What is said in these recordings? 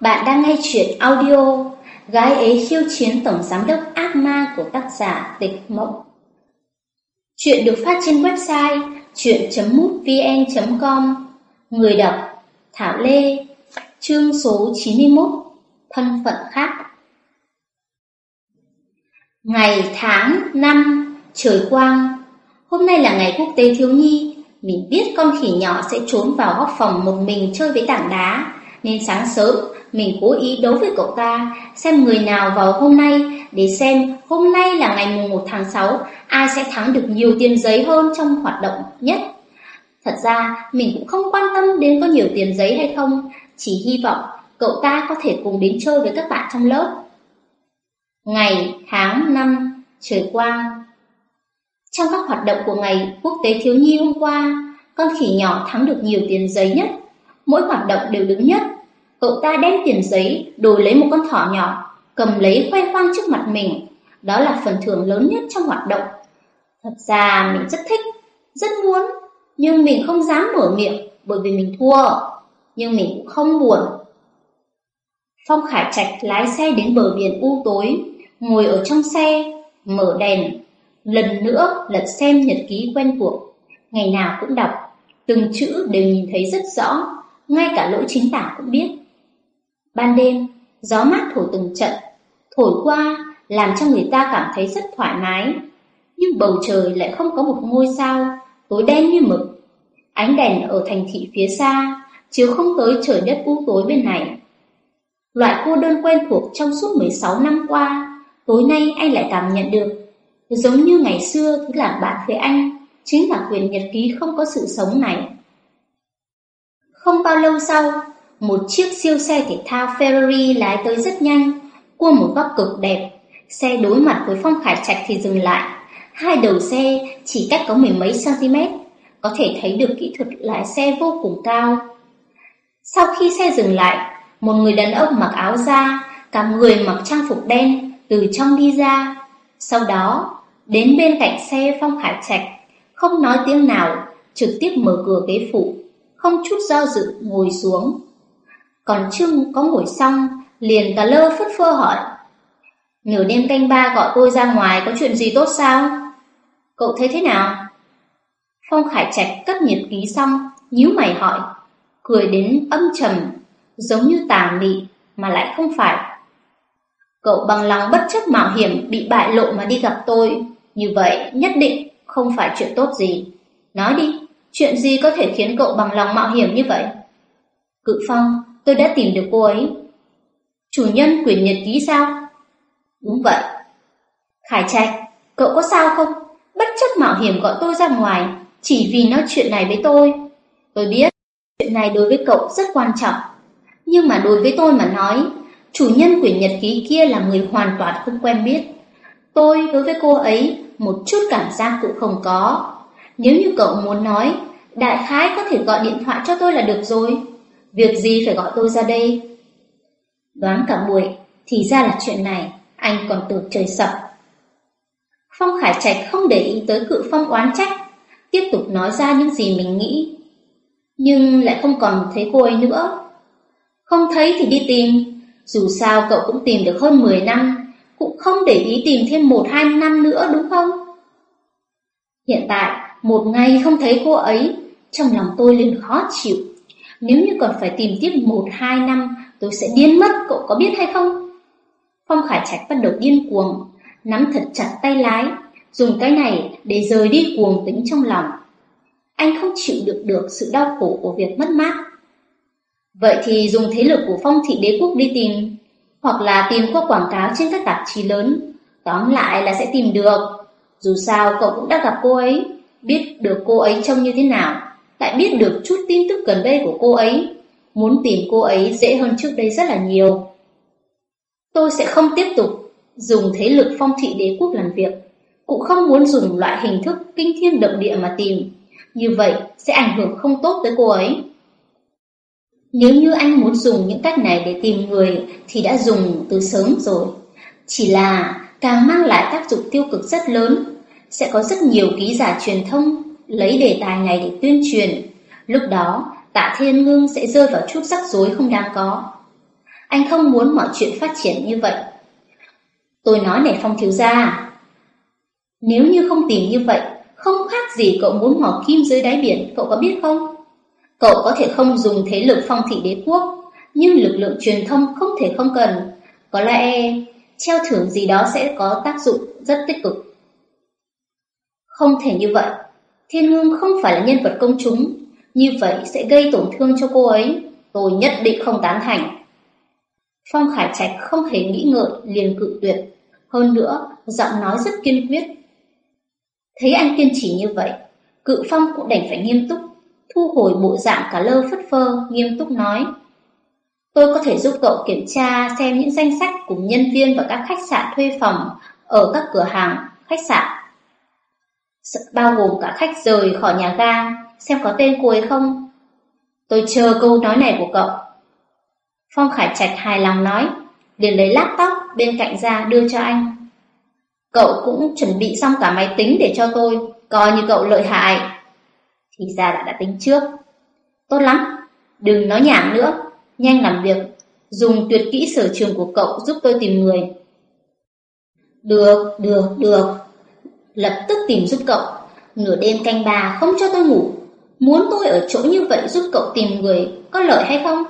Bạn đang nghe chuyện audio Gái ấy khiêu chiến tổng giám đốc ác ma của tác giả Tịch Mộng. Chuyện được phát trên website chuyện.mútvn.com Người đọc, Thảo Lê. Chương số 91 Thân phận khác. Ngày tháng năm, Trời quang. Hôm nay là ngày quốc tế thiếu nhi. Mình biết con khỉ nhỏ sẽ trốn vào góc phòng một mình chơi với tảng đá, Nên sáng sớm mình cố ý đấu với cậu ta xem người nào vào hôm nay để xem hôm nay là ngày mùng 1 tháng 6 ai sẽ thắng được nhiều tiền giấy hơn trong hoạt động nhất. Thật ra mình cũng không quan tâm đến có nhiều tiền giấy hay không, chỉ hy vọng cậu ta có thể cùng đến chơi với các bạn trong lớp. Ngày, tháng, năm, trời quang Trong các hoạt động của ngày quốc tế thiếu nhi hôm qua, con khỉ nhỏ thắng được nhiều tiền giấy nhất. Mỗi hoạt động đều đứng nhất Cậu ta đem tiền giấy đổi lấy một con thỏ nhỏ, cầm lấy khoe khoang trước mặt mình. Đó là phần thưởng lớn nhất trong hoạt động. Thật ra mình rất thích, rất muốn, nhưng mình không dám mở miệng bởi vì mình thua. Nhưng mình cũng không buồn. Phong Khải Trạch lái xe đến bờ biển u tối, ngồi ở trong xe, mở đèn, lần nữa lật xem nhật ký quen thuộc. Ngày nào cũng đọc, từng chữ đều nhìn thấy rất rõ, ngay cả lỗi chính tả cũng biết. Ban đêm, gió mát thổi từng trận, thổi qua làm cho người ta cảm thấy rất thoải mái. Nhưng bầu trời lại không có một ngôi sao, tối đen như mực. Ánh đèn ở thành thị phía xa, chiếu không tới trời đất u tối bên này. Loại cô đơn quen thuộc trong suốt 16 năm qua, tối nay anh lại cảm nhận được. Giống như ngày xưa thứ làm bạn với anh, chính là quyền nhật ký không có sự sống này. Không bao lâu sau, một chiếc siêu xe thể thao Ferrari lái tới rất nhanh, cua một góc cực đẹp. Xe đối mặt với Phong Khải Trạch thì dừng lại. Hai đầu xe chỉ cách có mười mấy cm, có thể thấy được kỹ thuật lái xe vô cùng cao. Sau khi xe dừng lại, một người đàn ông mặc áo da, cả người mặc trang phục đen từ trong đi ra. Sau đó, đến bên cạnh xe Phong Khải Trạch, không nói tiếng nào, trực tiếp mở cửa ghế phụ, không chút do dự ngồi xuống. Còn chưa có ngồi xong, liền cả lơ phất phơ hỏi. Nửa đêm canh ba gọi tôi ra ngoài có chuyện gì tốt sao? Cậu thấy thế nào? Phong Khải Trạch cất nhật ký xong, nhíu mày hỏi, cười đến âm trầm, giống như tàng mị mà lại không phải. Cậu bằng lòng bất chấp mạo hiểm bị bại lộ mà đi gặp tôi, như vậy nhất định không phải chuyện tốt gì. Nói đi, chuyện gì có thể khiến cậu bằng lòng mạo hiểm như vậy? Cự Phong tôi đã tìm được cô ấy. Chủ nhân quyển nhật ký sao? Đúng vậy. Khải Trạch, cậu có sao không? Bất chấp mạo hiểm gọi tôi ra ngoài, chỉ vì nói chuyện này với tôi. Tôi biết, chuyện này đối với cậu rất quan trọng. Nhưng mà đối với tôi mà nói, chủ nhân quyển nhật ký kia là người hoàn toàn không quen biết. Tôi đối với cô ấy một chút cảm giác cũng không có. Nếu như cậu muốn nói, đại khái có thể gọi điện thoại cho tôi là được rồi. Việc gì phải gọi tôi ra đây? Đoán cả buổi, thì ra là chuyện này, anh còn tưởng trời sập. Phong Khải Trạch không để ý tới cự phong oán trách, tiếp tục nói ra những gì mình nghĩ. Nhưng lại không còn thấy cô ấy nữa. Không thấy thì đi tìm, dù sao cậu cũng tìm được hơn 10 năm, cũng không để ý tìm thêm 1-2 năm nữa đúng không? Hiện tại, một ngày không thấy cô ấy, trong lòng tôi liền khó chịu. Nếu như còn phải tìm tiếp một hai năm, tôi sẽ điên mất, cậu có biết hay không? Phong Khải Trạch bắt đầu điên cuồng, nắm thật chặt tay lái, dùng cái này để rời đi cuồng tính trong lòng. Anh không chịu được được sự đau khổ của việc mất mát. Vậy thì dùng thế lực của phong thị đế quốc đi tìm, hoặc là tìm qua quảng cáo trên các tạp chí lớn, tóm lại là sẽ tìm được. Dù sao cậu cũng đã gặp cô ấy, biết được cô ấy trông như thế nào lại biết được chút tin tức gần đây của cô ấy. Muốn tìm cô ấy dễ hơn trước đây rất là nhiều. Tôi sẽ không tiếp tục dùng thế lực phong thị đế quốc làm việc, cũng không muốn dùng loại hình thức kinh thiên động địa mà tìm. Như vậy sẽ ảnh hưởng không tốt tới cô ấy. Nếu như anh muốn dùng những cách này để tìm người thì đã dùng từ sớm rồi. Chỉ là càng mang lại tác dụng tiêu cực rất lớn, sẽ có rất nhiều ký giả truyền thông lấy đề tài này để tuyên truyền. Lúc đó, tạ thiên ngưng sẽ rơi vào chút rắc rối không đáng có. Anh không muốn mọi chuyện phát triển như vậy. Tôi nói này Phong thiếu gia, nếu như không tìm như vậy, không khác gì cậu muốn mò kim dưới đáy biển, cậu có biết không? Cậu có thể không dùng thế lực phong thị đế quốc, nhưng lực lượng truyền thông không thể không cần. Có lẽ treo thưởng gì đó sẽ có tác dụng rất tích cực. Không thể như vậy. Thiên Hương không phải là nhân vật công chúng, như vậy sẽ gây tổn thương cho cô ấy. Tôi nhất định không tán thành. Phong Khải Trạch không hề nghĩ ngợi liền cự tuyệt. Hơn nữa, giọng nói rất kiên quyết. Thấy anh kiên trì như vậy, cự phong cũng đành phải nghiêm túc, thu hồi bộ dạng cả lơ phất phơ, nghiêm túc nói. Tôi có thể giúp cậu kiểm tra xem những danh sách của nhân viên và các khách sạn thuê phòng ở các cửa hàng, khách sạn. Bao gồm cả khách rời khỏi nhà ga, xem có tên cô ấy không. Tôi chờ câu nói này của cậu. Phong Khải Trạch hài lòng nói, liền lấy laptop bên cạnh ra đưa cho anh. Cậu cũng chuẩn bị xong cả máy tính để cho tôi, coi như cậu lợi hại. Thì ra đã đã tính trước. Tốt lắm, đừng nói nhảm nữa, nhanh làm việc, dùng tuyệt kỹ sở trường của cậu giúp tôi tìm người. Được, được, được. Lập tức tìm giúp cậu. Nửa đêm canh bà không cho tôi ngủ. Muốn tôi ở chỗ như vậy giúp cậu tìm người có lợi hay không?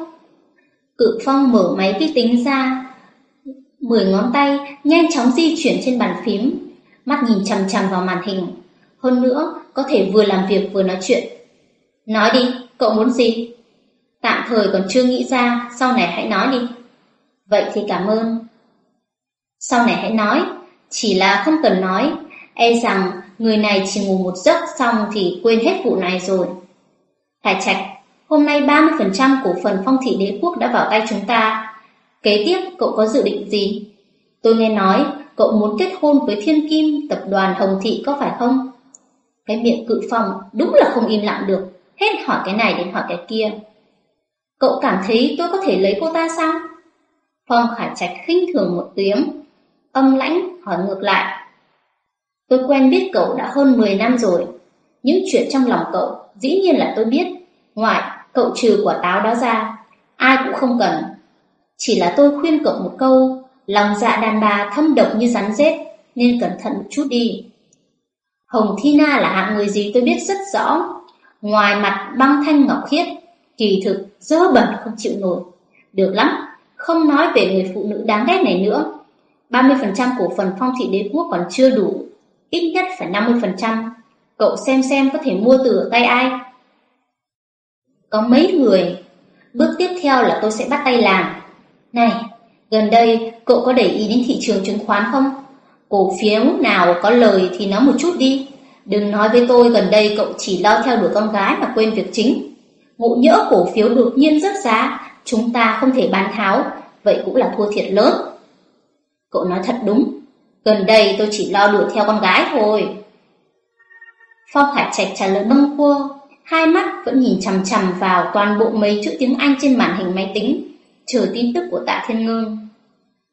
Cự Phong mở máy vi tính ra, Mười ngón tay nhanh chóng di chuyển trên bàn phím, mắt nhìn chằm chằm vào màn hình. Hơn nữa, có thể vừa làm việc vừa nói chuyện. Nói đi, cậu muốn gì? Tạm thời còn chưa nghĩ ra, sau này hãy nói đi. Vậy thì cảm ơn. Sau này hãy nói, chỉ là không cần nói, e rằng người này chỉ ngủ một giấc xong thì quên hết vụ này rồi. Thải Trạch, hôm nay 30% cổ phần phong thị đế quốc đã vào tay chúng ta, Kế tiếp cậu có dự định gì? Tôi nghe nói cậu muốn kết hôn với thiên kim tập đoàn Hồng Thị có phải không? Cái miệng cự phong đúng là không im lặng được, hết hỏi cái này đến hỏi cái kia. Cậu cảm thấy tôi có thể lấy cô ta sao? Phong Khải Trạch khinh thường một tiếng, âm lãnh hỏi ngược lại. Tôi quen biết cậu đã hơn 10 năm rồi, những chuyện trong lòng cậu dĩ nhiên là tôi biết, ngoại cậu trừ quả táo đó ra, ai cũng không cần. Chỉ là tôi khuyên cậu một câu, lòng dạ đàn bà thâm độc như rắn rết, nên cẩn thận một chút đi. Hồng Thi Na là hạng người gì tôi biết rất rõ. Ngoài mặt băng thanh ngọc khiết, kỳ thực dơ bẩn không chịu nổi. Được lắm, không nói về người phụ nữ đáng ghét này nữa. 30% cổ phần phong thị đế quốc còn chưa đủ, ít nhất phải 50%. Cậu xem xem có thể mua từ tay ai. Có mấy người, bước tiếp theo là tôi sẽ bắt tay làm. Này, gần đây cậu có để ý đến thị trường chứng khoán không? Cổ phiếu nào có lời thì nói một chút đi. Đừng nói với tôi gần đây cậu chỉ lo theo đuổi con gái mà quên việc chính. Ngộ nhỡ cổ phiếu đột nhiên rớt giá, chúng ta không thể bán tháo, vậy cũng là thua thiệt lớn. Cậu nói thật đúng, gần đây tôi chỉ lo đuổi theo con gái thôi. Phong Khải Trạch trả lời bâng quơ, hai mắt vẫn nhìn chằm chằm vào toàn bộ mấy chữ tiếng Anh trên màn hình máy tính chờ tin tức của tạ thiên ngưng.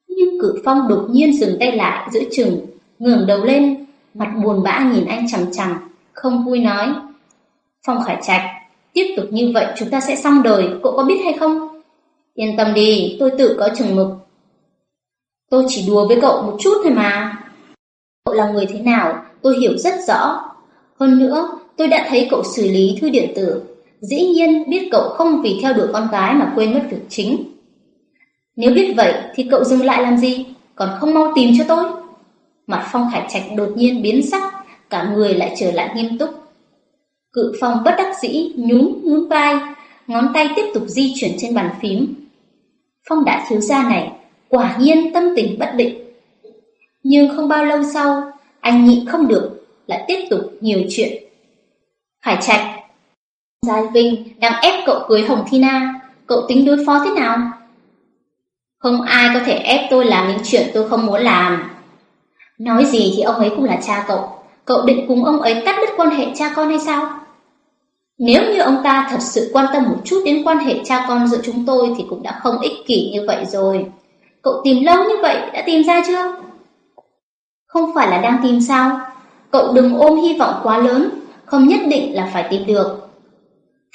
Nhưng cử phong đột nhiên dừng tay lại giữa chừng, ngẩng đầu lên, mặt buồn bã nhìn anh chằm chằm, không vui nói. Phong khải trạch, tiếp tục như vậy chúng ta sẽ xong đời, cậu có biết hay không? Yên tâm đi, tôi tự có chừng mực. Tôi chỉ đùa với cậu một chút thôi mà. Cậu là người thế nào, tôi hiểu rất rõ. Hơn nữa, tôi đã thấy cậu xử lý thư điện tử. Dĩ nhiên biết cậu không vì theo đuổi con gái mà quên mất việc chính. Nếu biết vậy thì cậu dừng lại làm gì, còn không mau tìm cho tôi. Mặt Phong Khải Trạch đột nhiên biến sắc, cả người lại trở lại nghiêm túc. Cự Phong bất đắc dĩ nhún nhún vai, ngón tay tiếp tục di chuyển trên bàn phím. Phong đã thiếu gia này, quả nhiên tâm tình bất định. Nhưng không bao lâu sau, anh nhịn không được, lại tiếp tục nhiều chuyện. Khải Trạch, Gia Vinh đang ép cậu cưới Hồng Thi Na, cậu tính đối phó thế nào? Không ai có thể ép tôi làm những chuyện tôi không muốn làm. Nói gì thì ông ấy cũng là cha cậu, cậu định cùng ông ấy cắt đứt quan hệ cha con hay sao? Nếu như ông ta thật sự quan tâm một chút đến quan hệ cha con giữa chúng tôi thì cũng đã không ích kỷ như vậy rồi. Cậu tìm lâu như vậy đã tìm ra chưa? Không phải là đang tìm sao? Cậu đừng ôm hy vọng quá lớn, không nhất định là phải tìm được.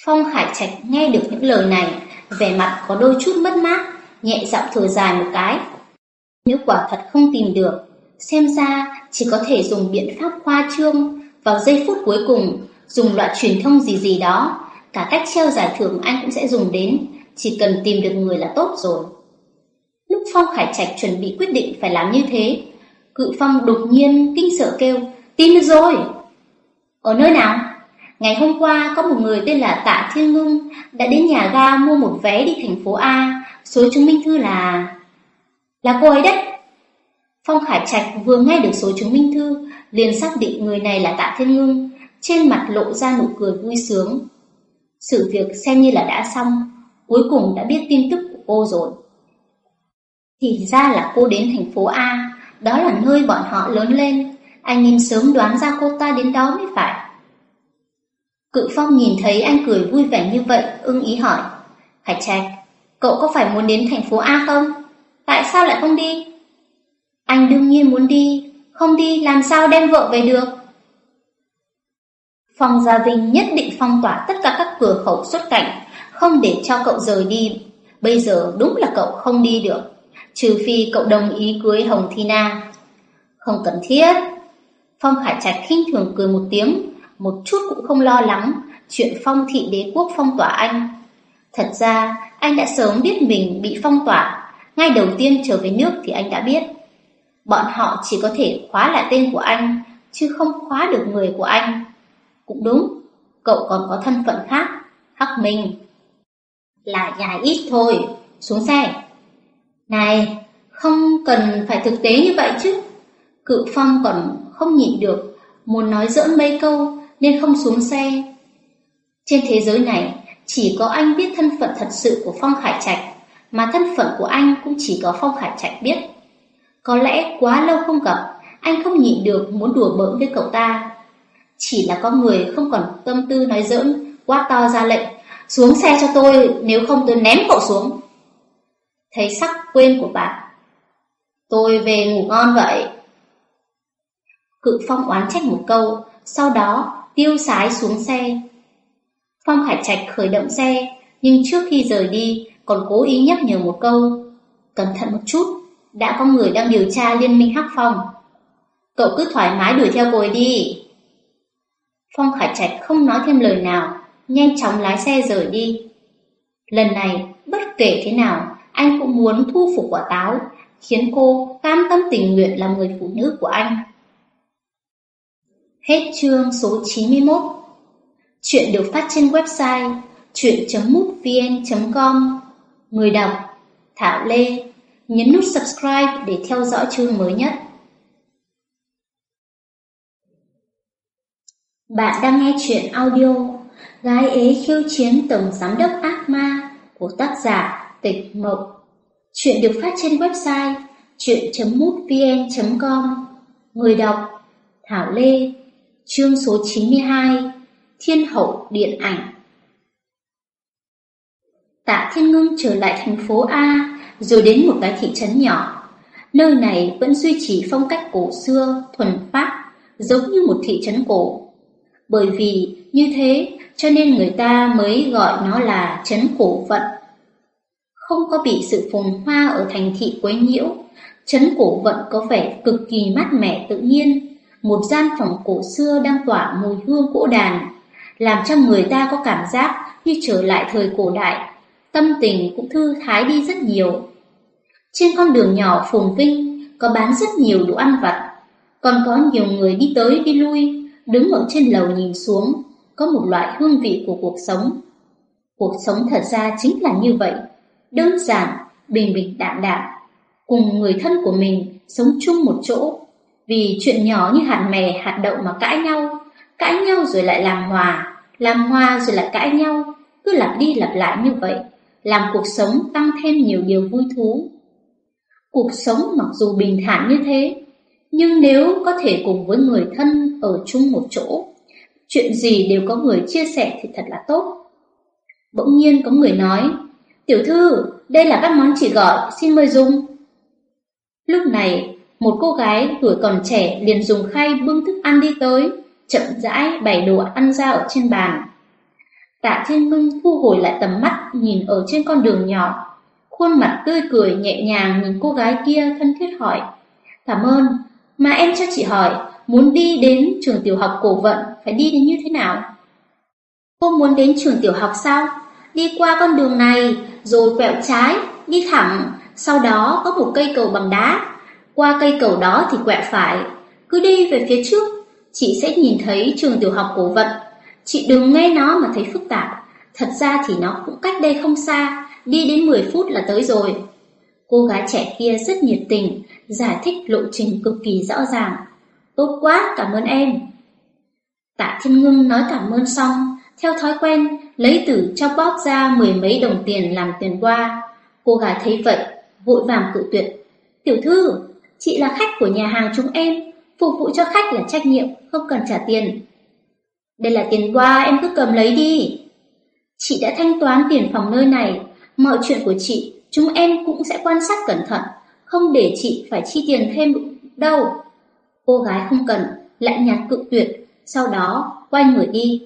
Phong Hải Trạch nghe được những lời này, vẻ mặt có đôi chút mất mát, nhẹ giọng thở dài một cái. Nếu quả thật không tìm được, xem ra chỉ có thể dùng biện pháp khoa trương, vào giây phút cuối cùng, dùng loại truyền thông gì gì đó, cả cách treo giải thưởng anh cũng sẽ dùng đến, chỉ cần tìm được người là tốt rồi. Lúc Phong Khải Trạch chuẩn bị quyết định phải làm như thế, Cự Phong đột nhiên kinh sợ kêu, tin được rồi. Ở nơi nào? Ngày hôm qua có một người tên là Tạ Thiên Ngưng đã đến nhà ga mua một vé đi thành phố A, số chứng minh thư là... Là cô ấy đấy. Phong Khải Trạch vừa nghe được số chứng minh thư, liền xác định người này là Tạ Thiên Ngưng, trên mặt lộ ra nụ cười vui sướng. Sự việc xem như là đã xong, cuối cùng đã biết tin tức của cô rồi. Thì ra là cô đến thành phố A, đó là nơi bọn họ lớn lên, anh nên sớm đoán ra cô ta đến đó mới phải. Cự Phong nhìn thấy anh cười vui vẻ như vậy, ưng ý hỏi. Khải Trạch, cậu có phải muốn đến thành phố A không? Tại sao lại không đi? Anh đương nhiên muốn đi, không đi làm sao đem vợ về được? Phong Gia Vinh nhất định phong tỏa tất cả các cửa khẩu xuất cảnh, không để cho cậu rời đi. Bây giờ đúng là cậu không đi được, trừ phi cậu đồng ý cưới Hồng thina Không cần thiết. Phong Khải Trạch khinh thường cười một tiếng, một chút cũng không lo lắng chuyện phong thị đế quốc phong tỏa anh. Thật ra, anh đã sớm biết mình bị phong tỏa, ngay đầu tiên trở về nước thì anh đã biết. Bọn họ chỉ có thể khóa lại tên của anh, chứ không khóa được người của anh. Cũng đúng, cậu còn có thân phận khác, Hắc Minh. Là dài ít thôi, xuống xe. Này, không cần phải thực tế như vậy chứ. Cự Phong còn không nhịn được, muốn nói giỡn mấy câu nên không xuống xe. Trên thế giới này, chỉ có anh biết thân phận thật sự của Phong Khải Trạch, mà thân phận của anh cũng chỉ có Phong Khải Trạch biết. Có lẽ quá lâu không gặp, anh không nhịn được muốn đùa bỡn với cậu ta. Chỉ là có người không còn tâm tư nói giỡn, quá to ra lệnh, xuống xe cho tôi, nếu không tôi ném cậu xuống. Thấy sắc quên của bạn, tôi về ngủ ngon vậy. Cự Phong oán trách một câu, sau đó tiêu sái xuống xe. Phong Hải Trạch khởi động xe, nhưng trước khi rời đi còn cố ý nhắc nhở một câu. Cẩn thận một chút, đã có người đang điều tra liên minh Hắc Phong. Cậu cứ thoải mái đuổi theo cô ấy đi. Phong Khải Trạch không nói thêm lời nào, nhanh chóng lái xe rời đi. Lần này, bất kể thế nào, anh cũng muốn thu phục quả táo, khiến cô cam tâm tình nguyện làm người phụ nữ của anh. Hết chương số 91 Chuyện được phát trên website chuyện.mútvn.com Người đọc Thảo Lê Nhấn nút subscribe để theo dõi chương mới nhất. Bạn đang nghe chuyện audio Gái ế khiêu chiến tổng giám đốc ác ma của tác giả Tịch mộng Chuyện được phát trên website chuyện.mútvn.com Người đọc Thảo Lê Chương số 92 Thiên hậu điện ảnh. Tạ Thiên Ngưng trở lại thành phố A Rồi đến một cái thị trấn nhỏ. Nơi này vẫn duy trì phong cách cổ xưa, thuần phát Giống như một thị trấn cổ. Bởi vì như thế cho nên người ta mới gọi nó là trấn cổ vận. Không có bị sự phồn hoa ở thành thị quấy nhiễu. Trấn cổ vận có vẻ cực kỳ mát mẻ tự nhiên. Một gian phòng cổ xưa đang tỏa mùi hương gỗ đàn, làm cho người ta có cảm giác như trở lại thời cổ đại, tâm tình cũng thư thái đi rất nhiều. Trên con đường nhỏ phồn vinh có bán rất nhiều đồ ăn vặt, còn có nhiều người đi tới đi lui, đứng ở trên lầu nhìn xuống, có một loại hương vị của cuộc sống. Cuộc sống thật ra chính là như vậy, đơn giản, bình bình đạm đạm, cùng người thân của mình sống chung một chỗ vì chuyện nhỏ như hạt mè, hạt đậu mà cãi nhau, cãi nhau rồi lại làm hòa, làm hòa rồi lại cãi nhau, cứ lặp đi lặp lại như vậy, làm cuộc sống tăng thêm nhiều điều vui thú. Cuộc sống mặc dù bình thản như thế, nhưng nếu có thể cùng với người thân ở chung một chỗ, chuyện gì đều có người chia sẻ thì thật là tốt. Bỗng nhiên có người nói, tiểu thư, đây là các món chị gọi, xin mời dùng. Lúc này, một cô gái tuổi còn trẻ liền dùng khay bưng thức ăn đi tới, chậm rãi bày đồ ăn ra ở trên bàn. Tạ Thiên Ngưng thu hồi lại tầm mắt nhìn ở trên con đường nhỏ, khuôn mặt tươi cười nhẹ nhàng nhìn cô gái kia thân thiết hỏi. Cảm ơn, mà em cho chị hỏi, muốn đi đến trường tiểu học cổ vận phải đi đến như thế nào? Cô muốn đến trường tiểu học sao? Đi qua con đường này, rồi quẹo trái, đi thẳng, sau đó có một cây cầu bằng đá. Qua cây cầu đó thì quẹo phải, cứ đi về phía trước, chị sẽ nhìn thấy trường tiểu học cổ vận. Chị đừng nghe nó mà thấy phức tạp, thật ra thì nó cũng cách đây không xa, đi đến 10 phút là tới rồi. Cô gái trẻ kia rất nhiệt tình, giải thích lộ trình cực kỳ rõ ràng. Tốt quá, cảm ơn em. Tạ Thiên Ngưng nói cảm ơn xong, theo thói quen, lấy từ trong bóp ra mười mấy đồng tiền làm tiền qua. Cô gái thấy vậy, vội vàng cự tuyệt. Tiểu thư, chị là khách của nhà hàng chúng em, phục vụ cho khách là trách nhiệm, không cần trả tiền. Đây là tiền qua, em cứ cầm lấy đi. Chị đã thanh toán tiền phòng nơi này, mọi chuyện của chị, chúng em cũng sẽ quan sát cẩn thận, không để chị phải chi tiền thêm đâu. Cô gái không cần, lại nhạt cự tuyệt, sau đó quay người đi.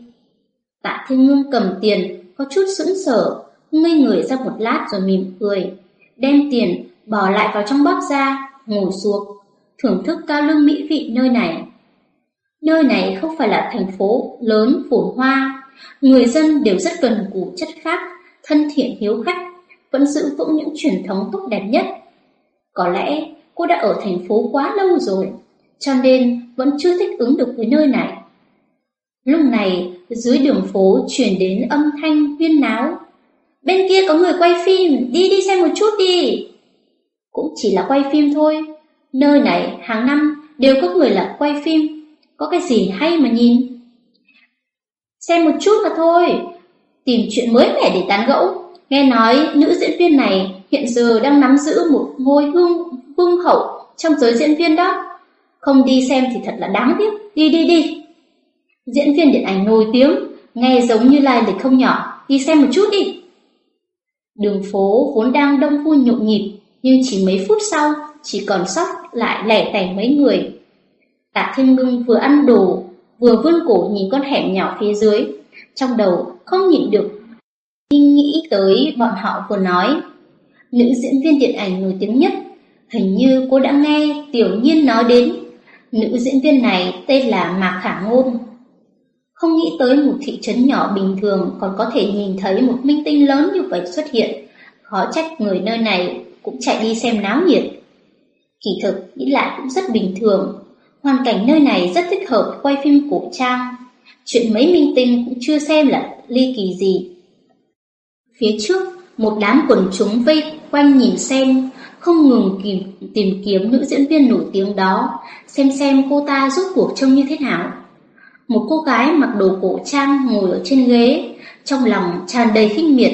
Tạ Thiên Ngưng cầm tiền, có chút sững sờ, ngây người ra một lát rồi mỉm cười, đem tiền bỏ lại vào trong bóp ra, ngồi xuống, thưởng thức cao lương mỹ vị nơi này. Nơi này không phải là thành phố lớn phồn hoa, người dân đều rất cần cù chất phác, thân thiện hiếu khách, vẫn giữ vững những truyền thống tốt đẹp nhất. Có lẽ cô đã ở thành phố quá lâu rồi, cho nên vẫn chưa thích ứng được với nơi này. Lúc này, dưới đường phố truyền đến âm thanh huyên náo. Bên kia có người quay phim, đi đi xem một chút đi. Cũng chỉ là quay phim thôi. Nơi này hàng năm đều có người là quay phim. Có cái gì hay mà nhìn? Xem một chút mà thôi. Tìm chuyện mới mẻ để tán gẫu. Nghe nói nữ diễn viên này hiện giờ đang nắm giữ một ngôi hương vương hậu trong giới diễn viên đó. Không đi xem thì thật là đáng tiếc. Đi đi đi. Diễn viên điện ảnh nổi tiếng, nghe giống như lai lịch không nhỏ, đi xem một chút đi. Đường phố vốn đang đông vui nhộn nhịp, nhưng chỉ mấy phút sau, chỉ còn sót lại lẻ tẻ mấy người. Tạ Thiên Ngưng vừa ăn đồ, vừa vươn cổ nhìn con hẻm nhỏ phía dưới, trong đầu không nhịn được. Khi nghĩ tới bọn họ vừa nói, nữ diễn viên điện ảnh nổi tiếng nhất, hình như cô đã nghe Tiểu Nhiên nói đến. Nữ diễn viên này tên là Mạc Khả Ngôn. Không nghĩ tới một thị trấn nhỏ bình thường còn có thể nhìn thấy một minh tinh lớn như vậy xuất hiện. Khó trách người nơi này cũng chạy đi xem náo nhiệt. Kỳ thực, nghĩ lại cũng rất bình thường. Hoàn cảnh nơi này rất thích hợp quay phim cổ trang. Chuyện mấy minh tinh cũng chưa xem là ly kỳ gì. Phía trước, một đám quần chúng vây quanh nhìn xem, không ngừng tìm, tìm kiếm nữ diễn viên nổi tiếng đó, xem xem cô ta rốt cuộc trông như thế nào. Một cô gái mặc đồ cổ trang ngồi ở trên ghế, trong lòng tràn đầy khinh miệt.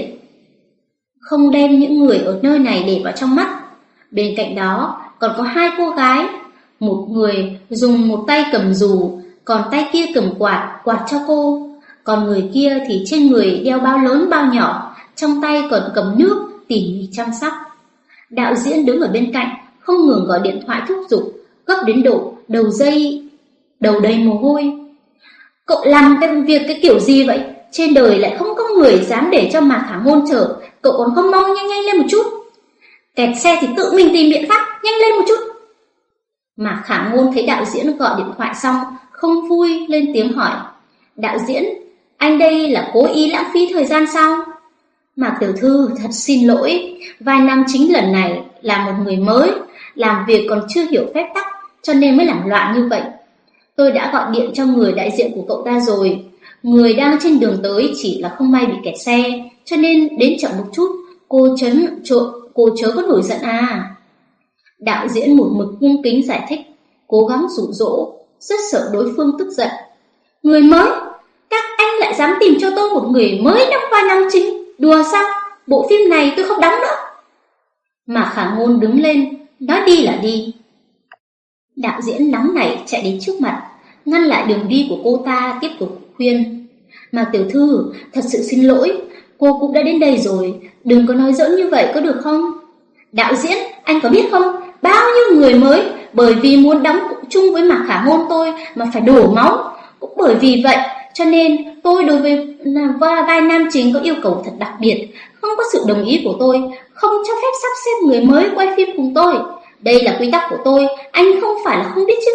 Không đem những người ở nơi này để vào trong mắt. Bên cạnh đó còn có hai cô gái, một người dùng một tay cầm dù, còn tay kia cầm quạt, quạt cho cô. Còn người kia thì trên người đeo bao lớn bao nhỏ, trong tay còn cầm nước, tỉ mỉ chăm sóc. Đạo diễn đứng ở bên cạnh, không ngừng gọi điện thoại thúc giục, gấp đến độ đầu dây, đầu đầy mồ hôi. Cậu làm cái việc cái kiểu gì vậy? Trên đời lại không có người dám để cho Mạc Khả Ngôn chờ, cậu còn không mau nhanh nhanh lên một chút. Kẹt xe thì tự mình tìm biện pháp, nhanh lên một chút. Mạc Khả Ngôn thấy đạo diễn gọi điện thoại xong, không vui lên tiếng hỏi. Đạo diễn, anh đây là cố ý lãng phí thời gian sao? Mạc Tiểu Thư thật xin lỗi, vài năm chính lần này là một người mới, làm việc còn chưa hiểu phép tắc, cho nên mới làm loạn như vậy. Tôi đã gọi điện cho người đại diện của cậu ta rồi. Người đang trên đường tới chỉ là không may bị kẹt xe, cho nên đến chậm một chút, cô chấn trộn, cô chớ có nổi giận à. Đạo diễn một mực cung kính giải thích, cố gắng dụ dỗ, rất sợ đối phương tức giận. Người mới, các anh lại dám tìm cho tôi một người mới đóng vai nam chính, đùa sao? Bộ phim này tôi không đóng nữa. Mà khả ngôn đứng lên, nói đi là đi, Đạo diễn nóng nảy chạy đến trước mặt, ngăn lại đường đi của cô ta tiếp tục khuyên. Mà tiểu thư, thật sự xin lỗi, cô cũng đã đến đây rồi, đừng có nói giỡn như vậy có được không? Đạo diễn, anh có biết không, bao nhiêu người mới bởi vì muốn đóng chung với Mạc Khả Ngôn tôi mà phải đổ máu. Cũng bởi vì vậy, cho nên tôi đối với à, vai nam chính có yêu cầu thật đặc biệt, không có sự đồng ý của tôi, không cho phép sắp xếp người mới quay phim cùng tôi. Đây là quy tắc của tôi, anh không phải là không biết chứ.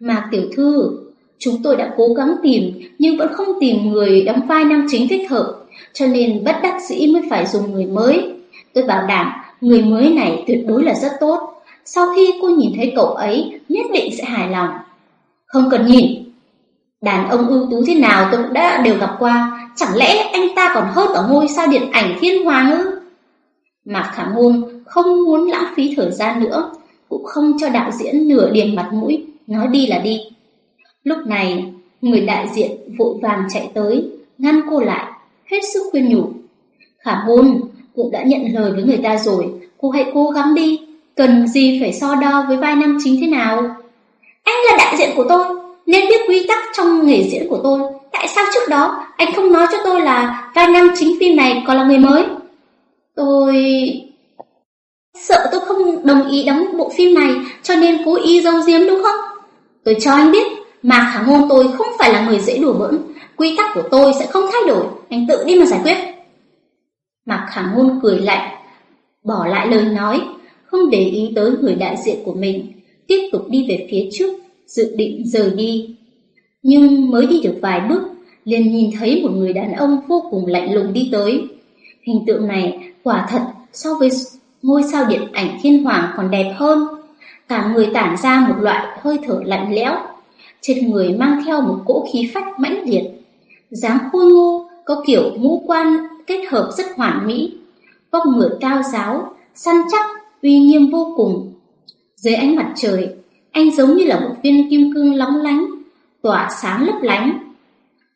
Mạc tiểu thư, chúng tôi đã cố gắng tìm nhưng vẫn không tìm người đóng vai nam chính thích hợp, cho nên bất đắc dĩ mới phải dùng người mới. Tôi bảo đảm, người mới này tuyệt đối là rất tốt. Sau khi cô nhìn thấy cậu ấy, nhất định sẽ hài lòng. Không cần nhìn. Đàn ông ưu tú thế nào tôi cũng đã đều gặp qua, chẳng lẽ anh ta còn hơn ở ngôi sao điện ảnh thiên hoàng ư? Mạc Khả Ngôn không muốn lãng phí thời gian nữa, cũng không cho đạo diễn nửa điểm mặt mũi, nói đi là đi. Lúc này, người đại diện vội vàng chạy tới, ngăn cô lại, hết sức khuyên nhủ. Khả hôn cũng đã nhận lời với người ta rồi, cô hãy cố gắng đi, cần gì phải so đo với vai nam chính thế nào. Anh là đại diện của tôi, nên biết quy tắc trong nghề diễn của tôi. Tại sao trước đó anh không nói cho tôi là vai nam chính phim này còn là người mới? Tôi... Sợ tôi không đồng ý đóng bộ phim này cho nên cố ý giấu giếm đúng không? Tôi cho anh biết, Mạc khả ngôn tôi không phải là người dễ đùa bỡn. Quy tắc của tôi sẽ không thay đổi, anh tự đi mà giải quyết. Mạc Khả Ngôn cười lạnh, bỏ lại lời nói, không để ý tới người đại diện của mình, tiếp tục đi về phía trước, dự định rời đi. Nhưng mới đi được vài bước, liền nhìn thấy một người đàn ông vô cùng lạnh lùng đi tới. Hình tượng này quả thật so với ngôi sao điện ảnh thiên hoàng còn đẹp hơn. Cả người tản ra một loại hơi thở lạnh lẽo, trên người mang theo một cỗ khí phách mãnh liệt. dáng khôi ngô, có kiểu ngũ quan kết hợp rất hoàn mỹ, vóc người cao giáo, săn chắc, uy nghiêm vô cùng. Dưới ánh mặt trời, anh giống như là một viên kim cương lóng lánh, tỏa sáng lấp lánh.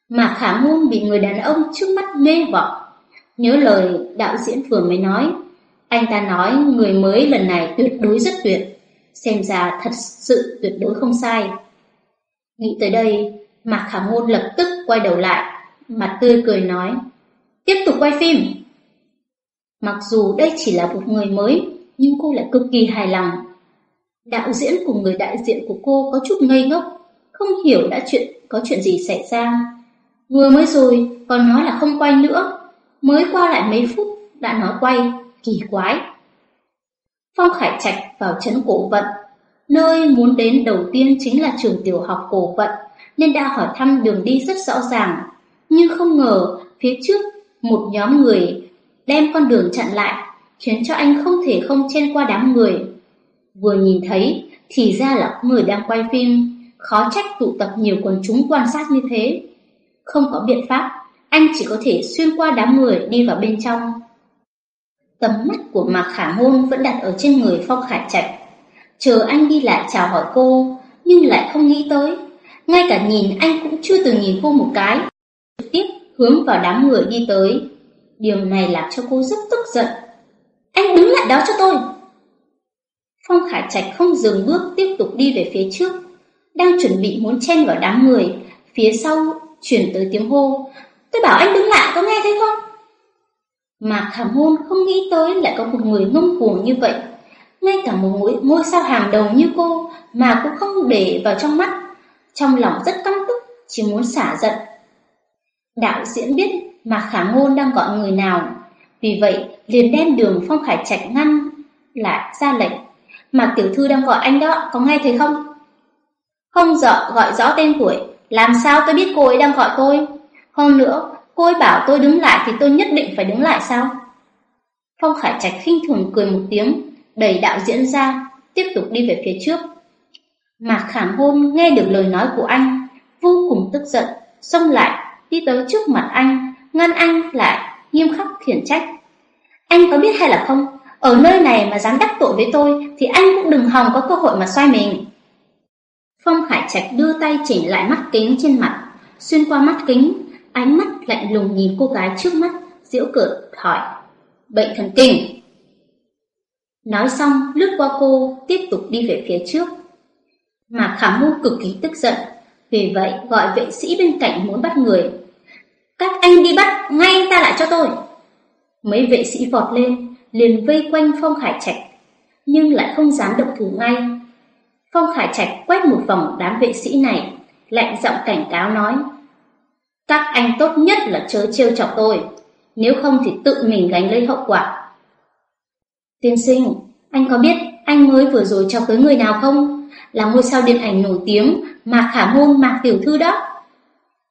Mà khả ngôn bị người đàn ông trước mắt mê hoặc. Nhớ lời đạo diễn vừa mới nói, anh ta nói người mới lần này tuyệt đối rất tuyệt, xem ra thật sự tuyệt đối không sai. Nghĩ tới đây, Mạc Khả Ngôn lập tức quay đầu lại, mặt tươi cười nói, tiếp tục quay phim. Mặc dù đây chỉ là một người mới, nhưng cô lại cực kỳ hài lòng. Đạo diễn cùng người đại diện của cô có chút ngây ngốc, không hiểu đã chuyện có chuyện gì xảy ra. Vừa mới rồi còn nói là không quay nữa, mới qua lại mấy phút đã nói quay, kỳ quái. Phong Khải Trạch vào trấn cổ vận, nơi muốn đến đầu tiên chính là trường tiểu học cổ vận, nên đã hỏi thăm đường đi rất rõ ràng. Nhưng không ngờ phía trước một nhóm người đem con đường chặn lại, khiến cho anh không thể không chen qua đám người. Vừa nhìn thấy thì ra là người đang quay phim, khó trách tụ tập nhiều quần chúng quan sát như thế. Không có biện pháp, anh chỉ có thể xuyên qua đám người đi vào bên trong. Tầm mắt của Mạc Khả Ngôn vẫn đặt ở trên người Phong Khải Trạch. Chờ anh đi lại chào hỏi cô, nhưng lại không nghĩ tới. Ngay cả nhìn anh cũng chưa từng nhìn cô một cái. Trực tiếp hướng vào đám người đi tới. Điều này làm cho cô rất tức giận. Anh đứng lại đó cho tôi. Phong Khải Trạch không dừng bước tiếp tục đi về phía trước. Đang chuẩn bị muốn chen vào đám người, phía sau chuyển tới tiếng hô. Tôi bảo anh đứng lại có nghe thấy không? Mạc Khả Hôn không nghĩ tới lại có một người ngông cuồng như vậy. Ngay cả một ngôi, ngôi sao hàng đầu như cô mà cũng không để vào trong mắt. Trong lòng rất căm tức, chỉ muốn xả giận. Đạo diễn biết Mạc Khả Ngôn đang gọi người nào, vì vậy liền đem đường Phong Khải Trạch ngăn lại ra lệnh. Mạc Tiểu Thư đang gọi anh đó, có nghe thấy không? Không dọ gọi rõ tên tuổi, làm sao tôi biết cô ấy đang gọi tôi? Hơn nữa, cô ấy bảo tôi đứng lại thì tôi nhất định phải đứng lại sao? Phong Khải Trạch khinh thường cười một tiếng, đẩy đạo diễn ra, tiếp tục đi về phía trước. Mạc Khả hôn nghe được lời nói của anh, vô cùng tức giận, xông lại, đi tới trước mặt anh, ngăn anh lại, nghiêm khắc khiển trách. Anh có biết hay là không, ở nơi này mà dám đắc tội với tôi thì anh cũng đừng hòng có cơ hội mà xoay mình. Phong Khải Trạch đưa tay chỉnh lại mắt kính trên mặt, xuyên qua mắt kính, ánh mắt lạnh lùng nhìn cô gái trước mắt, giễu cợt hỏi: "Bệnh thần kinh?" Nói xong, lướt qua cô, tiếp tục đi về phía trước. Mà Khả mưu cực kỳ tức giận, vì vậy gọi vệ sĩ bên cạnh muốn bắt người. "Các anh đi bắt ngay ta lại cho tôi." Mấy vệ sĩ vọt lên, liền vây quanh Phong Khải Trạch, nhưng lại không dám động thủ ngay. Phong Khải Trạch quét một vòng đám vệ sĩ này, lạnh giọng cảnh cáo nói: "Các anh tốt nhất là chớ trêu chọc tôi, nếu không thì tự mình gánh lấy hậu quả." Tiên sinh, anh có biết anh mới vừa rồi chọc tới người nào không? Là ngôi sao điện ảnh nổi tiếng Mạc Khả Môn Mạc Tiểu Thư đó.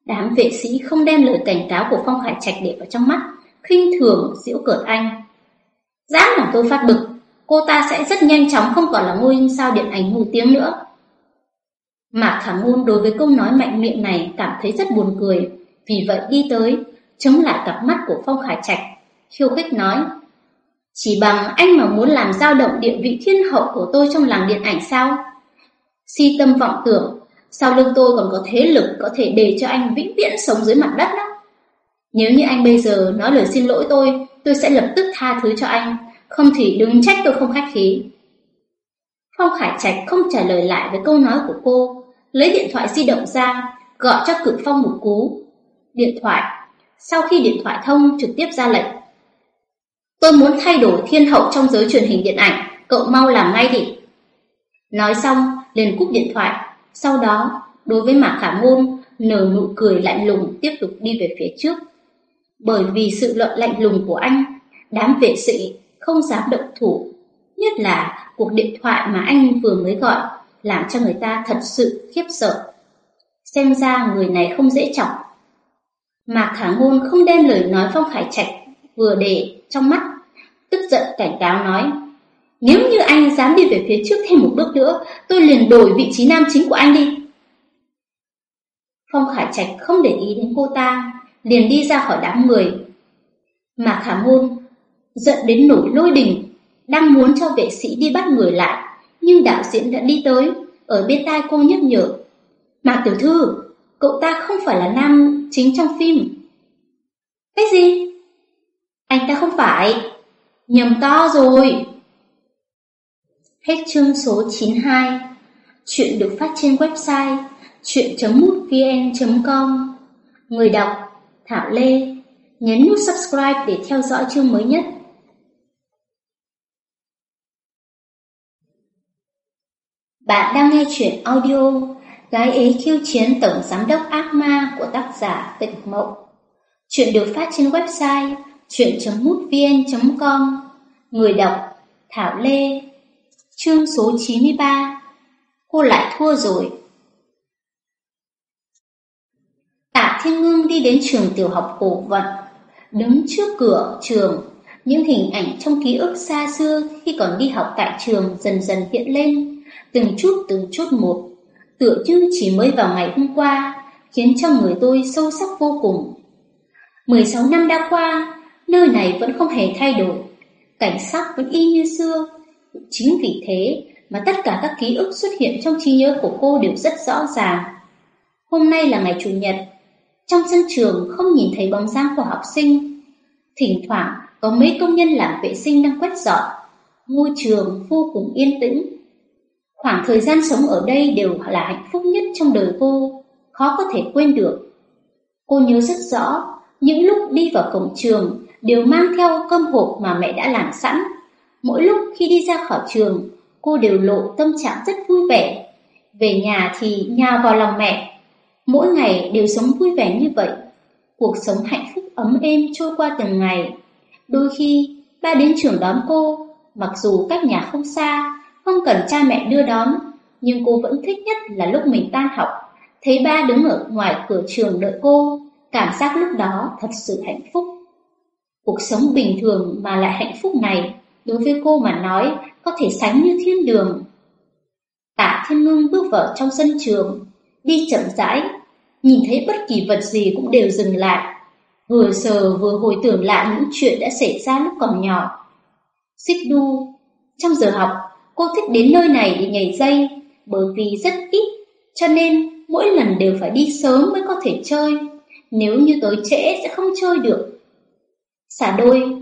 Đám vệ sĩ không đem lời cảnh cáo của Phong Khải Trạch để vào trong mắt, khinh thường giễu cợt anh. Dám làm tôi phát bực, cô ta sẽ rất nhanh chóng không còn là ngôi sao điện ảnh nổi tiếng nữa. Mạc Khả ngôn đối với câu nói mạnh miệng này cảm thấy rất buồn cười, vì vậy đi tới, chống lại cặp mắt của Phong Khải Trạch, khiêu khích nói: "Chỉ bằng anh mà muốn làm dao động địa vị thiên hậu của tôi trong làng điện ảnh sao?" Si tâm vọng tưởng, sau lưng tôi còn có thế lực có thể để cho anh vĩnh viễn sống dưới mặt đất đó. Nếu như anh bây giờ nói lời xin lỗi tôi, tôi sẽ lập tức tha thứ cho anh, không thì đừng trách tôi không khách khí. Phong Khải Trạch không trả lời lại với câu nói của cô, lấy điện thoại di động ra, gọi cho Cự Phong một cú. Điện thoại, sau khi điện thoại thông trực tiếp ra lệnh. Tôi muốn thay đổi thiên hậu trong giới truyền hình điện ảnh, cậu mau làm ngay đi. Nói xong, liền cúp điện thoại, sau đó, đối với Mạc Khả Môn, nở nụ cười lạnh lùng tiếp tục đi về phía trước. Bởi vì sự luận lạnh lùng của anh, đám vệ sĩ không dám động thủ, nhất là cuộc điện thoại mà anh vừa mới gọi làm cho người ta thật sự khiếp sợ. Xem ra người này không dễ chọc. Mạc Khả Ngôn không đem lời nói Phong Khải Trạch vừa để trong mắt, tức giận cảnh cáo nói: "Nếu như anh dám đi về phía trước thêm một bước nữa, tôi liền đổi vị trí nam chính của anh đi." Phong Khải Trạch không để ý đến cô ta, liền đi ra khỏi đám người. Mạc Khả Ngôn giận đến nổi lôi đình, đang muốn cho vệ sĩ đi bắt người lại nhưng đạo diễn đã đi tới, ở bên tai cô nhắc nhở. Mạc tiểu thư, cậu ta không phải là nam chính trong phim. Cái gì? Anh ta không phải. Nhầm to rồi. Hết chương số 92. Chuyện được phát trên website chuyện.mútvn.com Người đọc, Thảo Lê Nhấn nút subscribe để theo dõi chương mới nhất. Bạn đang nghe chuyện audio Gái ấy khiêu chiến tổng giám đốc ác ma của tác giả Tịch Mộng. Chuyện được phát trên website chuyện.mútvn.com Người đọc Thảo Lê. Chương số 93 Cô lại thua rồi. Tạ Thiên Ngưng đi đến trường tiểu học cổ vận Đứng trước cửa trường. Những hình ảnh trong ký ức xa xưa khi còn đi học tại trường dần dần hiện lên. Từng chút từng chút một, tựa như chỉ mới vào ngày hôm qua, khiến cho người tôi sâu sắc vô cùng. 16 năm đã qua, nơi này vẫn không hề thay đổi, cảnh sắc vẫn y như xưa. Chính vì thế mà tất cả các ký ức xuất hiện trong trí nhớ của cô đều rất rõ ràng. Hôm nay là ngày Chủ nhật, trong sân trường không nhìn thấy bóng dáng của học sinh. Thỉnh thoảng có mấy công nhân làm vệ sinh đang quét dọn, ngôi trường vô cùng yên tĩnh. Khoảng thời gian sống ở đây đều là hạnh phúc nhất trong đời cô, khó có thể quên được. Cô nhớ rất rõ, những lúc đi vào cổng trường đều mang theo cơm hộp mà mẹ đã làm sẵn. Mỗi lúc khi đi ra khỏi trường, cô đều lộ tâm trạng rất vui vẻ. Về nhà thì nhào vào lòng mẹ. Mỗi ngày đều sống vui vẻ như vậy. Cuộc sống hạnh phúc ấm êm trôi qua từng ngày. Đôi khi, ba đến trường đón cô, mặc dù cách nhà không xa, không cần cha mẹ đưa đón, nhưng cô vẫn thích nhất là lúc mình tan học, thấy ba đứng ở ngoài cửa trường đợi cô, cảm giác lúc đó thật sự hạnh phúc. Cuộc sống bình thường mà lại hạnh phúc này, đối với cô mà nói, có thể sánh như thiên đường. Tạ Thiên Ngưng bước vào trong sân trường, đi chậm rãi, nhìn thấy bất kỳ vật gì cũng đều dừng lại, vừa sờ vừa hồi tưởng lại những chuyện đã xảy ra lúc còn nhỏ. Xích đu, trong giờ học, Cô thích đến nơi này để nhảy dây, bởi vì rất ít, cho nên mỗi lần đều phải đi sớm mới có thể chơi. Nếu như tới trễ sẽ không chơi được. Xả đôi,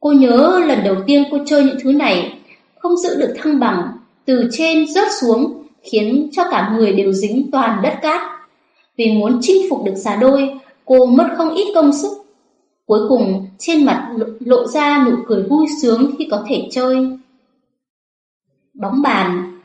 cô nhớ lần đầu tiên cô chơi những thứ này, không giữ được thăng bằng, từ trên rớt xuống, khiến cho cả người đều dính toàn đất cát. Vì muốn chinh phục được xà đôi, cô mất không ít công sức. Cuối cùng, trên mặt lộ ra nụ cười vui sướng khi có thể chơi. Bóng bàn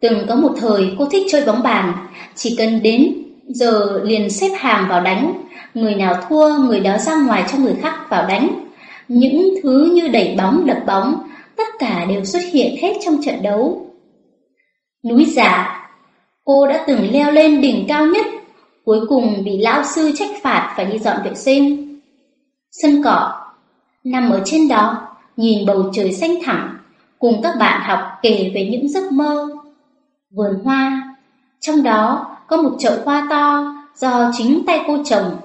Từng có một thời cô thích chơi bóng bàn Chỉ cần đến giờ liền xếp hàng vào đánh Người nào thua người đó ra ngoài cho người khác vào đánh Những thứ như đẩy bóng đập bóng Tất cả đều xuất hiện hết trong trận đấu. Núi giả Cô đã từng leo lên đỉnh cao nhất, cuối cùng bị lão sư trách phạt phải đi dọn vệ sinh. Sân cỏ Nằm ở trên đó, nhìn bầu trời xanh thẳng cùng các bạn học kể về những giấc mơ. Vườn hoa, trong đó có một chậu hoa to do chính tay cô trồng.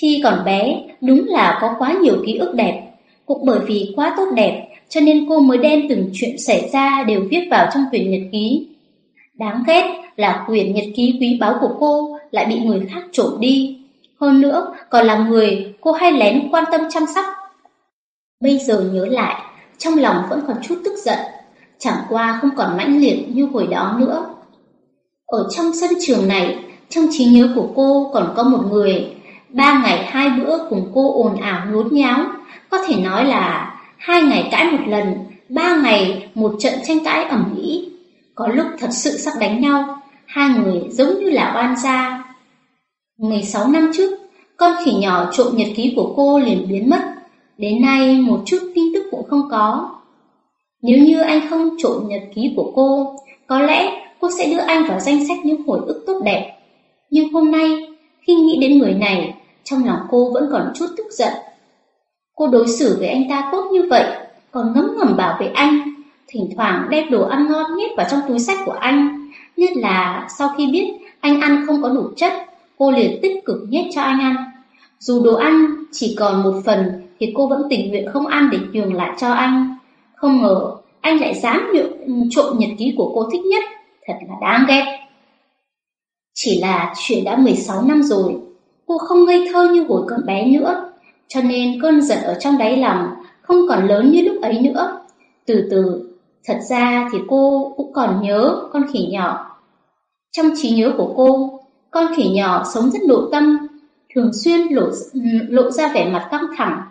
Khi còn bé, đúng là có quá nhiều ký ức đẹp, cũng bởi vì quá tốt đẹp cho nên cô mới đem từng chuyện xảy ra đều viết vào trong quyển nhật ký. Đáng ghét là quyển nhật ký quý báu của cô lại bị người khác trộm đi. Hơn nữa, còn là người cô hay lén quan tâm chăm sóc. Bây giờ nhớ lại, trong lòng vẫn còn chút tức giận, chẳng qua không còn mãnh liệt như hồi đó nữa. Ở trong sân trường này, trong trí nhớ của cô còn có một người, ba ngày hai bữa cùng cô ồn ào nhốn nháo, có thể nói là hai ngày cãi một lần, ba ngày một trận tranh cãi ẩm ĩ. Có lúc thật sự sắp đánh nhau, hai người giống như là oan gia. 16 năm trước, con khỉ nhỏ trộm nhật ký của cô liền biến mất, đến nay một chút tin tức cũng không có. Nếu như anh không trộm nhật ký của cô, có lẽ cô sẽ đưa anh vào danh sách những hồi ức tốt đẹp. Nhưng hôm nay, khi nghĩ đến người này, trong lòng cô vẫn còn chút tức giận. Cô đối xử với anh ta tốt như vậy, còn ngấm ngầm bảo vệ anh, thỉnh thoảng đem đồ ăn ngon nhét vào trong túi sách của anh. Nhất là sau khi biết anh ăn không có đủ chất, cô liền tích cực nhét cho anh ăn. Dù đồ ăn chỉ còn một phần thì cô vẫn tình nguyện không ăn để nhường lại cho anh. Không ngờ anh lại dám trộm nhật ký của cô thích nhất, thật là đáng ghét. Chỉ là chuyện đã 16 năm rồi, cô không ngây thơ như hồi còn bé nữa, cho nên cơn giận ở trong đáy lòng không còn lớn như lúc ấy nữa. Từ từ, thật ra thì cô cũng còn nhớ con khỉ nhỏ. Trong trí nhớ của cô, con khỉ nhỏ sống rất nội tâm, thường xuyên lộ, lộ ra vẻ mặt căng thẳng,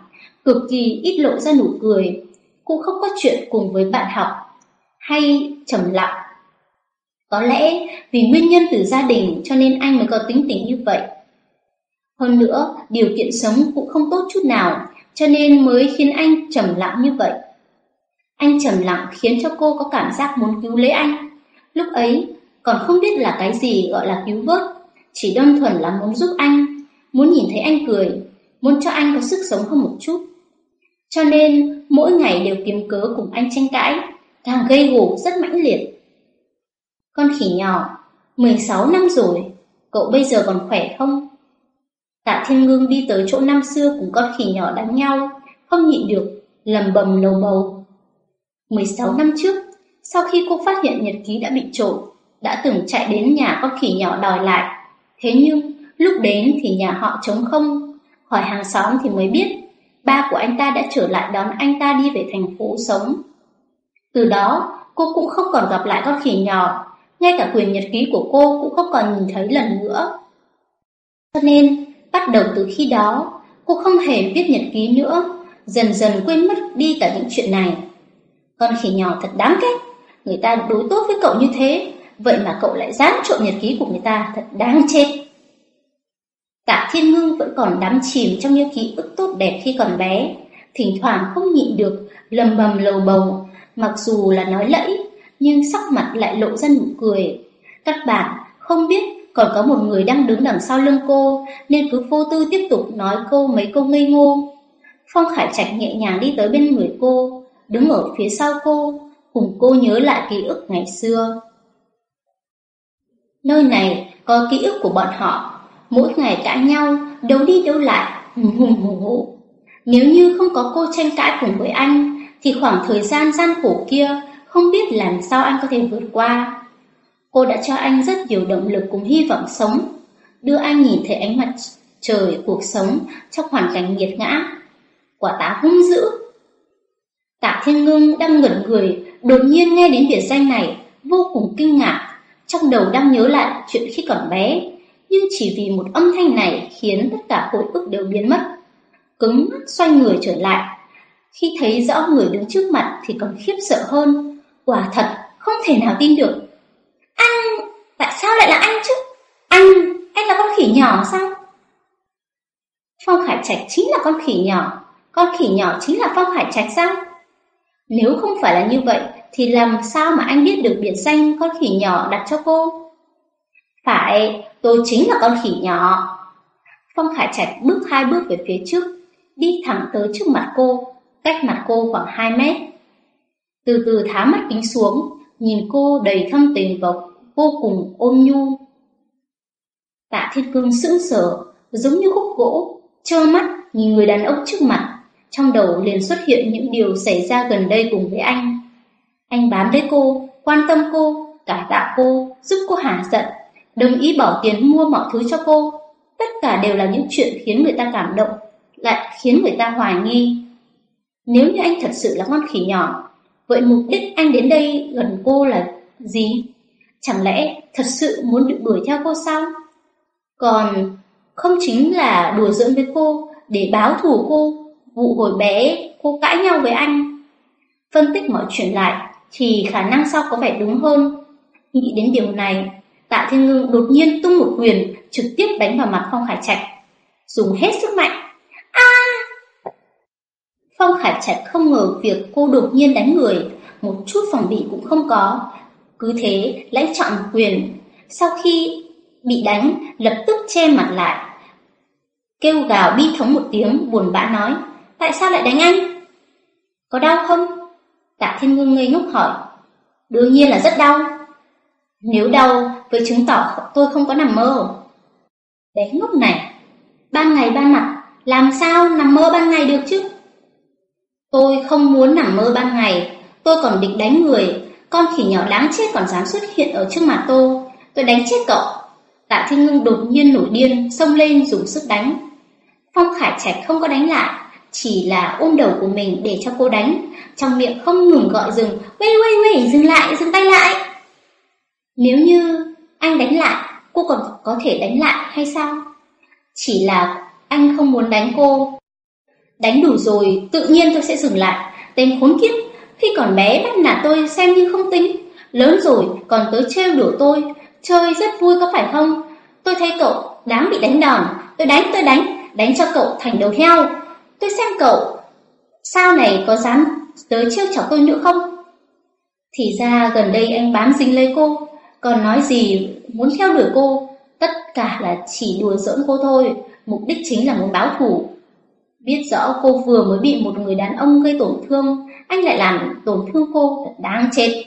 cực kỳ ít lộ ra nụ cười. cũng không có chuyện cùng với bạn học, hay trầm lặng. Có lẽ vì nguyên nhân từ gia đình cho nên anh mới có tính tình như vậy. Hơn nữa, điều kiện sống cũng không tốt chút nào, cho nên mới khiến anh trầm lặng như vậy. Anh trầm lặng khiến cho cô có cảm giác muốn cứu lấy anh. Lúc ấy, còn không biết là cái gì gọi là cứu vớt, chỉ đơn thuần là muốn giúp anh, muốn nhìn thấy anh cười, muốn cho anh có sức sống hơn một chút. Cho nên, mỗi ngày đều kiếm cớ cùng anh tranh cãi, càng gây gổ rất mãnh liệt. Con khỉ nhỏ, 16 năm rồi, cậu bây giờ còn khỏe không? Tạ Thiên Ngưng đi tới chỗ năm xưa cùng con khỉ nhỏ đánh nhau, không nhịn được, lầm bầm lầu bầu. 16 năm trước, sau khi cô phát hiện nhật ký đã bị trộm, đã từng chạy đến nhà con khỉ nhỏ đòi lại. Thế nhưng, lúc đến thì nhà họ trống không, hỏi hàng xóm thì mới biết, ba của anh ta đã trở lại đón anh ta đi về thành phố sống. Từ đó, cô cũng không còn gặp lại con khỉ nhỏ, ngay cả quyền nhật ký của cô cũng không còn nhìn thấy lần nữa. Cho nên, Bắt đầu từ khi đó, cô không hề viết nhật ký nữa, dần dần quên mất đi cả những chuyện này. Con khỉ nhỏ thật đáng ghét, người ta đối tốt với cậu như thế, vậy mà cậu lại dám trộm nhật ký của người ta, thật đáng chết. Tạ Thiên Ngưng vẫn còn đắm chìm trong những ký ức tốt đẹp khi còn bé, thỉnh thoảng không nhịn được, lầm bầm lầu bầu, mặc dù là nói lẫy, nhưng sắc mặt lại lộ ra nụ cười. Các bạn không biết còn có một người đang đứng đằng sau lưng cô, nên cứ vô tư tiếp tục nói cô mấy câu ngây ngô. Phong Khải Trạch nhẹ nhàng đi tới bên người cô, đứng ở phía sau cô, cùng cô nhớ lại ký ức ngày xưa. Nơi này có ký ức của bọn họ, mỗi ngày cãi nhau, đấu đi đấu lại, hùng hùng hổ. Nếu như không có cô tranh cãi cùng với anh, thì khoảng thời gian gian khổ kia không biết làm sao anh có thể vượt qua. Cô đã cho anh rất nhiều động lực cùng hy vọng sống, đưa anh nhìn thấy ánh mặt trời cuộc sống trong hoàn cảnh nghiệt ngã. Quả tá hung dữ. Tạ Thiên Ngưng đang ngẩn người, đột nhiên nghe đến biệt danh này, vô cùng kinh ngạc, trong đầu đang nhớ lại chuyện khi còn bé, nhưng chỉ vì một âm thanh này khiến tất cả hồi ức đều biến mất. Cứng mắt xoay người trở lại, khi thấy rõ người đứng trước mặt thì còn khiếp sợ hơn, quả thật không thể nào tin được anh, tại sao lại là anh chứ? Anh, anh là con khỉ nhỏ sao? Phong Khải Trạch chính là con khỉ nhỏ, con khỉ nhỏ chính là Phong Khải Trạch sao? Nếu không phải là như vậy, thì làm sao mà anh biết được biệt danh con khỉ nhỏ đặt cho cô? Phải, tôi chính là con khỉ nhỏ. Phong Khải Trạch bước hai bước về phía trước, đi thẳng tới trước mặt cô, cách mặt cô khoảng 2 mét. Từ từ tháo mắt kính xuống, nhìn cô đầy thâm tình và vô cùng ôn nhu. Tạ Thiên Cương sững sờ, giống như khúc gỗ, trơ mắt nhìn người đàn ông trước mặt, trong đầu liền xuất hiện những điều xảy ra gần đây cùng với anh. Anh bám lấy cô, quan tâm cô, cải tạo cô, giúp cô hả giận, đồng ý bỏ tiền mua mọi thứ cho cô. Tất cả đều là những chuyện khiến người ta cảm động, lại khiến người ta hoài nghi. Nếu như anh thật sự là con khỉ nhỏ, vậy mục đích anh đến đây gần cô là gì? Chẳng lẽ thật sự muốn được đuổi theo cô sao? Còn không chính là đùa giỡn với cô để báo thù cô, vụ hồi bé cô cãi nhau với anh. Phân tích mọi chuyện lại thì khả năng sau có vẻ đúng hơn. Nghĩ đến điều này, Tạ Thiên Ngưng đột nhiên tung một quyền trực tiếp đánh vào mặt Phong Khải Trạch, dùng hết sức mạnh. A! Phong Khải Trạch không ngờ việc cô đột nhiên đánh người, một chút phòng bị cũng không có, cứ thế lãnh chọn một quyền. Sau khi bị đánh, lập tức che mặt lại, Kêu gào bi thống một tiếng buồn bã nói Tại sao lại đánh anh? Có đau không? Tạ Thiên Ngưng ngây ngốc hỏi Đương nhiên là rất đau nếu đau, với chứng tỏ tôi không có nằm mơ. Bé ngốc này Ban ngày ban mặt Làm sao nằm mơ ban ngày được chứ? Tôi không muốn nằm mơ ban ngày. Tôi còn định đánh người. Con khỉ nhỏ đáng chết còn dám xuất hiện ở trước mặt tôi. Tôi đánh chết cậu. Tạ Thiên Ngưng đột nhiên nổi điên Xông lên dùng sức đánh. Phong Khải Trạch không có đánh lại, chỉ là ôm đầu của mình để cho cô đánh, trong miệng không ngừng gọi dừng, "Wei wei wei, dừng lại, dừng tay lại." Nếu như anh đánh lại, cô còn có thể đánh lại hay sao? Chỉ là anh không muốn đánh cô. Đánh đủ rồi, tự nhiên tôi sẽ dừng lại. Tên khốn kiếp, khi còn bé bắt nạt tôi xem như không tính, lớn rồi còn tới trêu đùa tôi, chơi rất vui có phải không? Tôi thấy cậu đáng bị đánh đòn, tôi đánh tôi đánh, đánh cho cậu thành đầu heo. Tôi xem cậu, sao này có dám tới trêu chọc tôi nữa không? Thì ra gần đây anh bám dính lấy cô, còn nói gì muốn theo đuổi cô, tất cả là chỉ đùa giỡn cô thôi, mục đích chính là muốn báo thù. Biết rõ cô vừa mới bị một người đàn ông gây tổn thương, anh lại làm tổn thương cô, thật đáng chết.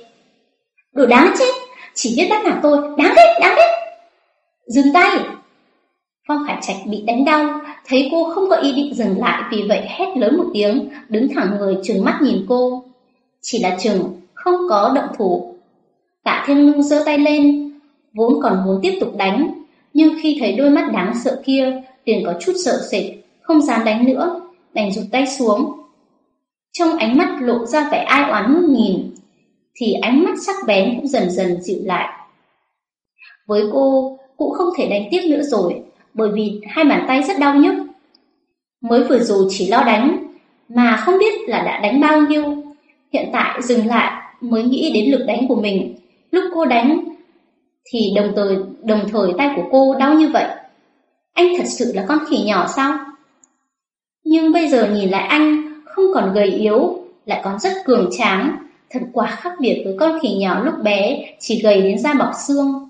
Đồ đáng chết, chỉ biết bắt nạt tôi, đáng ghét, đáng ghét. Dừng tay, Phong Khải Trạch bị đánh đau, thấy cô không có ý định dừng lại vì vậy hét lớn một tiếng, đứng thẳng người trừng mắt nhìn cô. Chỉ là trừng, không có động thủ. Thiên Lung giơ tay lên, vốn còn muốn tiếp tục đánh, nhưng khi thấy đôi mắt đáng sợ kia, liền có chút sợ sệt, không dám đánh nữa, đành rụt tay xuống. Trong ánh mắt lộ ra vẻ ai oán nhìn, thì ánh mắt sắc bén cũng dần dần dịu lại. Với cô, cũng không thể đánh tiếp nữa rồi, bởi vì hai bàn tay rất đau nhức. Mới vừa rồi chỉ lo đánh, mà không biết là đã đánh bao nhiêu. Hiện tại dừng lại mới nghĩ đến lực đánh của mình. Lúc cô đánh thì đồng thời, đồng thời tay của cô đau như vậy. Anh thật sự là con khỉ nhỏ sao? Nhưng bây giờ nhìn lại anh không còn gầy yếu, lại còn rất cường tráng, thật quá khác biệt với con khỉ nhỏ lúc bé chỉ gầy đến da bọc xương.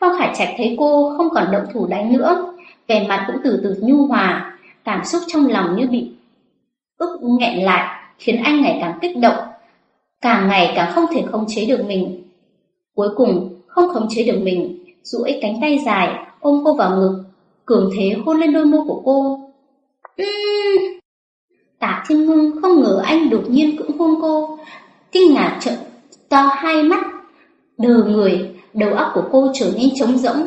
Phong Khải Trạch thấy cô không còn động thủ đánh nữa, vẻ mặt cũng từ từ nhu hòa, cảm xúc trong lòng như bị ức nghẹn lại, khiến anh ngày càng kích động, càng ngày càng không thể khống chế được mình. Cuối cùng, không khống chế được mình, duỗi cánh tay dài, ôm cô vào ngực, cường thế hôn lên đôi môi của cô. Uhm. Tạ Thiên Ngưng không ngờ anh đột nhiên cũng hôn cô, kinh ngạc trợn to hai mắt, đờ người, đầu óc của cô trở nên trống rỗng.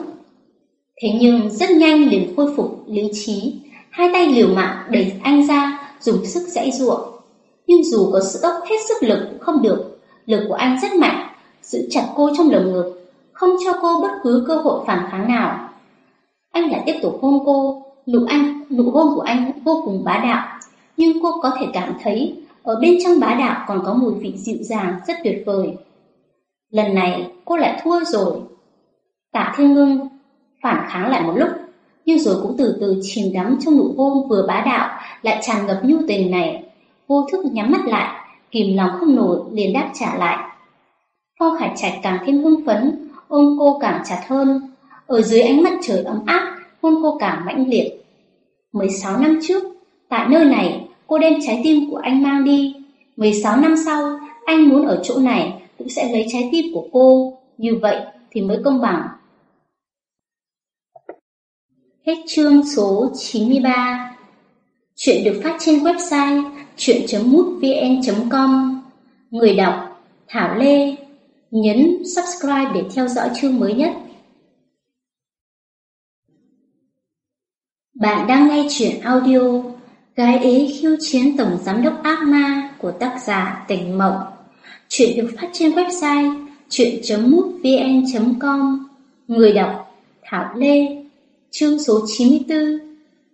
Thế nhưng rất nhanh liền khôi phục lý trí, hai tay liều mạng đẩy anh ra, dùng sức dãy ruộng. Nhưng dù có sự ốc hết sức lực cũng không được, lực của anh rất mạnh, giữ chặt cô trong lồng ngực, không cho cô bất cứ cơ hội phản kháng nào. Anh lại tiếp tục hôn cô, nụ anh, nụ hôn của anh vô cùng bá đạo, nhưng cô có thể cảm thấy ở bên trong bá đạo còn có mùi vị dịu dàng rất tuyệt vời. Lần này cô lại thua rồi. Tạ Thiên Ngưng phản kháng lại một lúc, nhưng rồi cũng từ từ chìm đắm trong nụ hôn vừa bá đạo lại tràn ngập nhu tình này. Vô thức nhắm mắt lại, kìm lòng không nổi liền đáp trả lại. Phong Khải Trạch càng thêm hưng phấn, ôm cô càng chặt hơn. Ở dưới ánh mặt trời ấm áp, hôn cô càng mãnh liệt. 16 năm trước, tại nơi này, cô đem trái tim của anh mang đi. 16 năm sau, anh muốn ở chỗ này cũng sẽ lấy trái tim của cô. Như vậy thì mới công bằng. Hết chương số 93 Chuyện được phát trên website chuyện.mútvn.com Người đọc Thảo Lê Nhấn subscribe để theo dõi chương mới nhất. Bạn đang nghe chuyện audio Gái ế khiêu chiến tổng giám đốc ác ma của tác giả Tình Mộng. Chuyện được phát trên website chuyện.mútvn.com Người đọc Thảo Lê, Chương số 94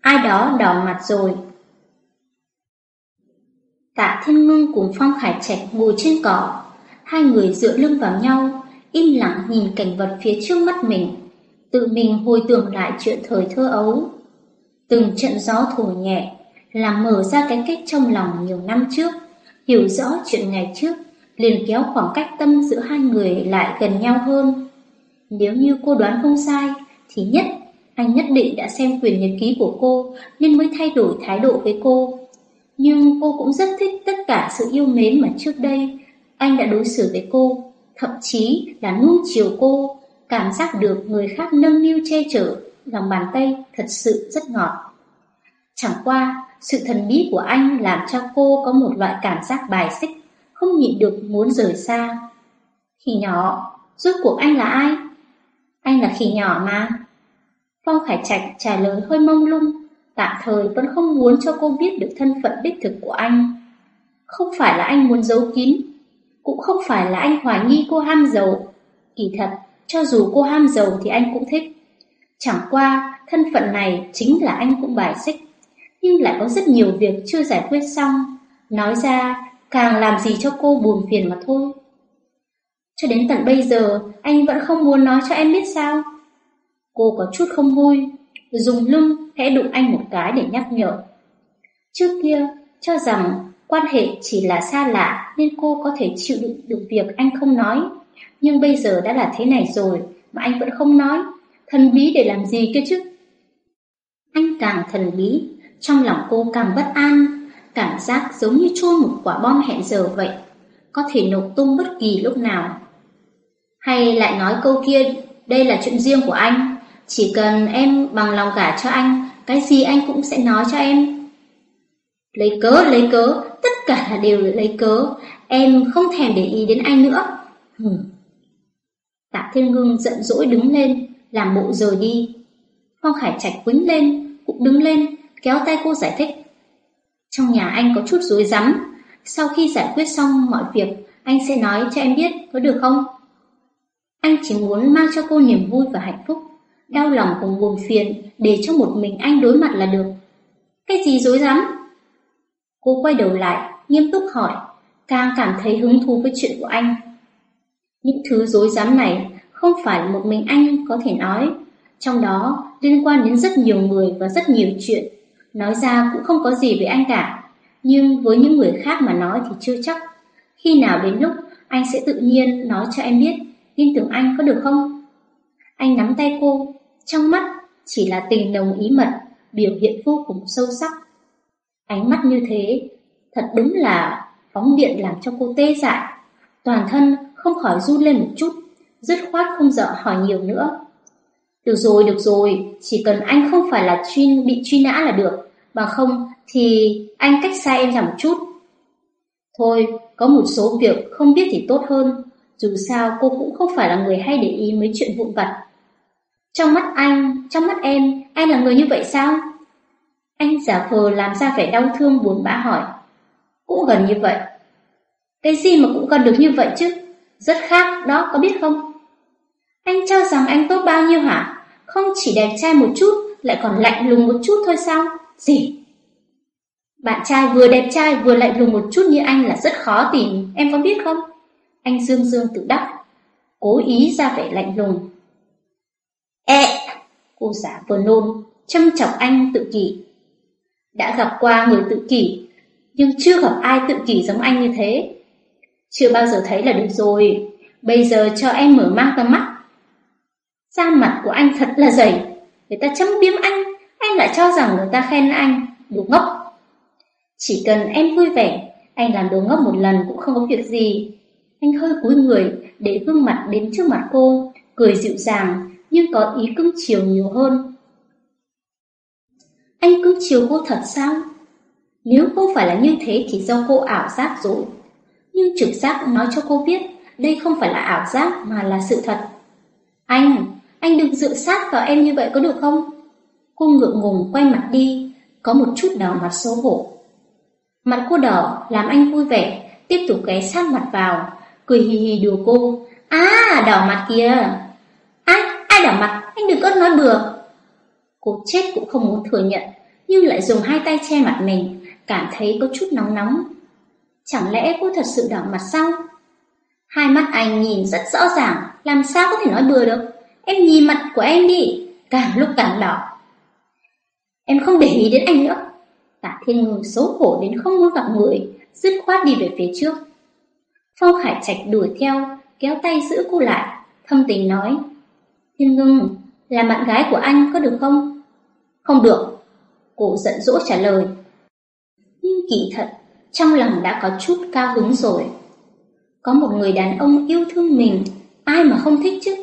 Ai đó đỏ mặt rồi Tạ Thiên Ngưng cùng Phong Khải Trạch ngồi trên cỏ Hai người dựa lưng vào nhau, Im lặng nhìn cảnh vật phía trước mắt mình, Tự mình hồi tưởng lại chuyện thời thơ ấu Từng trận gió thổi nhẹ, Làm mở ra cái kết trong lòng nhiều năm trước, Hiểu rõ chuyện ngày trước, liền kéo khoảng cách tâm giữa hai người lại gần nhau hơn Nếu như cô đoán không sai, Thì nhất, anh nhất định đã xem quyền nhật ký của cô nên mới thay đổi thái độ với cô. Nhưng cô cũng rất thích tất cả sự yêu mến mà trước đây anh đã đối xử với cô, thậm chí là nuông chiều cô, cảm giác được người khác nâng niu che chở, lòng bàn tay thật sự rất ngọt. Chẳng qua, sự thần bí của anh làm cho cô có một loại cảm giác bài xích, không nhịn được muốn rời xa. khi nhỏ, rốt cuộc anh là ai? Anh là khỉ nhỏ mà. Phong Khải Trạch trả lời hơi mông lung, tạm thời vẫn không muốn cho cô biết được thân phận đích thực của anh. Không phải là anh muốn giấu kín, cũng không phải là anh hoài nghi cô ham giàu. Kỳ thật, cho dù cô ham giàu thì anh cũng thích. Chẳng qua, thân phận này chính là anh cũng bài xích, nhưng lại có rất nhiều việc chưa giải quyết xong. Nói ra, càng làm gì cho cô buồn phiền mà thôi. Cho đến tận bây giờ, anh vẫn không muốn nói cho em biết sao? Cô có chút không vui, dùng lưng khẽ đụng anh một cái để nhắc nhở. Trước kia, cho rằng quan hệ chỉ là xa lạ nên cô có thể chịu đựng được việc anh không nói. Nhưng bây giờ đã là thế này rồi mà anh vẫn không nói. Thần bí để làm gì kia chứ? Anh càng thần bí, trong lòng cô càng bất an, cảm giác giống như chua một quả bom hẹn giờ vậy, có thể nổ tung bất kỳ lúc nào. Hay lại nói câu kia, đây là chuyện riêng của anh, chỉ cần em bằng lòng cả cho anh, cái gì anh cũng sẽ nói cho em. Lấy cớ, lấy cớ, cả là đều lấy cớ, em không thèm để ý đến anh nữa. Hừm. Tạ Thiên Ngưng giận dỗi đứng lên, làm bộ rời đi. Phong Khải Trạch quýnh lên, cũng đứng lên, kéo tay cô giải thích. Trong nhà anh có chút rối rắm, sau khi giải quyết xong mọi việc, anh sẽ nói cho em biết, có được không? Anh chỉ muốn mang cho cô niềm vui và hạnh phúc đau lòng cùng buồn phiền để cho một mình anh đối mặt là được. Cái gì dối rắm? Cô quay đầu lại, nghiêm túc hỏi, càng cảm thấy hứng thú với chuyện của anh. Những thứ dối dám này không phải một mình anh có thể nói, trong đó liên quan đến rất nhiều người và rất nhiều chuyện. Nói ra cũng không có gì với anh cả, nhưng với những người khác mà nói thì chưa chắc. Khi nào đến lúc anh sẽ tự nhiên nói cho em biết, tin tưởng anh có được không? Anh nắm tay cô, trong mắt chỉ là tình nồng ý mật, biểu hiện vô cùng sâu sắc. Ánh mắt như thế, thật đúng là phóng điện làm cho cô tê dại. Toàn thân không khỏi run lên một chút, dứt khoát không dợ hỏi nhiều nữa. Được rồi, được rồi, chỉ cần anh không phải là truy, bị truy nã là được, bằng không thì anh cách xa em ra một chút. Thôi, có một số việc không biết thì tốt hơn, dù sao cô cũng không phải là người hay để ý mấy chuyện vụn vặt. Trong mắt anh, trong mắt em, anh là người như vậy sao? Anh giả vờ làm ra vẻ đau thương buồn bã hỏi. Cũng gần như vậy. Cái gì mà cũng gần được như vậy chứ? Rất khác, đó có biết không? Anh cho rằng anh tốt bao nhiêu hả? Không chỉ đẹp trai một chút, lại còn lạnh lùng một chút thôi sao? Gì? Bạn trai vừa đẹp trai vừa lạnh lùng một chút như anh là rất khó tìm, em có biết không? Anh Dương Dương tự đắc, cố ý ra vẻ lạnh lùng, ê, cô giả vừa nôn, châm chọc anh tự kỷ. Đã gặp qua người tự kỷ, nhưng chưa gặp ai tự kỷ giống anh như thế. Chưa bao giờ thấy là được rồi. Bây giờ cho em mở mang tầm mắt. Da mặt của anh thật là dày. Người ta châm biếm anh, anh lại cho rằng người ta khen anh. Đồ ngốc. Chỉ cần em vui vẻ, anh làm đồ ngốc một lần cũng không có việc gì. Anh hơi cúi người để gương mặt đến trước mặt cô, cười dịu dàng nhưng có ý cưng chiều nhiều hơn. Anh cưng chiều cô thật sao? Nếu không phải là như thế thì do cô ảo giác rồi. Nhưng trực giác nói cho cô biết đây không phải là ảo giác mà là sự thật. Anh, anh đừng dựa sát vào em như vậy có được không? Cô ngượng ngùng quay mặt đi, có một chút đỏ mặt xấu hổ. Mặt cô đỏ làm anh vui vẻ, tiếp tục ghé sát mặt vào, cười hì hì đùa cô. À, đỏ mặt kìa. Ai, ai đỏ mặt, anh đừng có nói bừa. Cô chết cũng không muốn thừa nhận, nhưng lại dùng hai tay che mặt mình, cảm thấy có chút nóng nóng. Chẳng lẽ cô thật sự đỏ mặt sao? Hai mắt anh nhìn rất rõ ràng, làm sao có thể nói bừa được. Em nhìn mặt của em đi, càng lúc càng đỏ. Em không để ý đến anh nữa. Tạ Thiên Ngư xấu hổ đến không muốn gặp người, dứt khoát đi về phía trước. Phong Khải Trạch đuổi theo, kéo tay giữ cô lại, thâm tình nói. Thiên Ngưng, là bạn gái của anh có được không? Không được. Cô giận dỗi trả lời. Nhưng kỳ thật, trong lòng đã có chút cao hứng rồi. Có một người đàn ông yêu thương mình, ai mà không thích chứ?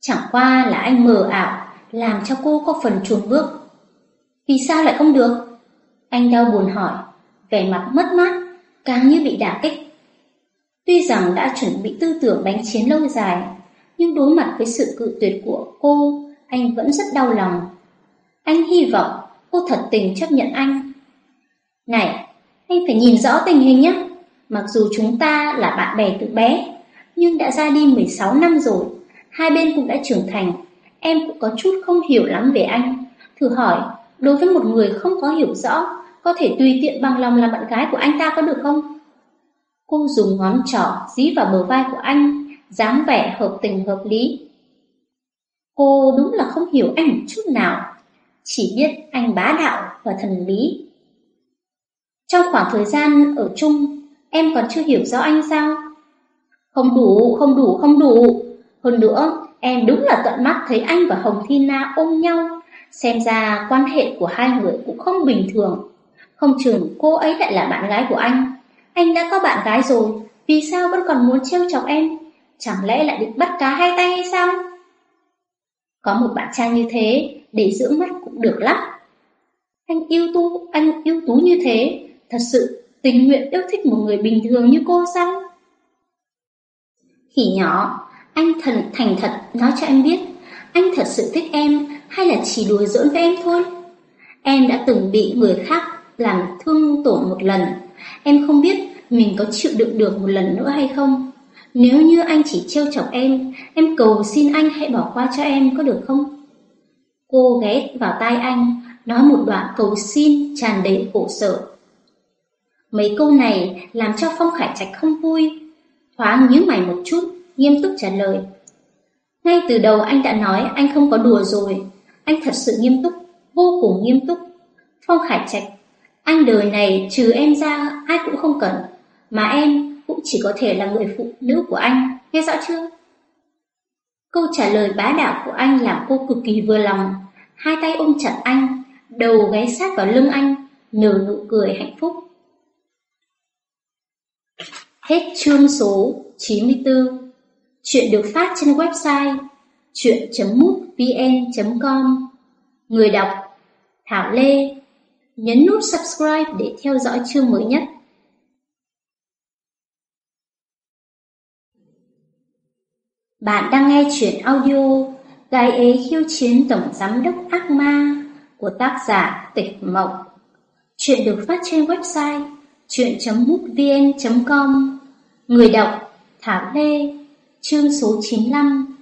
Chẳng qua là anh mờ ảo, làm cho cô có phần chuồn bước. Vì sao lại không được? Anh đau buồn hỏi, vẻ mặt mất mát, càng như bị đả kích. Tuy rằng đã chuẩn bị tư tưởng đánh chiến lâu dài, nhưng đối mặt với sự cự tuyệt của cô, anh vẫn rất đau lòng. Anh hy vọng cô thật tình chấp nhận anh. Này, anh phải nhìn rõ tình hình nhé. Mặc dù chúng ta là bạn bè từ bé, nhưng đã ra đi 16 năm rồi, hai bên cũng đã trưởng thành. Em cũng có chút không hiểu lắm về anh. Thử hỏi, đối với một người không có hiểu rõ, có thể tùy tiện bằng lòng làm bạn gái của anh ta có được không? Cô dùng ngón trỏ dí vào bờ vai của anh, dáng vẻ hợp tình hợp lý. Cô đúng là không hiểu anh một chút nào, chỉ biết anh bá đạo và thần bí. Trong khoảng thời gian ở chung, em còn chưa hiểu rõ anh sao? Không đủ, không đủ, không đủ. Hơn nữa, em đúng là tận mắt thấy anh và Hồng Thi Na ôm nhau. Xem ra quan hệ của hai người cũng không bình thường. Không chừng cô ấy lại là bạn gái của anh. Anh đã có bạn gái rồi, vì sao vẫn còn muốn trêu chọc em? Chẳng lẽ lại định bắt cá hai tay hay sao? Có một bạn trai như thế, để giữ mắt cũng được lắm. Anh yêu tú, anh yêu tú như thế, thật sự tình nguyện yêu thích một người bình thường như cô sao? Khỉ nhỏ, anh thần thành thật nói cho em biết, anh thật sự thích em hay là chỉ đùa giỡn với em thôi? Em đã từng bị người khác làm thương tổn một lần, em không biết mình có chịu đựng được một lần nữa hay không. Nếu như anh chỉ trêu chọc em, em cầu xin anh hãy bỏ qua cho em có được không? Cô ghé vào tai anh, nói một đoạn cầu xin tràn đầy khổ sở. Mấy câu này làm cho Phong Khải Trạch không vui, thoáng nhíu mày một chút, nghiêm túc trả lời. Ngay từ đầu anh đã nói anh không có đùa rồi, anh thật sự nghiêm túc, vô cùng nghiêm túc. Phong Khải Trạch, anh đời này trừ em ra ai cũng không cần, mà em cũng chỉ có thể là người phụ nữ của anh, nghe rõ chưa? Câu trả lời bá đạo của anh làm cô cực kỳ vừa lòng, hai tay ôm chặt anh, đầu gáy sát vào lưng anh, nở nụ cười hạnh phúc. Hết chương số 94 Chuyện được phát trên website chuyện.mútvn.com Người đọc, Thảo Lê Nhấn nút subscribe để theo dõi chương mới nhất. Bạn đang nghe chuyện audio Gái ế khiêu chiến tổng giám đốc ác ma của tác giả Tịch Mộng. Chuyện được phát trên website chuyện.mútvn.com Người đọc Thảo Lê Chương số 95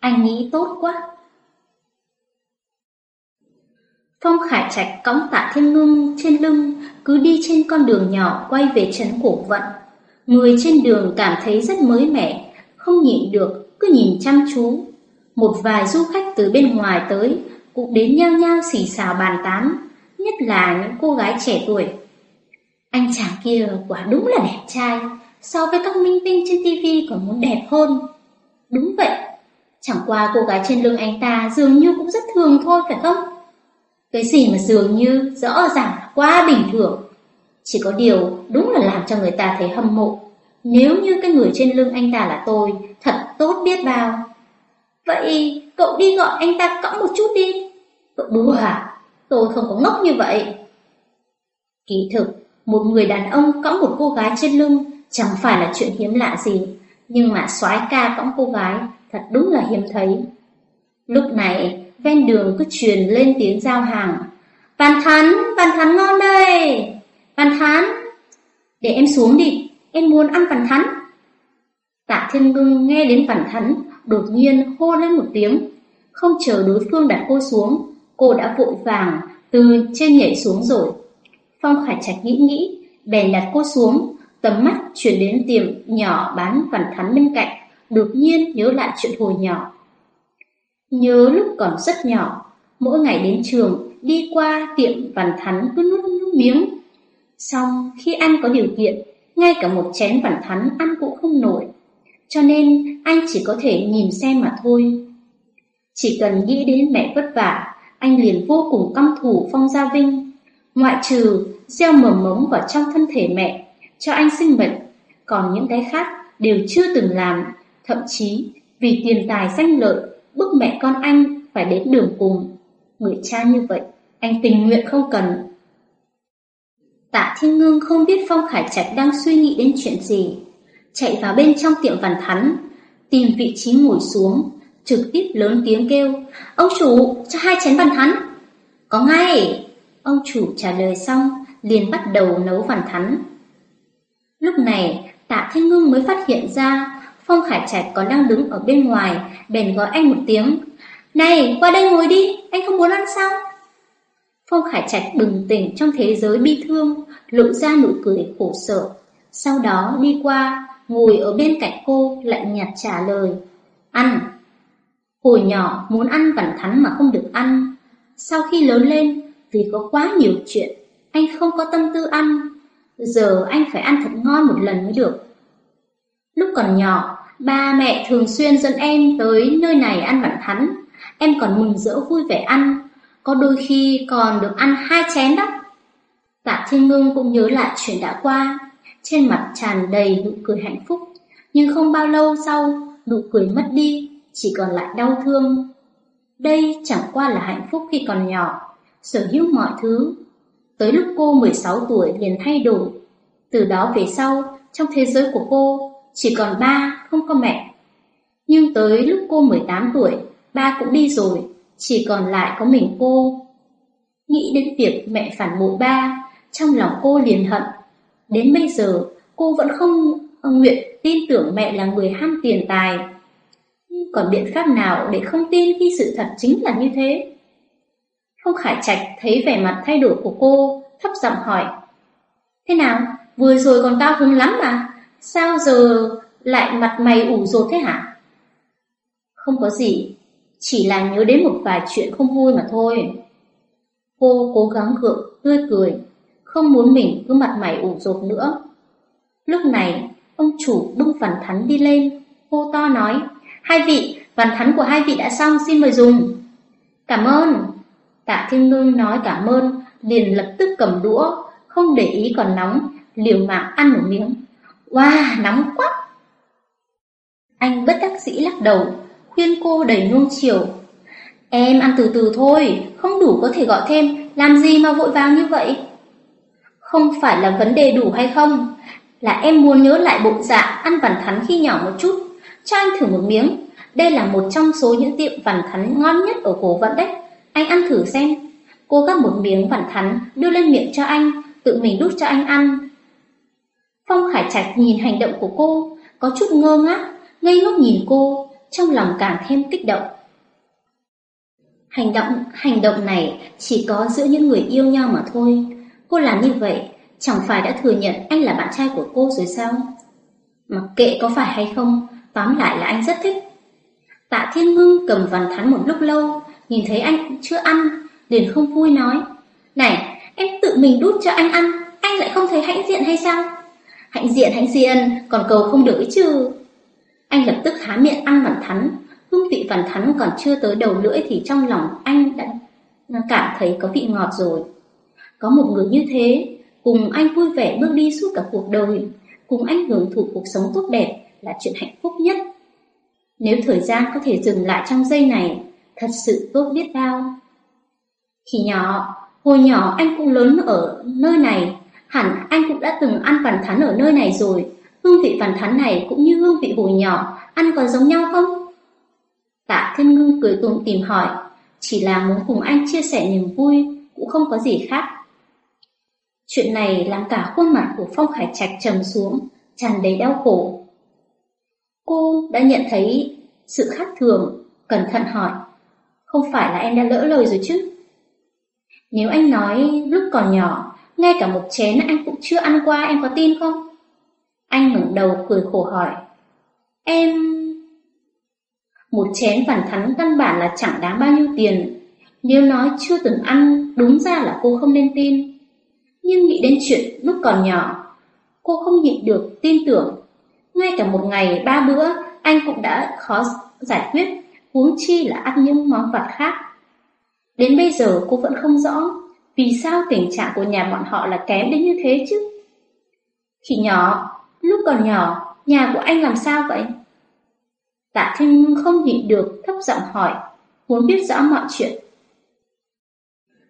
Anh nghĩ tốt quá. Phong Khải Trạch cõng tạ thiên ngưng trên lưng Cứ đi trên con đường nhỏ quay về trấn cổ vận. Người trên đường cảm thấy rất mới mẻ Không nhịn được, cứ nhìn chăm chú. Một vài du khách từ bên ngoài tới Cũng đến nhao nhao xì xào bàn tán Nhất là những cô gái trẻ tuổi. Anh chàng kia quả đúng là đẹp trai, so với các minh tinh trên tivi còn muốn đẹp hơn. Đúng vậy, chẳng qua cô gái trên lưng anh ta dường như cũng rất thường thôi phải không? Cái gì mà dường như rõ ràng là quá bình thường. Chỉ có điều đúng là làm cho người ta thấy hâm mộ. Nếu như cái người trên lưng anh ta là tôi, thật tốt biết bao. Vậy cậu đi gọi anh ta cõng một chút đi. Cậu đùa à Tôi không có ngốc như vậy. Kỳ thực, một người đàn ông cõng một cô gái trên lưng chẳng phải là chuyện hiếm lạ gì, nhưng mà soái ca cõng cô gái thật đúng là hiếm thấy. Lúc này, ven đường cứ truyền lên tiếng giao hàng. Văn thắn, Văn thắn ngon đây! Văn thắn! Để em xuống đi, em muốn ăn Văn thắn. Tạ Thiên Ngưng nghe đến Văn thắn, đột nhiên hô lên một tiếng. Không chờ đối phương đặt cô xuống, cô đã vội vàng từ trên nhảy xuống rồi. Phong Khải Trạch nghĩ nghĩ, bèn đặt cô xuống, tầm mắt chuyển đến tiệm nhỏ bán vằn thắn bên cạnh, đột nhiên nhớ lại chuyện hồi nhỏ. Nhớ lúc còn rất nhỏ, mỗi ngày đến trường, đi qua tiệm vằn thắn cứ nuốt nước miếng. Xong, khi ăn có điều kiện, ngay cả một chén vằn thắn ăn cũng không nổi. Cho nên anh chỉ có thể nhìn xem mà thôi. Chỉ cần nghĩ đến mẹ vất vả, anh liền vô cùng căm thủ Phong Gia Vinh. Ngoại trừ gieo mầm mống vào trong thân thể mẹ, cho anh sinh mệnh, còn những cái khác đều chưa từng làm, thậm chí vì tiền tài danh lợi, bức mẹ con anh phải đến đường cùng. Người cha như vậy, anh tình nguyện không cần. Tạ Thiên Ngưng không biết Phong Khải Trạch đang suy nghĩ đến chuyện gì, chạy vào bên trong tiệm vằn thắn, tìm vị trí ngồi xuống, trực tiếp lớn tiếng kêu, ông chủ, cho hai chén vằn thắn. Có ngay, ông chủ trả lời xong, liền bắt đầu nấu vằn thắn. Lúc này, tạ Thanh Ngưng mới phát hiện ra, Phong Khải Trạch còn đang đứng ở bên ngoài, bèn gọi anh một tiếng. Này, qua đây ngồi đi, anh không muốn ăn sao? Phong Khải Trạch bừng tỉnh trong thế giới bi thương, lộ ra nụ cười khổ sở. Sau đó đi qua, ngồi ở bên cạnh cô, lạnh nhạt trả lời. Ăn. Hồi nhỏ muốn ăn vằn thắn mà không được ăn. Sau khi lớn lên, vì có quá nhiều chuyện, anh không có tâm tư ăn. Giờ anh phải ăn thật ngon một lần mới được. Lúc còn nhỏ, ba mẹ thường xuyên dẫn em tới nơi này ăn vằn thắn. Em còn mừng rỡ vui vẻ ăn, có đôi khi còn được ăn hai chén đó. Tạ Thiên Ngưng cũng nhớ lại chuyện đã qua, trên mặt tràn đầy nụ cười hạnh phúc, nhưng không bao lâu sau, nụ cười mất đi, chỉ còn lại đau thương. Đây chẳng qua là hạnh phúc khi còn nhỏ, sở hữu mọi thứ. Tới lúc cô 16 tuổi liền thay đổi. Từ đó về sau, trong thế giới của cô, chỉ còn ba, không có mẹ. Nhưng tới lúc cô 18 tuổi, ba cũng đi rồi, chỉ còn lại có mình cô. Nghĩ đến việc mẹ phản bội ba, trong lòng cô liền hận. Đến bây giờ, cô vẫn không nguyện tin tưởng mẹ là người ham tiền tài. Nhưng còn biện pháp nào để không tin khi sự thật chính là như thế? Ông Khải Trạch thấy vẻ mặt thay đổi của cô, thấp giọng hỏi. Thế nào, vừa rồi còn cao hứng lắm mà, sao giờ lại mặt mày ủ rột thế hả? Không có gì, chỉ là nhớ đến một vài chuyện không vui mà thôi. Cô cố gắng gượng, tươi cười, không muốn mình cứ mặt mày ủ rột nữa. Lúc này, ông chủ bưng vằn thắn đi lên, cô to nói, hai vị, vằn thắn của hai vị đã xong, xin mời dùng. Cảm ơn. Tạ Thiên Ngưng nói cảm ơn, liền lập tức cầm đũa, không để ý còn nóng, liều mạng ăn một miếng. Wow, nóng quá! Anh bất đắc dĩ lắc đầu, khuyên cô đầy nuông chiều. Em ăn từ từ thôi, không đủ có thể gọi thêm, làm gì mà vội vàng như vậy? Không phải là vấn đề đủ hay không, là em muốn nhớ lại bộ dạng ăn vằn thắn khi nhỏ một chút, cho anh thử một miếng. Đây là một trong số những tiệm vằn thắn ngon nhất ở cổ vận đấy, anh ăn thử xem. Cô gắp một miếng vằn thắn đưa lên miệng cho anh, tự mình đút cho anh ăn. Phong Khải Trạch nhìn hành động của cô, có chút ngơ ngác, ngây ngốc nhìn cô, trong lòng càng thêm kích động. Hành động hành động này chỉ có giữa những người yêu nhau mà thôi. Cô làm như vậy, chẳng phải đã thừa nhận anh là bạn trai của cô rồi sao? Mặc kệ có phải hay không, tóm lại là anh rất thích. Tạ Thiên Ngưng cầm vằn thắn một lúc lâu, nhìn thấy anh chưa ăn, liền không vui nói. Này, em tự mình đút cho anh ăn, Anh lại không thấy hãnh diện hay sao? Hãnh diện hãnh diện, còn cầu không được chứ. Anh lập tức há miệng ăn vằn thắn, hương vị vằn thắn còn chưa tới đầu lưỡi thì trong lòng anh đã cảm thấy có vị ngọt rồi. Có một người như thế, cùng anh vui vẻ bước đi suốt cả cuộc đời, cùng anh hưởng thụ cuộc sống tốt đẹp là chuyện hạnh phúc nhất. Nếu thời gian có thể dừng lại trong giây này, thật sự tốt biết bao. Khi nhỏ, hồi nhỏ anh cũng lớn ở nơi này, hẳn anh cũng đã từng ăn vằn thắn ở nơi này rồi. Hương vị vằn thắn này cũng như hương vị hồi nhỏ, ăn có giống nhau không? Tạ Thiên Ngưng cười tủm tìm hỏi, chỉ là muốn cùng anh chia sẻ niềm vui, cũng không có gì khác. Chuyện này làm cả khuôn mặt của Phong Khải Trạch trầm xuống, tràn đầy đau khổ. Cô đã nhận thấy sự khác thường, cẩn thận hỏi, không phải là em đã lỡ lời rồi chứ? Nếu anh nói lúc còn nhỏ, ngay cả một chén anh cũng chưa ăn qua em có tin không? Anh ngẩng đầu cười khổ hỏi. Em... Một chén phản thắn căn bản là chẳng đáng bao nhiêu tiền. Nếu nói chưa từng ăn, đúng ra là cô không nên tin. Nhưng nghĩ đến chuyện lúc còn nhỏ, cô không nhịn được tin tưởng. Ngay cả một ngày ba bữa, anh cũng đã khó giải quyết, huống chi là ăn những món vật khác. Đến bây giờ cô vẫn không rõ vì sao tình trạng của nhà bọn họ là kém đến như thế chứ. Khi nhỏ, lúc còn nhỏ, nhà của anh làm sao vậy? Tạ Thanh không nhịn được thấp giọng hỏi, muốn biết rõ mọi chuyện.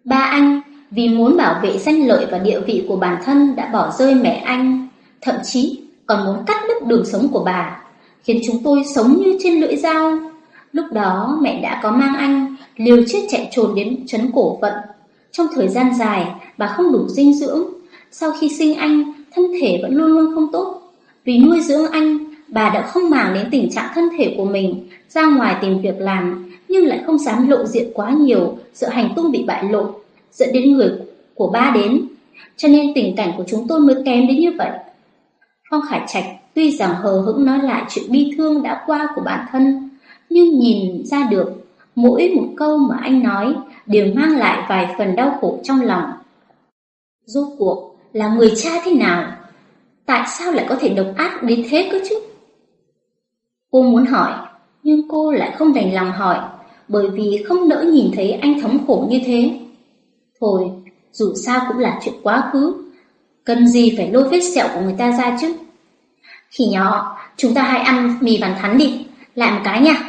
Ba anh vì muốn bảo vệ danh lợi và địa vị của bản thân đã bỏ rơi mẹ anh, thậm chí còn muốn cắt đứt đường sống của bà, khiến chúng tôi sống như trên lưỡi dao. Lúc đó mẹ đã có mang anh, liều chết chạy trồn đến chấn cổ vận. Trong thời gian dài, bà không đủ dinh dưỡng. Sau khi sinh anh, thân thể vẫn luôn luôn không tốt. Vì nuôi dưỡng anh, bà đã không màng đến tình trạng thân thể của mình, ra ngoài tìm việc làm, nhưng lại không dám lộ diện quá nhiều, sợ hành tung bị bại lộ, dẫn đến người của ba đến. Cho nên tình cảnh của chúng tôi mới kém đến như vậy. Phong Khải Trạch tuy rằng hờ hững nói lại chuyện bi thương đã qua của bản thân, nhưng nhìn ra được mỗi một câu mà anh nói đều mang lại vài phần đau khổ trong lòng. Rốt cuộc là người cha thế nào? Tại sao lại có thể độc ác đến thế cơ chứ? Cô muốn hỏi, nhưng cô lại không đành lòng hỏi, bởi vì không đỡ nhìn thấy anh thống khổ như thế. Thôi, dù sao cũng là chuyện quá khứ, cần gì phải lôi vết sẹo của người ta ra chứ. Khi nhỏ, chúng ta hãy ăn mì bàn thắn đi, lại một cái nha.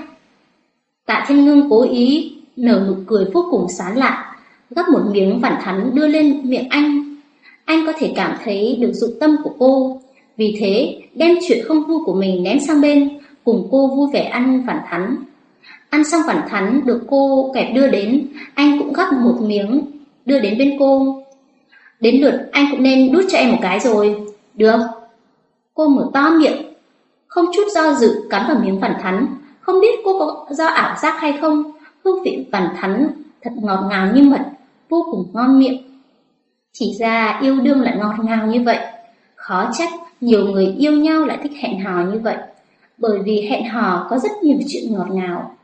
Tạ Thiên Ngưng cố ý nở nụ cười vô cùng sán lạ, gắp một miếng vằn thắn đưa lên miệng anh. Anh có thể cảm thấy được dụng tâm của cô, vì thế đem chuyện không vui của mình ném sang bên, cùng cô vui vẻ ăn vằn thắn. Ăn xong vằn thắn được cô kẹp đưa đến, anh cũng gắp một miếng đưa đến bên cô. Đến lượt anh cũng nên đút cho em một cái rồi. Được. Cô mở to miệng, không chút do dự cắn vào miếng vằn thắn. Không biết cô có do ảo giác hay không, hương vị vằn thắn thật ngọt ngào như mật, vô cùng ngon miệng. Chỉ ra yêu đương lại ngọt ngào như vậy. Khó trách nhiều người yêu nhau lại thích hẹn hò như vậy. Bởi vì hẹn hò có rất nhiều chuyện ngọt ngào.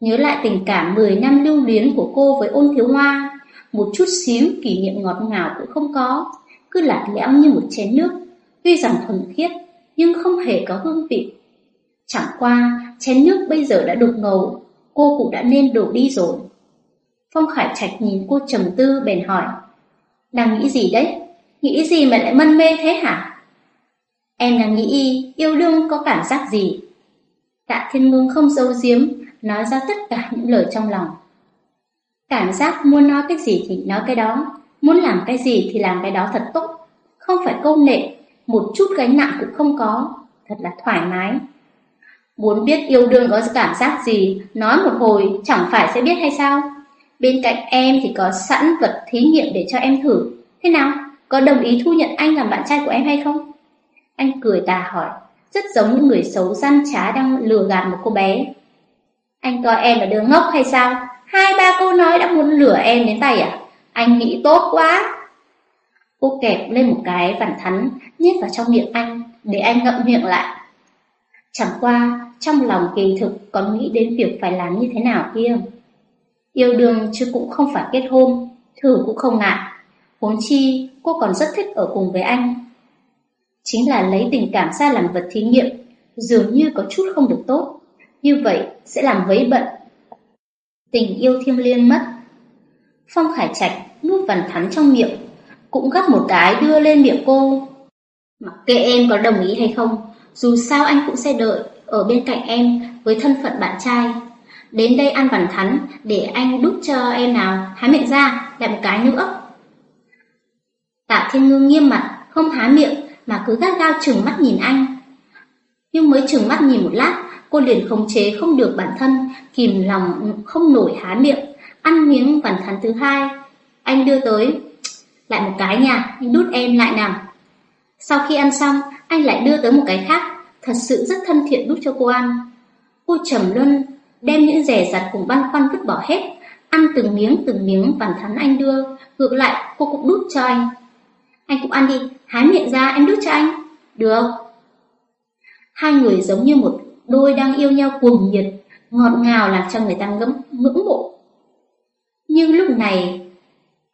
Nhớ lại tình cảm 10 năm lưu luyến của cô với ôn thiếu hoa, một chút xíu kỷ niệm ngọt ngào cũng không có, cứ lạc lẽo như một chén nước, tuy rằng thuần khiết nhưng không hề có hương vị. Chẳng qua, chén nước bây giờ đã đục ngầu, cô cũng đã nên đổ đi rồi. Phong Khải Trạch nhìn cô trầm tư bèn hỏi, đang nghĩ gì đấy? Nghĩ gì mà lại mân mê thế hả? Em đang nghĩ yêu đương có cảm giác gì? Tạ Thiên Ngưng không giấu giếm, nói ra tất cả những lời trong lòng. Cảm giác muốn nói cái gì thì nói cái đó, muốn làm cái gì thì làm cái đó thật tốt, không phải câu nệ, một chút gánh nặng cũng không có, thật là thoải mái. Muốn biết yêu đương có cảm giác gì, nói một hồi chẳng phải sẽ biết hay sao? Bên cạnh em thì có sẵn vật thí nghiệm để cho em thử. Thế nào, có đồng ý thu nhận anh làm bạn trai của em hay không? Anh cười tà hỏi, rất giống những người xấu gian trá đang lừa gạt một cô bé. Anh coi em là đứa ngốc hay sao? Hai ba câu nói đã muốn lửa em đến tay à? Anh nghĩ tốt quá. Cô kẹp lên một cái vằn thắn, nhét vào trong miệng anh, để anh ngậm miệng lại. Chẳng qua, trong lòng kỳ thực còn nghĩ đến việc phải làm như thế nào kia. Yêu đương chứ cũng không phải kết hôn, thử cũng không ngại. Huống chi, cô còn rất thích ở cùng với anh. Chính là lấy tình cảm ra làm vật thí nghiệm, dường như có chút không được tốt. Như vậy sẽ làm vấy bận. Tình yêu thiêng liêng mất. Phong Khải Trạch nuốt vằn thắn trong miệng, cũng gắp một cái đưa lên miệng cô. Mặc kệ em có đồng ý hay không, dù sao anh cũng sẽ đợi ở bên cạnh em với thân phận bạn trai. Đến đây ăn vằn thắn để anh đút cho em nào, há miệng ra, lại một cái nữa. Tạ Thiên Ngư nghiêm mặt, không há miệng mà cứ gắt gao trừng mắt nhìn anh. Nhưng mới trừng mắt nhìn một lát, cô liền khống chế không được bản thân, kìm lòng không nổi há miệng, ăn miếng vằn thắn thứ hai. Anh đưa tới, lại một cái nha, anh đút em lại nào. Sau khi ăn xong, anh lại đưa tới một cái khác, thật sự rất thân thiện đút cho cô ăn. Cô trầm luân, đem những rẻ rặt cùng băn khoăn vứt bỏ hết, ăn từng miếng từng miếng bản thắn anh đưa, ngược lại cô cũng đút cho anh. Anh cũng ăn đi, hái miệng ra em đút cho anh. Được. Hai người giống như một đôi đang yêu nhau cuồng nhiệt, ngọt ngào làm cho người ta ngẫm ngưỡng mộ. Nhưng lúc này,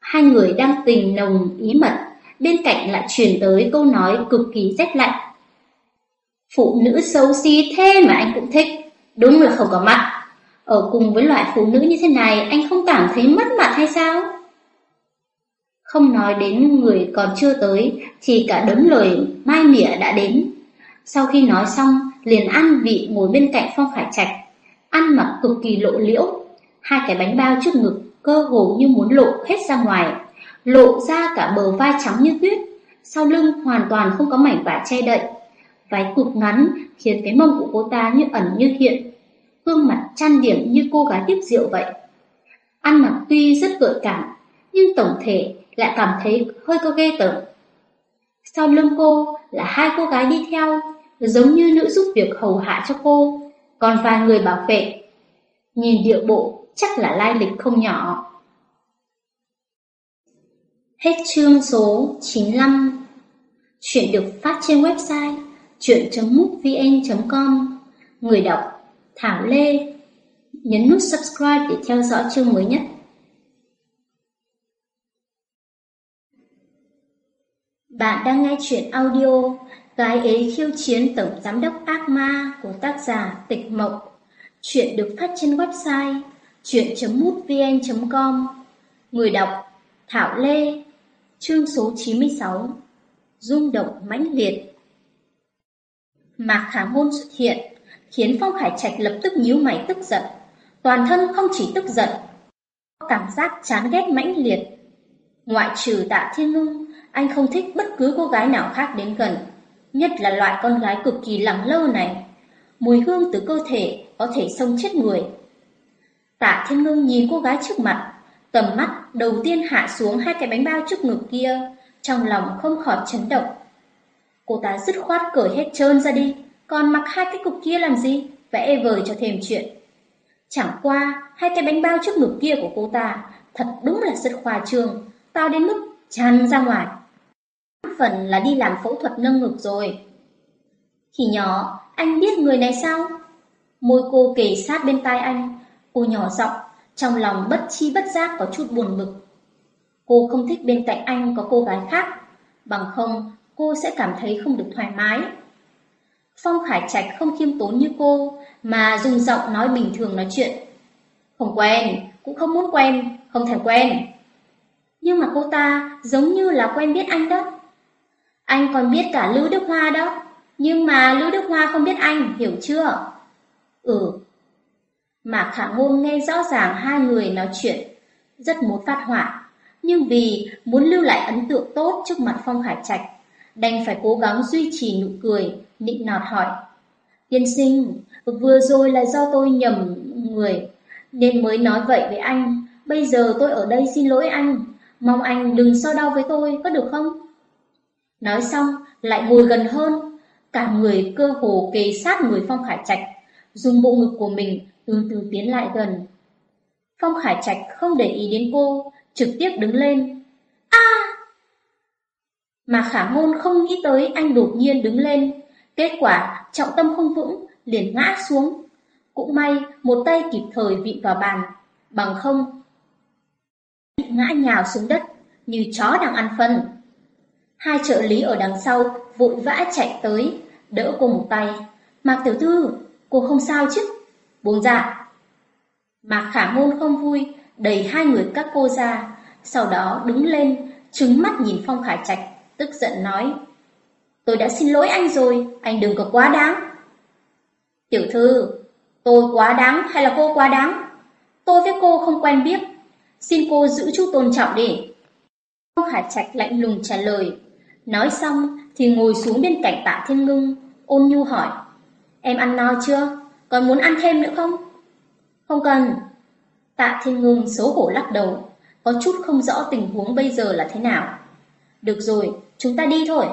hai người đang tình nồng ý mật, bên cạnh lại truyền tới câu nói cực kỳ rét lạnh. Phụ nữ xấu xí thế mà anh cũng thích, đúng là không có mặt. Ở cùng với loại phụ nữ như thế này, anh không cảm thấy mất mặt hay sao? Không nói đến người còn chưa tới, thì cả đống lời mai mỉa đã đến. Sau khi nói xong, liền ăn vị ngồi bên cạnh Phong Khải Trạch, ăn mặc cực kỳ lộ liễu, hai cái bánh bao trước ngực cơ hồ như muốn lộ hết ra ngoài, lộ ra cả bờ vai trắng như tuyết, sau lưng hoàn toàn không có mảnh vải che đậy. Váy cụt ngắn khiến cái mông của cô ta như ẩn như hiện, gương mặt trang điểm như cô gái tiếp rượu vậy. Ăn mặc tuy rất gợi cảm, nhưng tổng thể lại cảm thấy hơi có ghê tởm. Sau lưng cô là hai cô gái đi theo, giống như nữ giúp việc hầu hạ cho cô, còn vài người bảo vệ. Nhìn địa bộ chắc là lai lịch không nhỏ. Hết chương số 95 Chuyện được phát trên website chuyện.mútvn.com Người đọc Thảo Lê, Nhấn nút subscribe để theo dõi chương mới nhất. Bạn đang nghe chuyện audio Gái ế khiêu chiến tổng giám đốc ác ma của tác giả Tịch Mộng. Chuyện được phát trên website chuyện.mútvn.com Người đọc Thảo Lê, Chương số 96 Rung động mãnh liệt Mạc Khả ngôn xuất hiện khiến Phong Khải Trạch lập tức nhíu mày tức giận. Toàn thân không chỉ tức giận, cảm giác chán ghét mãnh liệt. Ngoại trừ tạ thiên ngưng, anh không thích bất cứ cô gái nào khác đến gần, nhất là loại con gái cực kỳ lẳng lơ này. Mùi hương từ cơ thể có thể xông chết người. Tạ Thiên Ngưng nhìn cô gái trước mặt, tầm mắt đầu tiên hạ xuống hai cái bánh bao trước ngực kia, trong lòng không khỏi chấn động. Cô ta dứt khoát cởi hết trơn ra đi, còn mặc hai cái cục kia làm gì, vẽ vời cho thêm chuyện. Chẳng qua, hai cái bánh bao trước ngực kia của cô ta thật đúng là rất khoa trương, to đến mức tràn ra ngoài. Phần là đi làm phẫu thuật nâng ngực rồi. Khi nhỏ, anh biết người này sao? Môi cô kề sát bên tai anh, cô nhỏ giọng, trong lòng bất chi bất giác có chút buồn bực. Cô không thích bên cạnh anh có cô gái khác, bằng không cô sẽ cảm thấy không được thoải mái. Phong Khải Trạch không khiêm tốn như cô, mà dùng giọng nói bình thường nói chuyện. Không quen, cũng không muốn quen, không thèm quen. Nhưng mà cô ta giống như là quen biết anh đó. Anh còn biết cả lưu Đức Hoa đó, nhưng mà lưu Đức Hoa không biết anh, hiểu chưa? Ừ. mà Khả Ngôn nghe rõ ràng hai người nói chuyện, rất muốn phát hỏa, nhưng vì muốn lưu lại ấn tượng tốt trước mặt Phong Khải Trạch, đành phải cố gắng duy trì nụ cười, nịnh nọt hỏi. Tiên sinh, vừa rồi là do tôi nhầm người, nên mới nói vậy với anh. Bây giờ tôi ở đây xin lỗi anh, mong anh đừng so đau với tôi, có được không? Nói xong, lại ngồi gần hơn, cả người cơ hồ kề sát người Phong Khải Trạch, dùng bộ ngực của mình từ từ tiến lại gần. Phong Khải Trạch không để ý đến cô, trực tiếp đứng lên. A! Mà Khả Ngôn không nghĩ tới anh đột nhiên đứng lên, kết quả trọng tâm không vững, liền ngã xuống. Cũng may một tay kịp thời vị vào bàn, bằng không ngã nhào xuống đất, như chó đang ăn phân. Hai trợ lý ở đằng sau vội vã chạy tới, đỡ cô một tay. Mạc tiểu thư, cô không sao chứ? Buông ra. Mạc khả ngôn không vui, đẩy hai người các cô ra, sau đó đứng lên, trừng mắt nhìn Phong Khải Trạch, tức giận nói. Tôi đã xin lỗi anh rồi, anh đừng có quá đáng. Tiểu thư, tôi quá đáng hay là cô quá đáng? Tôi với cô không quen biết, xin cô giữ chút tôn trọng đi. Phong Khải Trạch lạnh lùng trả lời, nói xong thì ngồi xuống bên cạnh tạ thiên ngưng, ôn nhu hỏi. Em ăn no chưa? Còn muốn ăn thêm nữa không? Không cần. Tạ thiên ngưng xấu hổ lắc đầu, có chút không rõ tình huống bây giờ là thế nào. Được rồi, chúng ta đi thôi.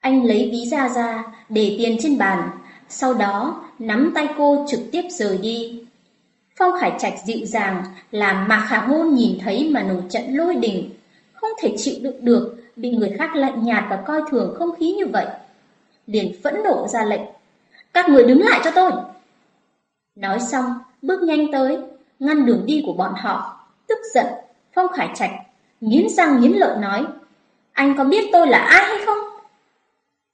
Anh lấy ví ra ra, để tiền trên bàn, sau đó nắm tay cô trực tiếp rời đi. Phong Khải Trạch dịu dàng, làm Mạc Khả Ngôn nhìn thấy mà nổi trận lôi đình, không thể chịu đựng được bị người khác lạnh nhạt và coi thường không khí như vậy. Liền phẫn nộ ra lệnh, các người đứng lại cho tôi. Nói xong, bước nhanh tới, ngăn đường đi của bọn họ, tức giận, Phong Khải Trạch, nghiến răng nghiến lợi nói, anh có biết tôi là ai hay không?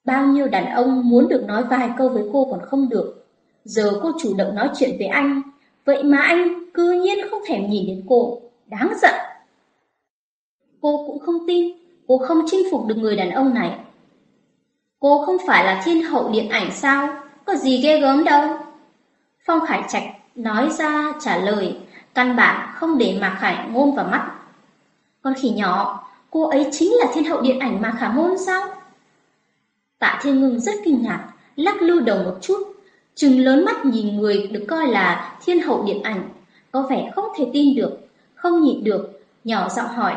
Bao nhiêu đàn ông muốn được nói vài câu với cô còn không được. Giờ cô chủ động nói chuyện với anh, vậy mà anh cư nhiên không thèm nhìn đến cô, đáng giận. Cô cũng không tin, cô không chinh phục được người đàn ông này. Cô không phải là thiên hậu điện ảnh sao, có gì ghê gớm đâu. Phong Khải Trạch nói ra trả lời, căn bản không để Mạc Khải ngôn vào mắt. Con khỉ nhỏ, cô ấy chính là thiên hậu điện ảnh mà Khả Ngôn sao? Tạ Thiên Ngưng rất kinh ngạc, lắc lư đầu một chút, trừng lớn mắt nhìn người được coi là thiên hậu điện ảnh, có vẻ không thể tin được, không nhịn được, nhỏ giọng hỏi.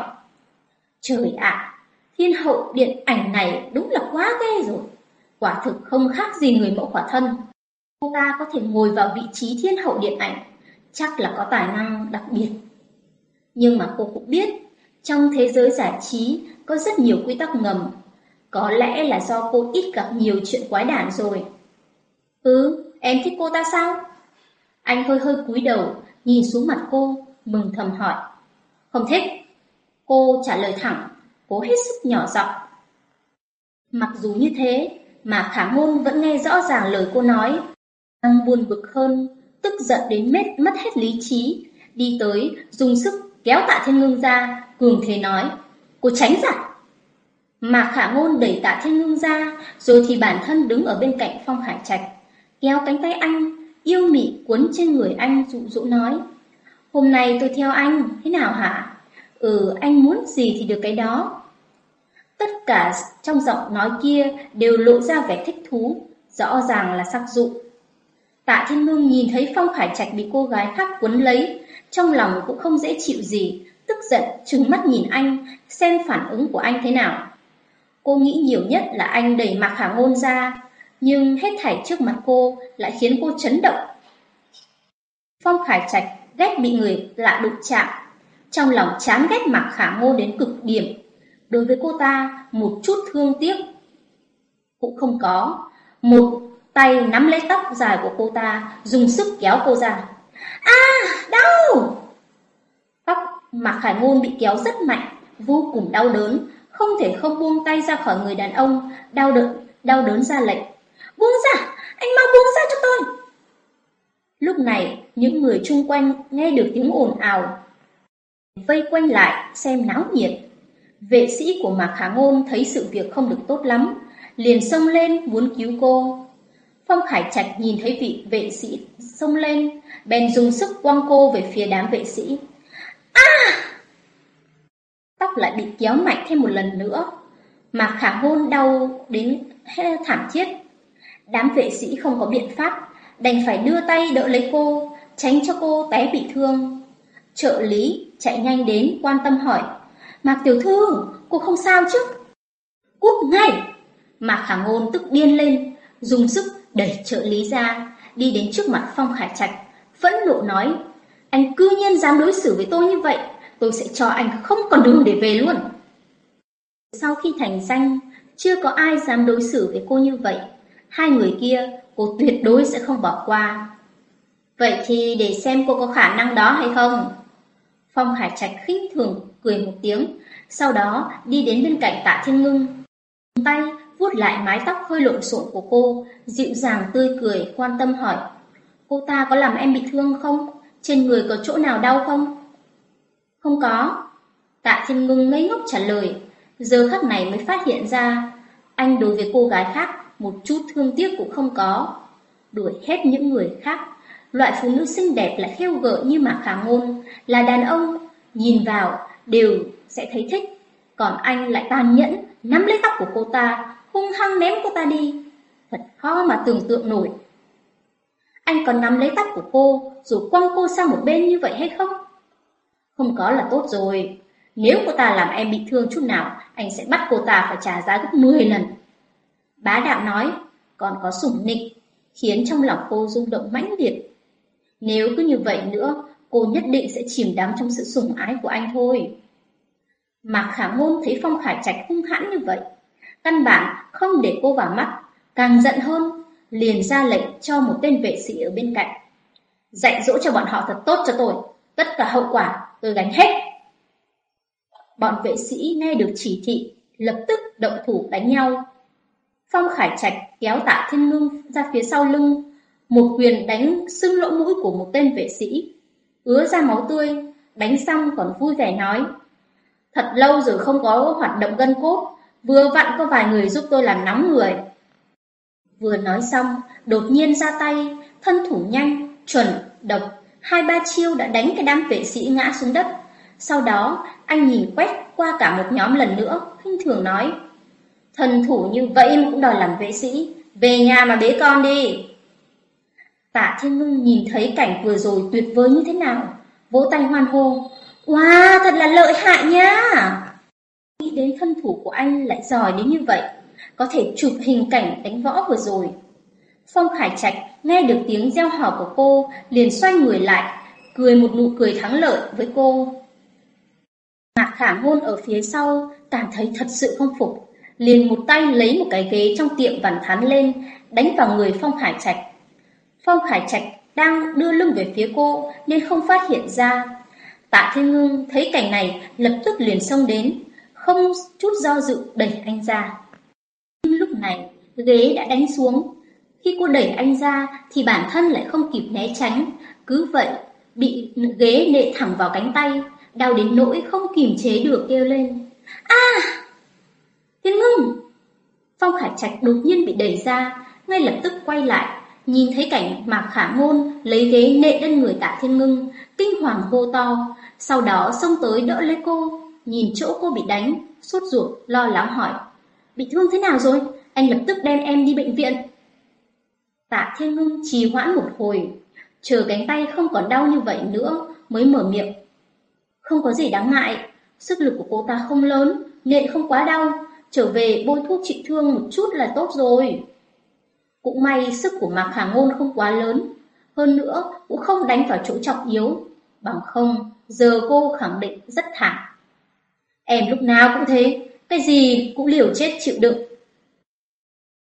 Trời ạ, thiên hậu điện ảnh này đúng là quá ghê rồi, quả thực không khác gì người mẫu khỏa thân. Cô ta có thể ngồi vào vị trí thiên hậu điện ảnh, chắc là có tài năng đặc biệt. Nhưng mà cô cũng biết, trong thế giới giải trí có rất nhiều quy tắc ngầm có lẽ là do cô ít gặp nhiều chuyện quái đản rồi. Ừ, em thích cô ta sao? Anh hơi hơi cúi đầu, nhìn xuống mặt cô, mừng thầm hỏi. Không thích. Cô trả lời thẳng, cố hết sức nhỏ giọng. Mặc dù như thế, mà khả ngôn vẫn nghe rõ ràng lời cô nói. Đang buồn bực hơn, tức giận đến mết mất hết lý trí, đi tới, dùng sức kéo tạ thiên ngưng ra, cường thế nói. Cô tránh ra. Mạc Khả Ngôn đẩy Tạ Thiên Ngưng ra, rồi thì bản thân đứng ở bên cạnh Phong Hải Trạch, kéo cánh tay anh, yêu mị cuốn trên người anh dụ dỗ nói. Hôm nay tôi theo anh, thế nào hả? Ừ, anh muốn gì thì được cái đó. Tất cả trong giọng nói kia đều lộ ra vẻ thích thú, rõ ràng là sắc dụ. Tạ Thiên Ngưng nhìn thấy Phong Khải Trạch bị cô gái khác cuốn lấy, trong lòng cũng không dễ chịu gì, tức giận trừng mắt nhìn anh, xem phản ứng của anh thế nào. Cô nghĩ nhiều nhất là anh đẩy Mạc Khả Ngôn ra, nhưng hết thảy trước mặt cô lại khiến cô chấn động. Phong Khải Trạch ghét bị người lạ đụng chạm, trong lòng chán ghét Mạc Khả Ngôn đến cực điểm. Đối với cô ta, một chút thương tiếc cũng không có. Một tay nắm lấy tóc dài của cô ta, dùng sức kéo cô ra. À, đau! Mạc Khải Ngôn bị kéo rất mạnh, vô cùng đau đớn, không thể không buông tay ra khỏi người đàn ông, đau đớn, đau đớn ra lệnh. Buông ra, anh mau buông ra cho tôi. Lúc này, những người chung quanh nghe được tiếng ồn ào. Vây quanh lại, xem náo nhiệt. Vệ sĩ của Mạc Khả Ngôn thấy sự việc không được tốt lắm, liền xông lên muốn cứu cô. Phong Khải Trạch nhìn thấy vị vệ sĩ xông lên, bèn dùng sức quăng cô về phía đám vệ sĩ. À! tóc lại bị kéo mạnh thêm một lần nữa. Mà khả hôn đau đến thảm thiết. Đám vệ sĩ không có biện pháp, đành phải đưa tay đỡ lấy cô, tránh cho cô té bị thương. Trợ lý chạy nhanh đến quan tâm hỏi, Mạc tiểu thư, cô không sao chứ? Cút ngay! Mạc khả ngôn tức điên lên, dùng sức đẩy trợ lý ra, đi đến trước mặt Phong Khải Trạch, phẫn nộ nói, anh cư nhiên dám đối xử với tôi như vậy, tôi sẽ cho anh không còn đường để về luôn. Sau khi thành danh, chưa có ai dám đối xử với cô như vậy. Hai người kia, cô tuyệt đối sẽ không bỏ qua. Vậy thì để xem cô có khả năng đó hay không? Phong Hải Trạch khinh thường cười một tiếng, sau đó đi đến bên cạnh tạ thiên ngưng. Tay vuốt lại mái tóc hơi lộn xộn của cô, dịu dàng tươi cười, quan tâm hỏi. Cô ta có làm em bị thương không? Trên người có chỗ nào đau không? Không có. Tạ thiên ngưng ngây ngốc trả lời. Giờ khắc này mới phát hiện ra, anh đối với cô gái khác một chút thương tiếc cũng không có. Đuổi hết những người khác, loại phụ nữ xinh đẹp lại khiêu gợi như mà khả ngôn, là đàn ông, nhìn vào đều sẽ thấy thích. Còn anh lại tàn nhẫn, nắm lấy tóc của cô ta, hung hăng ném cô ta đi. Thật khó mà tưởng tượng nổi. Anh còn nắm lấy tóc của cô, rồi quăng cô sang một bên như vậy hay không? Không có là tốt rồi. Nếu cô ta làm em bị thương chút nào, anh sẽ bắt cô ta phải trả giá gấp 10 lần. Bá đạo nói, còn có sủng nịnh, khiến trong lòng cô rung động mãnh liệt. Nếu cứ như vậy nữa, cô nhất định sẽ chìm đắm trong sự sủng ái của anh thôi. Mạc Khả Ngôn thấy Phong Khải Trạch hung hãn như vậy, căn bản không để cô vào mắt, càng giận hơn, liền ra lệnh cho một tên vệ sĩ ở bên cạnh. Dạy dỗ cho bọn họ thật tốt cho tôi, tất cả hậu quả tôi gánh hết. Bọn vệ sĩ nghe được chỉ thị, lập tức động thủ đánh nhau. Phong Khải Trạch kéo tạ thiên ngưng ra phía sau lưng, một quyền đánh sưng lỗ mũi của một tên vệ sĩ. Ứa ra máu tươi, đánh xong còn vui vẻ nói. Thật lâu rồi không có hoạt động gân cốt, vừa vặn có vài người giúp tôi làm nóng người. Vừa nói xong, đột nhiên ra tay, thân thủ nhanh, chuẩn, độc, hai ba chiêu đã đánh cái đám vệ sĩ ngã xuống đất. Sau đó, anh nhìn quét qua cả một nhóm lần nữa, khinh thường nói. Thần thủ như vậy mà cũng đòi làm vệ sĩ, về nhà mà bế con đi. Tạ Thiên Ngưng nhìn thấy cảnh vừa rồi tuyệt vời như thế nào, vỗ tay hoan hô. Wow, thật là lợi hại nha! Nghĩ đến thân thủ của anh lại giỏi đến như vậy, có thể chụp hình cảnh đánh võ vừa rồi. Phong Khải Trạch nghe được tiếng reo hò của cô, liền xoay người lại, cười một nụ cười thắng lợi với cô. Mạc Khả Ngôn ở phía sau cảm thấy thật sự không phục, liền một tay lấy một cái ghế trong tiệm vằn thán lên, đánh vào người Phong Khải Trạch. Phong Khải Trạch đang đưa lưng về phía cô nên không phát hiện ra. Tạ Thiên Ngưng thấy cảnh này lập tức liền xông đến, không chút do dự đẩy anh ra. Này, ghế đã đánh xuống. Khi cô đẩy anh ra thì bản thân lại không kịp né tránh, cứ vậy bị ghế nệ thẳng vào cánh tay, đau đến nỗi không kìm chế được kêu lên. A! À! Thiên Ngưng! Phong Khải Trạch đột nhiên bị đẩy ra, ngay lập tức quay lại, nhìn thấy cảnh Mạc Khả Ngôn lấy ghế nệ lên người Tạ Thiên Ngưng, kinh hoàng hô to, sau đó xông tới đỡ lấy cô, nhìn chỗ cô bị đánh, sốt ruột, lo lắng hỏi. Bị thương thế nào rồi? Anh lập tức đem em đi bệnh viện. Tạ Thiên Ngưng trì hoãn một hồi, chờ cánh tay không còn đau như vậy nữa mới mở miệng. Không có gì đáng ngại, sức lực của cô ta không lớn, nên không quá đau, trở về bôi thuốc trị thương một chút là tốt rồi. Cũng may sức của Mạc Khả Ngôn không quá lớn, hơn nữa cũng không đánh vào chỗ trọng yếu, bằng không giờ cô khẳng định rất thảm. Em lúc nào cũng thế, cái gì cũng liều chết chịu đựng.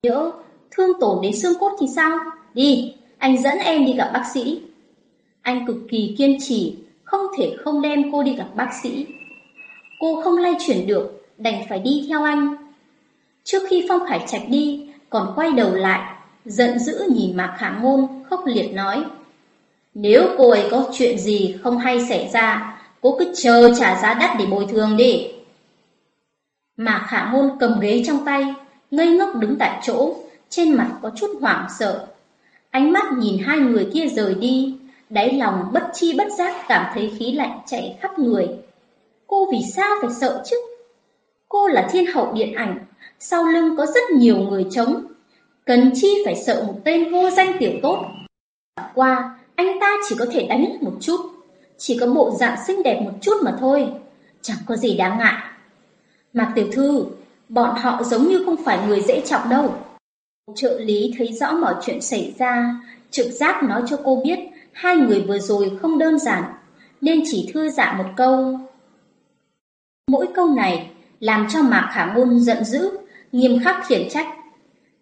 Nhỡ thương tổn đến xương cốt thì sao? Đi, anh dẫn em đi gặp bác sĩ. Anh cực kỳ kiên trì, không thể không đem cô đi gặp bác sĩ. Cô không lay chuyển được, đành phải đi theo anh. Trước khi Phong Khải Trạch đi, còn quay đầu lại, giận dữ nhìn Mạc Khả Ngôn, khốc liệt nói. Nếu cô ấy có chuyện gì không hay xảy ra, cô cứ chờ trả giá đắt để bồi thường đi. Mạc Khả Ngôn cầm ghế trong tay, ngây ngốc đứng tại chỗ, trên mặt có chút hoảng sợ. Ánh mắt nhìn hai người kia rời đi, đáy lòng bất chi bất giác cảm thấy khí lạnh chạy khắp người. Cô vì sao phải sợ chứ? Cô là thiên hậu điện ảnh, sau lưng có rất nhiều người chống. Cần chi phải sợ một tên vô danh tiểu tốt. Qua, anh ta chỉ có thể đánh một chút, chỉ có bộ dạng xinh đẹp một chút mà thôi, chẳng có gì đáng ngại. Mạc tiểu thư, bọn họ giống như không phải người dễ chọc đâu. Trợ lý thấy rõ mọi chuyện xảy ra, trực giác nói cho cô biết hai người vừa rồi không đơn giản, nên chỉ thư dạ một câu. Mỗi câu này làm cho Mạc Khả Ngôn giận dữ, nghiêm khắc khiển trách.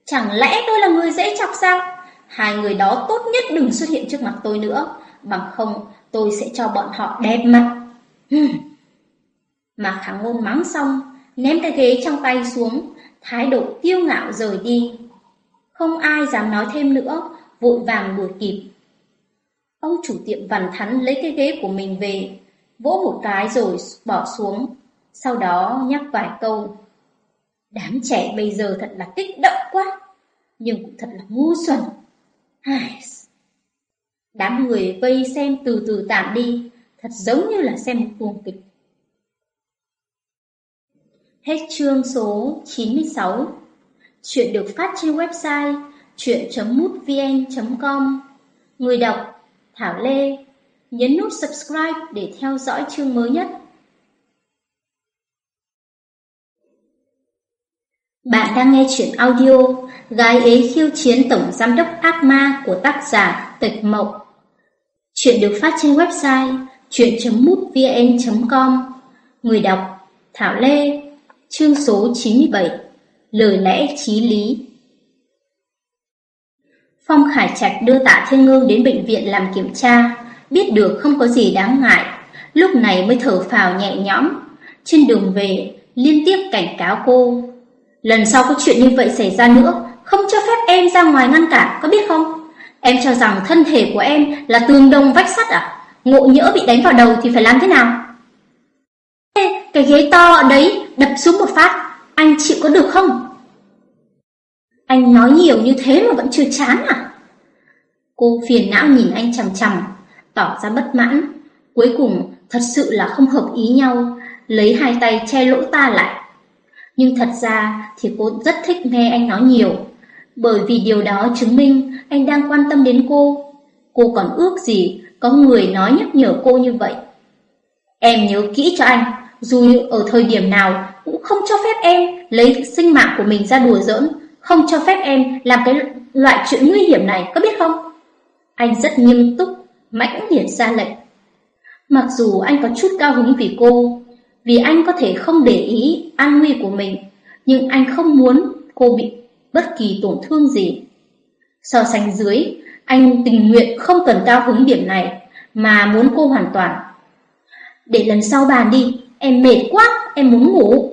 Chẳng lẽ tôi là người dễ chọc sao? Hai người đó tốt nhất đừng xuất hiện trước mặt tôi nữa, bằng không tôi sẽ cho bọn họ đẹp mặt. Mạc khả ngôn mắng xong, ném cái ghế trong tay xuống, thái độ kiêu ngạo rời đi. Không ai dám nói thêm nữa, vội vàng đuổi kịp. Ông chủ tiệm vằn thắn lấy cái ghế của mình về, vỗ một cái rồi bỏ xuống, sau đó nhắc vài câu. Đám trẻ bây giờ thật là kích động quá, nhưng cũng thật là ngu xuẩn. Ai... Đám người vây xem từ từ tản đi, thật giống như là xem một cuồng kịch. Hết chương số 96 Chuyện được phát trên website chuyện.mútvn.com Người đọc, Thảo Lê. Nhấn nút subscribe để theo dõi chương mới nhất. Bạn đang nghe chuyện audio Gái ế khiêu chiến tổng giám đốc ác ma của tác giả Tịch Mộc. Chuyện được phát trên website chuyện.mútvn.com Người đọc, Thảo Lê. Chương số 97 Lời lẽ trí lý Phong Khải Trạch đưa tạ Thiên Ngương đến bệnh viện làm kiểm tra, biết được không có gì đáng ngại, lúc này mới thở phào nhẹ nhõm. Trên đường về, liên tiếp cảnh cáo cô. Lần sau có chuyện như vậy xảy ra nữa, không cho phép em ra ngoài ngăn cản, có biết không? Em cho rằng thân thể của em là tường đồng vách sắt à? Ngộ nhỡ bị đánh vào đầu thì phải làm thế nào? Cái ghế to đấy, đập xuống một phát, anh chịu có được không? Anh nói nhiều như thế mà vẫn chưa chán à? Cô phiền não nhìn anh chằm chằm, tỏ ra bất mãn. Cuối cùng thật sự là không hợp ý nhau, lấy hai tay che lỗ ta lại. Nhưng thật ra thì cô rất thích nghe anh nói nhiều, bởi vì điều đó chứng minh anh đang quan tâm đến cô. Cô còn ước gì có người nói nhắc nhở cô như vậy. Em nhớ kỹ cho anh, dù ở thời điểm nào cũng không cho phép em lấy sinh mạng của mình ra đùa giỡn, không cho phép em làm cái loại chuyện nguy hiểm này, có biết không? Anh rất nghiêm túc, mãnh liệt ra lệnh. Mặc dù anh có chút cao hứng vì cô, vì anh có thể không để ý an nguy của mình, nhưng anh không muốn cô bị bất kỳ tổn thương gì. So sánh dưới, anh tình nguyện không cần cao hứng điểm này, mà muốn cô hoàn toàn. Để lần sau bàn đi, em mệt quá, em muốn ngủ.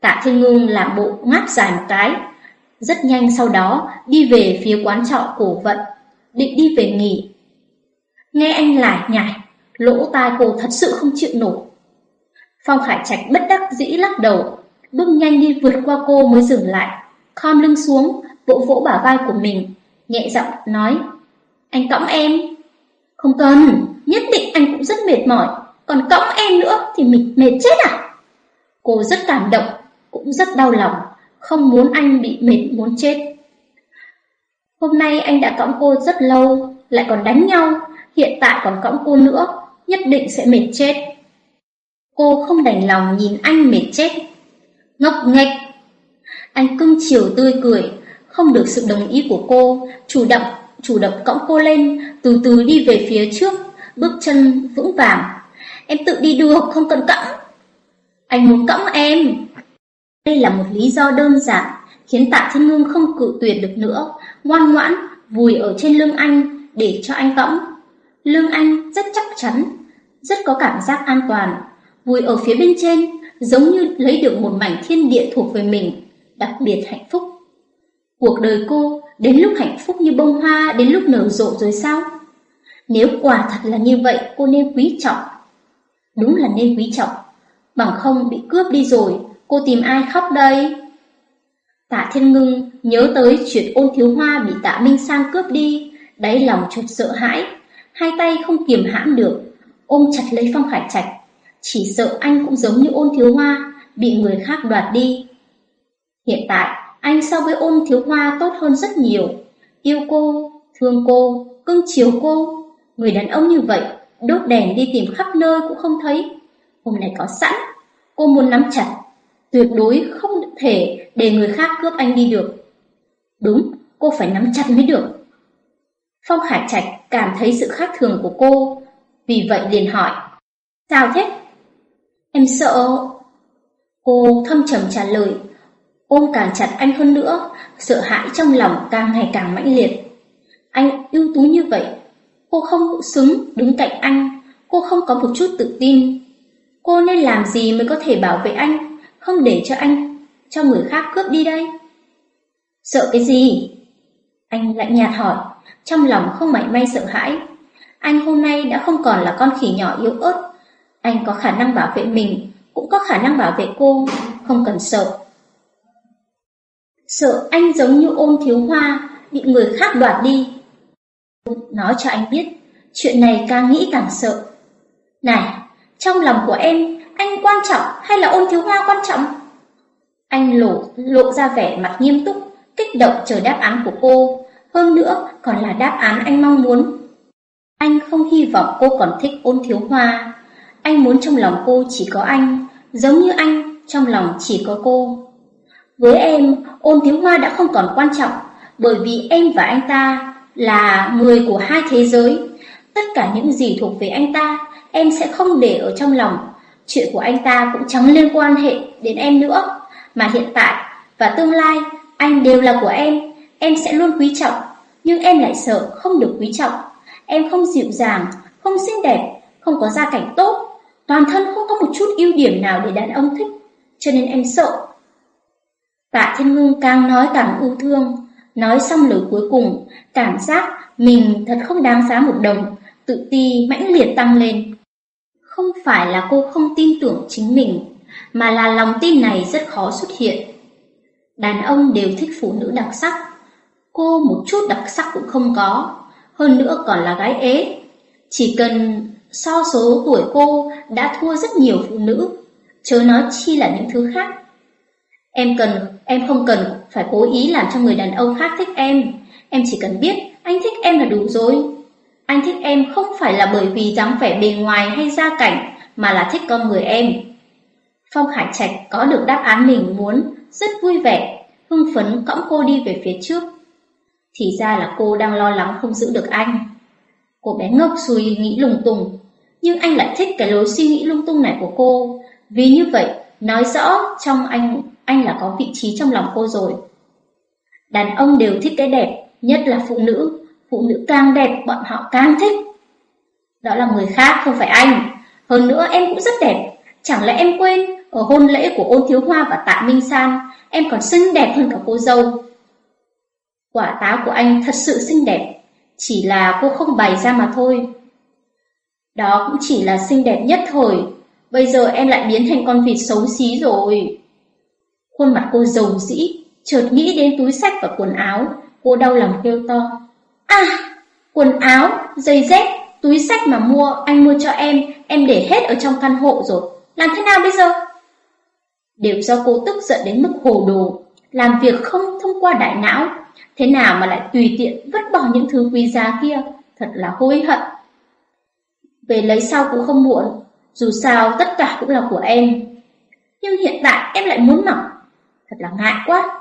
Tạ Thiên Ngưng làm bộ ngáp dài một cái, rất nhanh sau đó đi về phía quán trọ cổ vận, định đi về nghỉ. Nghe anh lải nhải, lỗ tai cô thật sự không chịu nổi. Phong Khải Trạch bất đắc dĩ lắc đầu, bước nhanh đi vượt qua cô mới dừng lại, khom lưng xuống, vỗ vỗ bả vai của mình, nhẹ giọng nói, anh cõng em. Không cần, nhất định anh cũng rất mệt mỏi, còn cõng em nữa thì mình mệt chết à? Cô rất cảm động, cũng rất đau lòng, không muốn anh bị mệt muốn chết. Hôm nay anh đã cõng cô rất lâu, lại còn đánh nhau, hiện tại còn cõng cô nữa, nhất định sẽ mệt chết. Cô không đành lòng nhìn anh mệt chết. Ngốc nghếch. Anh cưng chiều tươi cười, không được sự đồng ý của cô, chủ động, chủ động cõng cô lên, từ từ đi về phía trước, bước chân vững vàng. Em tự đi được, không cần cõng. Anh muốn cõng em. Đây là một lý do đơn giản, khiến Tạ Thiên Ngưng không cự tuyệt được nữa, ngoan ngoãn vùi ở trên lưng anh để cho anh cõng. Lưng anh rất chắc chắn, rất có cảm giác an toàn, vùi ở phía bên trên giống như lấy được một mảnh thiên địa thuộc về mình, đặc biệt hạnh phúc. Cuộc đời cô đến lúc hạnh phúc như bông hoa đến lúc nở rộ rồi sao? Nếu quả thật là như vậy cô nên quý trọng. Đúng là nên quý trọng, bằng không bị cướp đi rồi, cô tìm ai khóc đây? Tạ Thiên Ngưng nhớ tới chuyện ôn thiếu hoa bị tạ Minh Sang cướp đi, đáy lòng chợt sợ hãi, hai tay không kiềm hãm được, ôm chặt lấy Phong Khải Trạch, chỉ sợ anh cũng giống như ôn thiếu hoa, bị người khác đoạt đi. Hiện tại, anh so với ôn thiếu hoa tốt hơn rất nhiều, yêu cô, thương cô, cưng chiều cô. Người đàn ông như vậy, đốt đèn đi tìm khắp nơi cũng không thấy. Hôm nay có sẵn, cô muốn nắm chặt, tuyệt đối không thể để người khác cướp anh đi được. Đúng, cô phải nắm chặt mới được. Phong Khải Trạch cảm thấy sự khác thường của cô, vì vậy liền hỏi, sao thế? Em sợ. Cô thâm trầm trả lời, ôm càng chặt anh hơn nữa, sợ hãi trong lòng càng ngày càng mãnh liệt. Anh ưu tú như vậy, cô không xứng đứng cạnh anh, cô không có một chút tự tin. Cô nên làm gì mới có thể bảo vệ anh, không để cho anh, cho người khác cướp đi đây? Sợ cái gì? Anh lạnh nhạt hỏi, trong lòng không mảy may sợ hãi. Anh hôm nay đã không còn là con khỉ nhỏ yếu ớt. Anh có khả năng bảo vệ mình, cũng có khả năng bảo vệ cô, không cần sợ. Sợ anh giống như ôm thiếu hoa, bị người khác đoạt đi. Nói cho anh biết, chuyện này càng nghĩ càng sợ. Này, trong lòng của em, anh quan trọng hay là ôn thiếu hoa quan trọng? Anh lộ, lộ ra vẻ mặt nghiêm túc, kích động chờ đáp án của cô. Hơn nữa, còn là đáp án anh mong muốn. Anh không hy vọng cô còn thích ôn thiếu hoa. Anh muốn trong lòng cô chỉ có anh, giống như anh trong lòng chỉ có cô. Với em, ôn thiếu hoa đã không còn quan trọng, bởi vì em và anh ta là người của hai thế giới. Tất cả những gì thuộc về anh ta, em sẽ không để ở trong lòng. Chuyện của anh ta cũng chẳng liên quan hệ đến em nữa, mà hiện tại và tương lai, anh đều là của em, em sẽ luôn quý trọng, nhưng em lại sợ không được quý trọng. Em không dịu dàng, không xinh đẹp, không có gia cảnh tốt, toàn thân không có một chút ưu điểm nào để đàn ông thích, cho nên em sợ. Tạ Thiên Ngưng càng nói càng ưu thương, nói xong lời cuối cùng, cảm giác mình thật không đáng giá một đồng, tự ti mãnh liệt tăng lên. Không phải là cô không tin tưởng chính mình, mà là lòng tin này rất khó xuất hiện. Đàn ông đều thích phụ nữ đặc sắc, cô một chút đặc sắc cũng không có, hơn nữa còn là gái ế. Chỉ cần so số tuổi cô đã thua rất nhiều phụ nữ, chớ nói chi là những thứ khác. Em cần, em không cần phải cố ý làm cho người đàn ông khác thích em, em chỉ cần biết anh thích em là đủ rồi. Anh thích em không phải là bởi vì dáng vẻ bề ngoài hay gia cảnh, mà là thích con người em. Phong Hải Trạch có được đáp án mình muốn, rất vui vẻ, hưng phấn cõng cô đi về phía trước. Thì ra là cô đang lo lắng không giữ được anh. Cô bé ngốc suy nghĩ lung tung, nhưng anh lại thích cái lối suy nghĩ lung tung này của cô. Vì như vậy, nói rõ trong anh anh là có vị trí trong lòng cô rồi. Đàn ông đều thích cái đẹp, nhất là phụ nữ. Phụ nữ càng đẹp, bọn họ càng thích. Đó là người khác, không phải anh. Hơn nữa em cũng rất đẹp. Chẳng lẽ em quên, ở hôn lễ của ôn thiếu hoa và tạ Minh San, em còn xinh đẹp hơn cả cô dâu. Quả táo của anh thật sự xinh đẹp, chỉ là cô không bày ra mà thôi. Đó cũng chỉ là xinh đẹp nhất thôi, bây giờ em lại biến thành con vịt xấu xí rồi. Khuôn mặt cô dầu dĩ, chợt nghĩ đến túi sách và quần áo, cô đau lòng kêu to. À, quần áo, giày dép, túi sách mà mua, anh mua cho em, em để hết ở trong căn hộ rồi. Làm thế nào bây giờ? Đều do cô tức giận đến mức hồ đồ, làm việc không thông qua đại não, thế nào mà lại tùy tiện vứt bỏ những thứ quý giá kia, thật là hối hận. Về lấy sau cũng không muộn, dù sao tất cả cũng là của em. Nhưng hiện tại em lại muốn mặc, thật là ngại quá.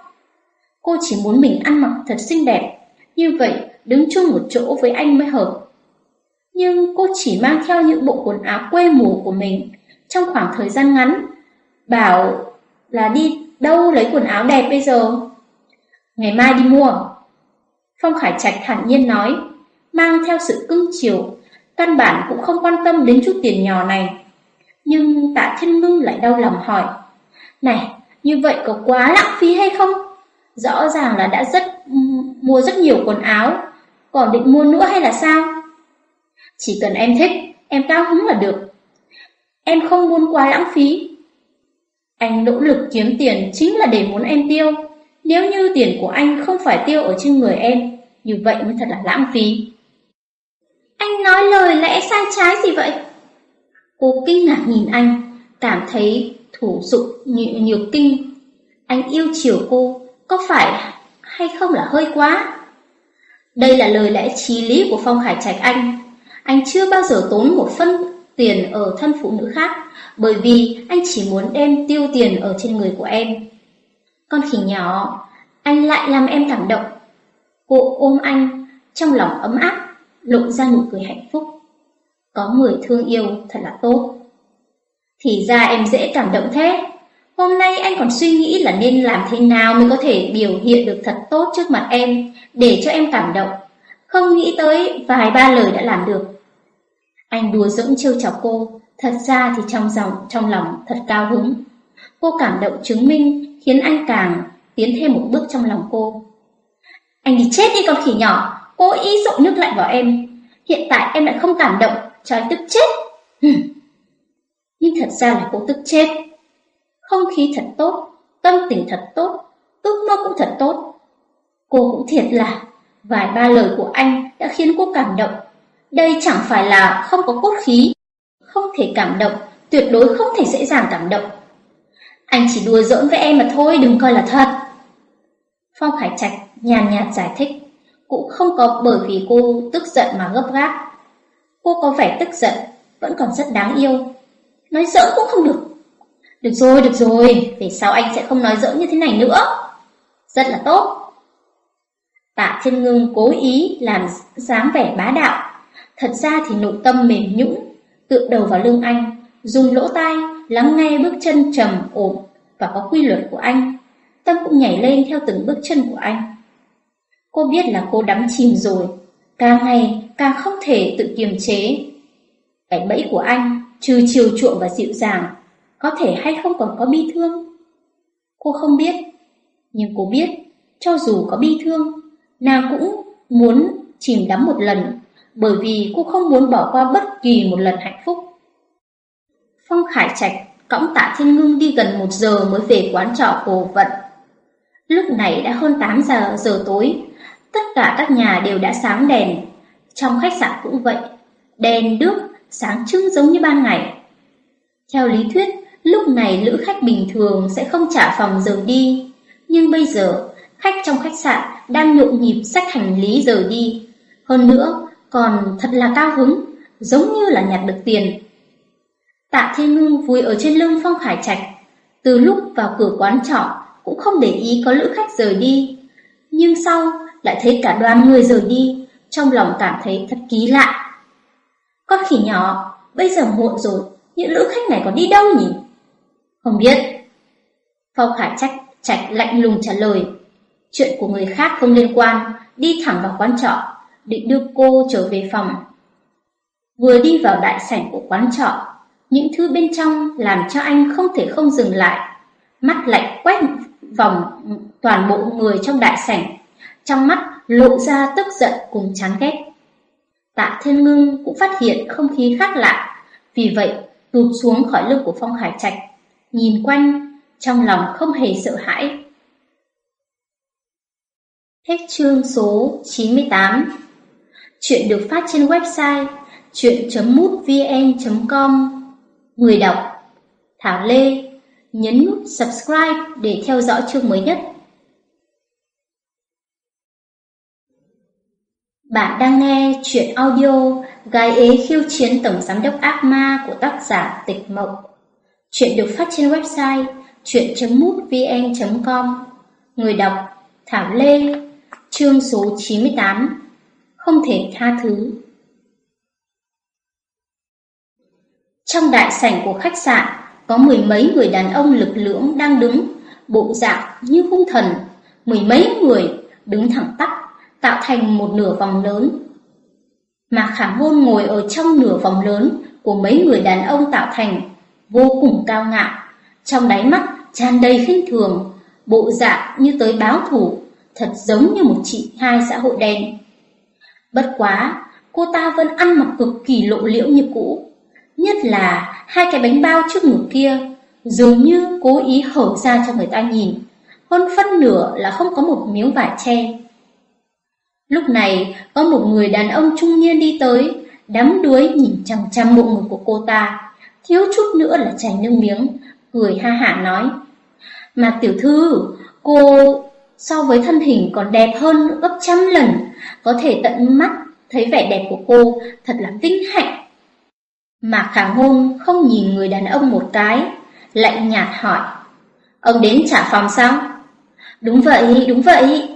Cô chỉ muốn mình ăn mặc thật xinh đẹp, như vậy đứng chung một chỗ với anh mới hợp. Nhưng cô chỉ mang theo những bộ quần áo quê mùa của mình trong khoảng thời gian ngắn. Bảo là đi đâu lấy quần áo đẹp bây giờ? Ngày mai đi mua. Phong Khải Trạch thản nhiên nói, mang theo sự cưng chiều, căn bản cũng không quan tâm đến chút tiền nhỏ này. Nhưng tạ thiên ngưng lại đau lòng hỏi, này, như vậy có quá lãng phí hay không? Rõ ràng là đã rất mua rất nhiều quần áo, còn định mua nữa hay là sao? Chỉ cần em thích, em cao hứng là được. Em không muốn quá lãng phí. Anh nỗ lực kiếm tiền chính là để muốn em tiêu. Nếu như tiền của anh không phải tiêu ở trên người em, như vậy mới thật là lãng phí. Anh nói lời lẽ sai trái gì vậy? Cô kinh ngạc nhìn anh, cảm thấy thủ dụng nhược kinh. Anh yêu chiều cô, có phải hay không là hơi quá? Đây là lời lẽ trí lý của Phong Hải Trạch Anh. Anh chưa bao giờ tốn một phân tiền ở thân phụ nữ khác, bởi vì anh chỉ muốn đem tiêu tiền ở trên người của em. Con khỉ nhỏ, anh lại làm em cảm động. Cô ôm anh, trong lòng ấm áp, lộ ra nụ cười hạnh phúc. Có người thương yêu thật là tốt. Thì ra em dễ cảm động thế. Hôm nay anh còn suy nghĩ là nên làm thế nào mới có thể biểu hiện được thật tốt trước mặt em, để cho em cảm động. Không nghĩ tới vài ba lời đã làm được. Anh đùa dũng trêu chọc cô, Thật ra thì trong dòng trong lòng thật cao hứng. Cô cảm động chứng minh khiến anh càng tiến thêm một bước trong lòng cô. Anh đi chết đi con khỉ nhỏ, cô ý dội nước lạnh vào em. Hiện tại em lại không cảm động, cho anh tức chết. Nhưng thật ra là cô tức chết. Không khí thật tốt, tâm tình thật tốt, ước mơ cũng thật tốt. Cô cũng thiệt là, vài ba lời của anh đã khiến cô cảm động. Đây chẳng phải là không có cốt khí, không thể cảm động, tuyệt đối không thể dễ dàng cảm động. Anh chỉ đùa giỡn với em mà thôi, đừng coi là thật. Phong hải Trạch nhàn nhạt giải thích, cũng không có bởi vì cô tức giận mà gấp gáp. Cô có vẻ tức giận, vẫn còn rất đáng yêu. Nói giỡn cũng không được. Được rồi, được rồi, về sau anh sẽ không nói giỡn như thế này nữa. Rất là tốt. Tạ Thiên Ngưng cố ý làm dáng vẻ bá đạo. Thật ra thì nội tâm mềm nhũn, tựa đầu vào lưng anh, dùng lỗ tai lắng nghe bước chân trầm ổn và có quy luật của anh. Tâm cũng nhảy lên theo từng bước chân của anh. Cô biết là cô đắm chìm rồi, càng ngày càng không thể tự kiềm chế. Cái bẫy của anh, trừ chiều chuộng và dịu dàng, có thể hay không còn có bi thương. Cô không biết, nhưng cô biết, cho dù có bi thương, nàng cũng muốn chìm đắm một lần, bởi vì cô không muốn bỏ qua bất kỳ một lần hạnh phúc. Phong Khải Trạch cõng tạ thiên ngưng đi gần một giờ mới về quán trọ cổ vận. Lúc này đã hơn 8 giờ, giờ tối, tất cả các nhà đều đã sáng đèn. Trong khách sạn cũng vậy, đèn đước, sáng trưng giống như ban ngày. Theo lý thuyết, lúc này lữ khách bình thường sẽ không trả phòng rời đi. Nhưng bây giờ, khách trong khách sạn đang nhộn nhịp xách hành lý rời đi. Hơn nữa, còn thật là cao hứng, giống như là nhặt được tiền. Tạ Thiên Ngưng vui ở trên lưng Phong Khải Trạch, từ lúc vào cửa quán trọ cũng không để ý có lữ khách rời đi. Nhưng sau lại thấy cả đoàn người rời đi, trong lòng cảm thấy thật kỳ lạ. Con khỉ nhỏ, bây giờ muộn rồi, những lữ khách này còn đi đâu nhỉ? Không biết. Phong Khải trách, Trạch lạnh lùng trả lời. Chuyện của người khác không liên quan, đi thẳng vào quán trọ, định đưa cô trở về phòng. Vừa đi vào đại sảnh của quán trọ, những thứ bên trong làm cho anh không thể không dừng lại. Mắt lạnh quét vòng toàn bộ người trong đại sảnh, trong mắt lộ ra tức giận cùng chán ghét. Tạ Thiên Ngưng cũng phát hiện không khí khác lạ, vì vậy tụt xuống khỏi lưng của Phong Hải Trạch, nhìn quanh, trong lòng không hề sợ hãi. Hết chương số 98 Chuyện được phát trên website chuyện.mútvn.com Người đọc Thảo Lê Nhấn nút subscribe để theo dõi chương mới nhất. Bạn đang nghe chuyện audio Gái ế khiêu chiến tổng giám đốc ác ma của tác giả Tịch Mộc. Chuyện được phát trên website chuyện.mútvn.com Người đọc Thảo Lê Chương số 98 Không thể tha thứ Trong đại sảnh của khách sạn, có mười mấy người đàn ông lực lưỡng đang đứng, bộ dạng như hung thần. Mười mấy người đứng thẳng tắp, tạo thành một nửa vòng lớn. Mà khả ngôn ngồi ở trong nửa vòng lớn của mấy người đàn ông tạo thành, vô cùng cao ngạo. Trong đáy mắt tràn đầy khinh thường, bộ dạng như tới báo thủ, thật giống như một chị hai xã hội đen. Bất quá, cô ta vẫn ăn mặc cực kỳ lộ liễu như cũ, Nhất là hai cái bánh bao trước ngực kia Dường như cố ý hở ra cho người ta nhìn Hơn phân nửa là không có một miếng vải che Lúc này có một người đàn ông trung niên đi tới Đắm đuối nhìn chằm chằm bộ ngực của cô ta Thiếu chút nữa là chảy nước miếng Cười ha hả nói Mà tiểu thư Cô so với thân hình còn đẹp hơn gấp trăm lần Có thể tận mắt thấy vẻ đẹp của cô Thật là vinh hạnh Mạc Khả Ngôn không nhìn người đàn ông một cái, lạnh nhạt hỏi. Ông đến trả phòng sao? Đúng vậy, đúng vậy.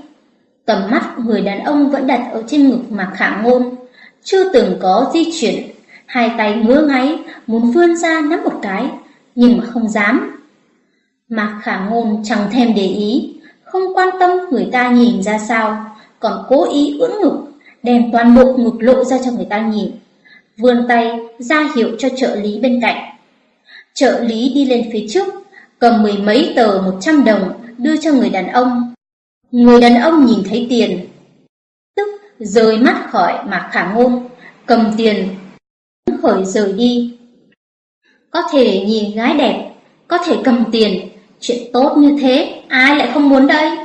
Tầm mắt người đàn ông vẫn đặt ở trên ngực Mạc Khả Ngôn, chưa từng có di chuyển, hai tay ngứa ngáy, muốn vươn ra nắm một cái, nhưng mà không dám. Mạc Khả Ngôn chẳng thèm để ý, không quan tâm người ta nhìn ra sao, còn cố ý ưỡn ngực, đem toàn bộ ngực lộ ra cho người ta nhìn vươn tay ra hiệu cho trợ lý bên cạnh. Trợ lý đi lên phía trước, cầm mười mấy tờ một trăm đồng đưa cho người đàn ông. Người đàn ông nhìn thấy tiền, tức rời mắt khỏi Mạc Khả Ngôn, cầm tiền, khởi rời đi. Có thể nhìn gái đẹp, có thể cầm tiền, chuyện tốt như thế, ai lại không muốn đây?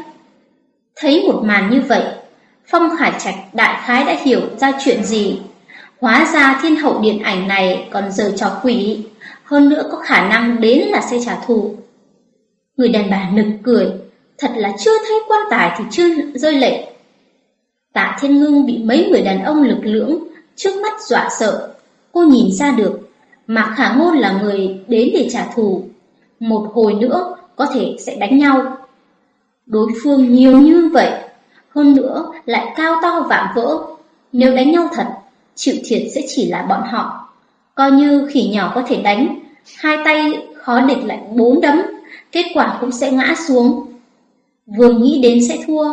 Thấy một màn như vậy, Phong Khải Trạch đại khái đã hiểu ra chuyện gì. Hóa ra thiên hậu điện ảnh này còn giờ trò quỷ, hơn nữa có khả năng đến là sẽ trả thù. Người đàn bà nực cười, thật là chưa thấy quan tài thì chưa rơi lệ. Tạ Thiên Ngưng bị mấy người đàn ông lực lưỡng trước mắt dọa sợ. Cô nhìn ra được, Mạc Khả Ngôn là người đến để trả thù. Một hồi nữa có thể sẽ đánh nhau. Đối phương nhiều như vậy, hơn nữa lại cao to vạm vỡ. Nếu đánh nhau thật, chịu thiệt sẽ chỉ là bọn họ. Coi như khỉ nhỏ có thể đánh, hai tay khó địch lại bốn đấm, kết quả cũng sẽ ngã xuống. Vừa nghĩ đến sẽ thua,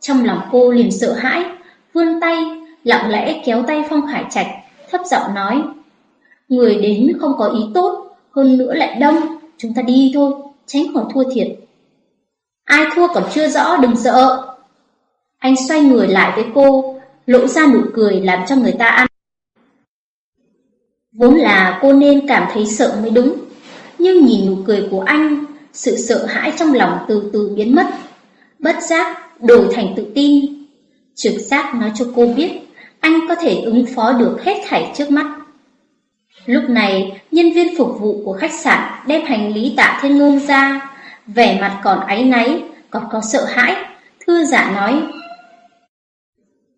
trong lòng cô liền sợ hãi, vươn tay, lặng lẽ kéo tay Phong Khải Trạch, thấp giọng nói. Người đến không có ý tốt, hơn nữa lại đông, chúng ta đi thôi, tránh khỏi thua thiệt. Ai thua còn chưa rõ, đừng sợ. Anh xoay người lại với cô, lộ ra nụ cười làm cho người ta ăn. Vốn là cô nên cảm thấy sợ mới đúng, nhưng nhìn nụ cười của anh, sự sợ hãi trong lòng từ từ biến mất. Bất giác, đổi thành tự tin. Trực giác nói cho cô biết, anh có thể ứng phó được hết thảy trước mắt. Lúc này, nhân viên phục vụ của khách sạn đem hành lý tạ thiên ngôn ra, vẻ mặt còn áy náy, còn có sợ hãi, thư giả nói.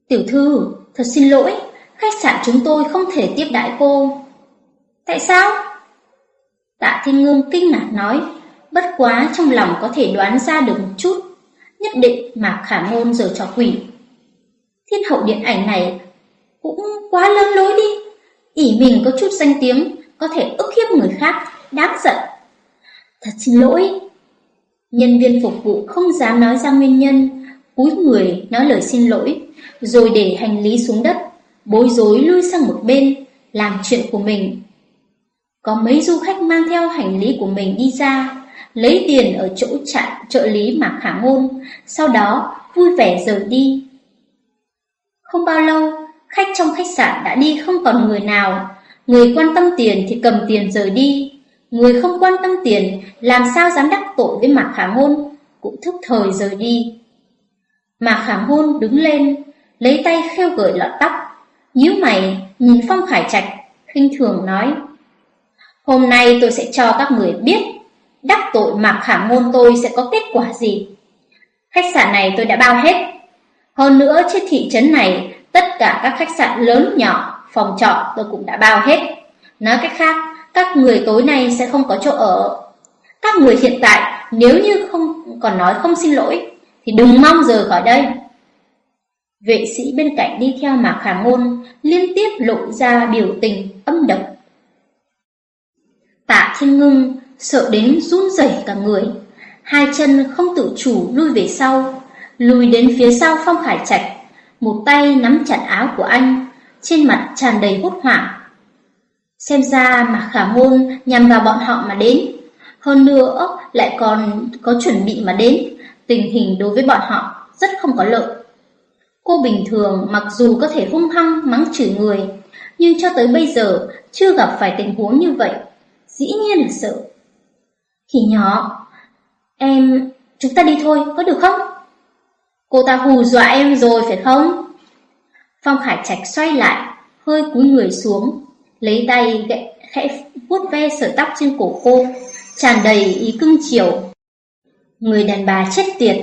Tiểu thư, thật xin lỗi, khách sạn chúng tôi không thể tiếp đãi cô. Tại sao? Tạ Thiên ngương kinh ngạc nói, bất quá trong lòng có thể đoán ra được một chút, nhất định mà khả ngôn giờ trò quỷ. Thiên hậu điện ảnh này cũng quá lớn lối đi, ỉ mình có chút danh tiếng, có thể ức hiếp người khác, đáng giận. Thật xin lỗi. Nhân viên phục vụ không dám nói ra nguyên nhân, cúi người nói lời xin lỗi, rồi để hành lý xuống đất, bối rối lui sang một bên, làm chuyện của mình. Có mấy du khách mang theo hành lý của mình đi ra, lấy tiền ở chỗ trại trợ lý Mạc Khả Ngôn, sau đó vui vẻ rời đi. Không bao lâu, khách trong khách sạn đã đi không còn người nào, người quan tâm tiền thì cầm tiền rời đi, người không quan tâm tiền làm sao dám đắc tội với Mạc Khả Ngôn, cũng thức thời rời đi. Mạc Khả Ngôn đứng lên, lấy tay khêu gợi lọn tóc, nhíu mày nhìn Phong Khải Trạch, khinh thường nói: "Hôm nay tôi sẽ cho các người biết đắc tội Mạc Khả Ngôn tôi sẽ có kết quả gì. Khách sạn này tôi đã bao hết. Hơn nữa trên thị trấn này, tất cả các khách sạn lớn nhỏ, phòng trọ tôi cũng đã bao hết. Nói cách khác, các người tối nay sẽ không có chỗ ở. Các người hiện tại nếu như không còn nói không xin lỗi thì đừng mong rời khỏi đây. Vệ sĩ bên cạnh đi theo Mạc Khả Ngôn liên tiếp lộ ra biểu tình âm độc. Tạ Thiên Ngưng sợ đến run rẩy cả người, hai chân không tự chủ lui về sau, lùi đến phía sau Phong Khải Trạch, một tay nắm chặt áo của anh, trên mặt tràn đầy hốt hoảng. Xem ra mà khả môn nhằm vào bọn họ mà đến, hơn nữa lại còn có chuẩn bị mà đến, tình hình đối với bọn họ rất không có lợi. Cô bình thường mặc dù có thể hung hăng mắng chửi người, nhưng cho tới bây giờ chưa gặp phải tình huống như vậy, dĩ nhiên là sợ. Khỉ nhỏ, em, chúng ta đi thôi, có được không? Cô ta hù dọa em rồi phải không? Phong Khải Trạch xoay lại, hơi cúi người xuống, lấy tay gậy khẽ vuốt ve sợi tóc trên cổ cô, tràn đầy ý cưng chiều. Người đàn bà chết tiệt,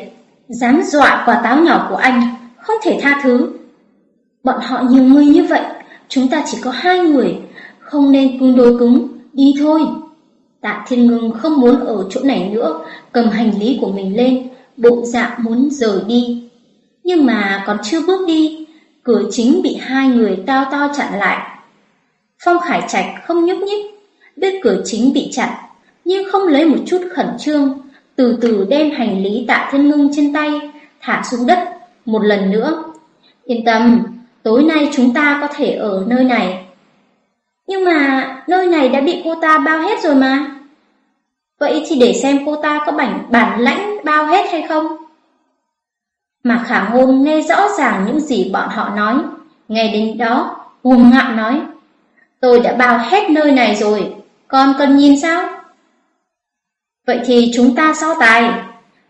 dám dọa quả táo nhỏ của anh, không thể tha thứ. Bọn họ nhiều người như vậy, chúng ta chỉ có hai người, không nên cứng đối cứng, đi thôi. Tạ Thiên Ngưng không muốn ở chỗ này nữa, cầm hành lý của mình lên, bộ dạng muốn rời đi. Nhưng mà còn chưa bước đi, cửa chính bị hai người cao to chặn lại. Phong Khải Trạch không nhúc nhích, biết cửa chính bị chặn, nhưng không lấy một chút khẩn trương, từ từ đem hành lý Tạ Thiên Ngưng trên tay, thả xuống đất một lần nữa. Yên tâm, tối nay chúng ta có thể ở nơi này. Nhưng mà nơi này đã bị cô ta bao hết rồi mà. Vậy thì để xem cô ta có bản, bản lãnh bao hết hay không? Mà khả ngôn nghe rõ ràng những gì bọn họ nói. Nghe đến đó, hùng ngạo nói. Tôi đã bao hết nơi này rồi, còn cần nhìn sao? Vậy thì chúng ta so tài.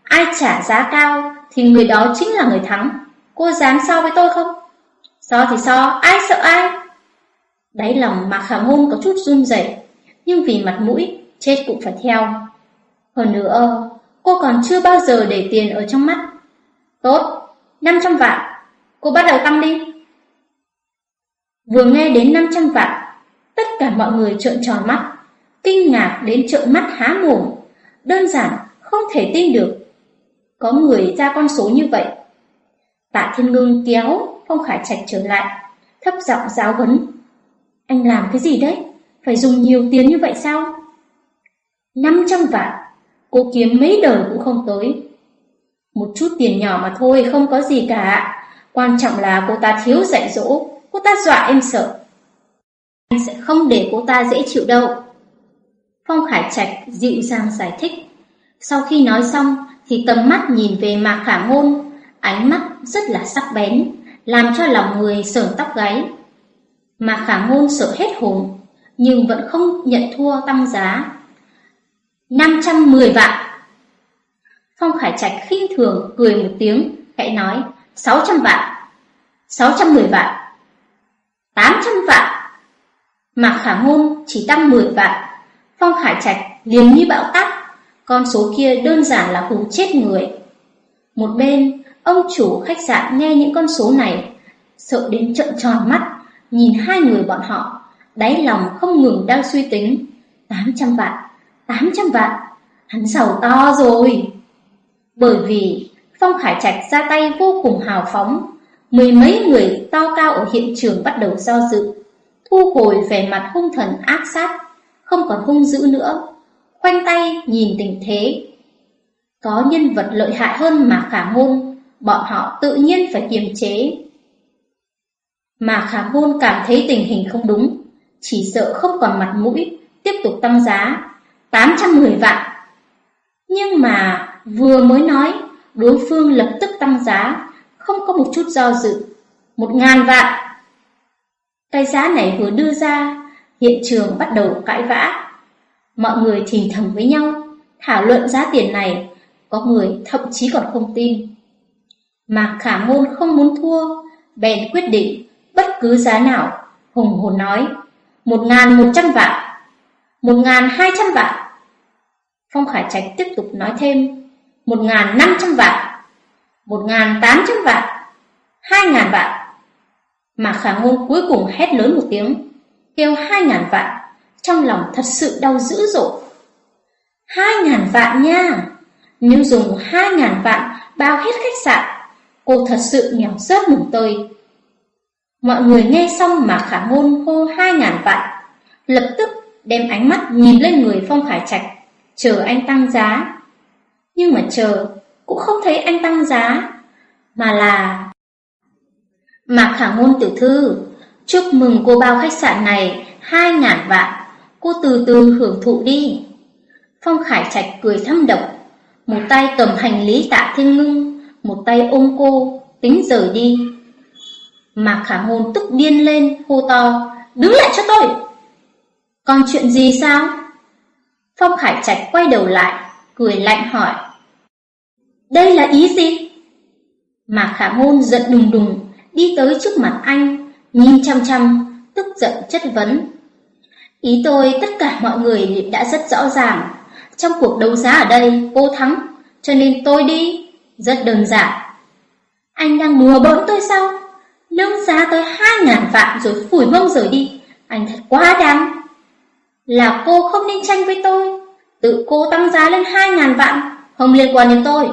Ai trả giá cao thì người đó chính là người thắng. Cô dám so với tôi không? So thì so, ai sợ ai? Đáy lòng Mạc Khả Ngôn có chút run rẩy, nhưng vì mặt mũi, chết cũng phải theo. Hơn nữa, cô còn chưa bao giờ để tiền ở trong mắt. Tốt, 500 vạn, cô bắt đầu tăng đi. Vừa nghe đến 500 vạn, tất cả mọi người trợn tròn mắt, kinh ngạc đến trợn mắt há mồm, đơn giản không thể tin được. Có người ra con số như vậy. Tạ Thiên Ngưng kéo Phong Khải Trạch trở lại, thấp giọng giáo huấn. Anh làm cái gì đấy? Phải dùng nhiều tiền như vậy sao? 500 vạn, cô kiếm mấy đời cũng không tới. Một chút tiền nhỏ mà thôi, không có gì cả. Quan trọng là cô ta thiếu dạy dỗ, cô ta dọa em sợ. Anh sẽ không để cô ta dễ chịu đâu. Phong Khải Trạch dịu dàng giải thích. Sau khi nói xong thì tầm mắt nhìn về Mạc Khả Ngôn, ánh mắt rất là sắc bén, làm cho lòng người sởn tóc gáy mà Khả Ngôn sợ hết hồn, nhưng vẫn không nhận thua tăng giá. 510 vạn. Phong Khải Trạch khinh thường cười một tiếng, khẽ nói 600 vạn, 610 vạn, 800 vạn. Mạc Khả Ngôn chỉ tăng 10 vạn, Phong Khải Trạch liền như bão táp, con số kia đơn giản là hù chết người. Một bên, ông chủ khách sạn nghe những con số này, sợ đến trợn tròn mắt, nhìn hai người bọn họ, đáy lòng không ngừng đang suy tính. 800 vạn, 800 vạn, hắn giàu to rồi. Bởi vì Phong Khải Trạch ra tay vô cùng hào phóng, mười mấy người to cao ở hiện trường bắt đầu do dự, thu hồi vẻ mặt hung thần ác sát, không còn hung dữ nữa, khoanh tay nhìn tình thế. Có nhân vật lợi hại hơn mà khả ngôn, bọn họ tự nhiên phải kiềm chế. Mà khả ngôn cảm thấy tình hình không đúng, chỉ sợ không còn mặt mũi, tiếp tục tăng giá, 810 vạn. Nhưng mà vừa mới nói, đối phương lập tức tăng giá, không có một chút do dự. Một ngàn vạn. Cái giá này vừa đưa ra, hiện trường bắt đầu cãi vã. Mọi người thì thầm với nhau, thảo luận giá tiền này, có người thậm chí còn không tin. Mạc Khả Môn không muốn thua, bèn quyết định bất cứ giá nào, hùng hồn nói, một ngàn một trăm vạn, một ngàn hai trăm vạn. Phong Khải Trạch tiếp tục nói thêm, một ngàn năm trăm vạn, một ngàn tám trăm vạn, hai ngàn vạn. mà Khả Ngôn cuối cùng hét lớn một tiếng, kêu hai ngàn vạn, trong lòng thật sự đau dữ dội. Hai ngàn vạn nha! Nếu dùng hai ngàn vạn bao hết khách sạn, cô thật sự nghèo rớt mùng tơi. Mọi người nghe xong mà khả ngôn hô hai ngàn vạn, lập tức đem ánh mắt nhìn lên người Phong Khải Trạch, chờ anh tăng giá. Nhưng mà chờ, cũng không thấy anh tăng giá, mà là... Mạc Khả Ngôn tiểu thư, chúc mừng cô bao khách sạn này hai ngàn vạn, cô từ từ hưởng thụ đi. Phong Khải Trạch cười thâm độc, một tay cầm hành lý tạ thiên ngưng, một tay ôm cô, tính rời đi. Mạc Khả Ngôn tức điên lên, hô to, đứng lại cho tôi! Còn chuyện gì sao? Phong Khải Trạch quay đầu lại, cười lạnh hỏi. Đây là ý gì? Mạc Khả Ngôn giận đùng đùng, đi tới trước mặt anh, nhìn chăm chăm, tức giận chất vấn. Ý tôi tất cả mọi người đã rất rõ ràng, trong cuộc đấu giá ở đây cô thắng, cho nên tôi đi, rất đơn giản. Anh đang đùa bỡn tôi sao? Nâng giá tới hai ngàn vạn rồi phủi mông rời đi, anh thật quá đáng. Là cô không nên tranh với tôi, tự cô tăng giá lên hai ngàn vạn, không liên quan đến tôi.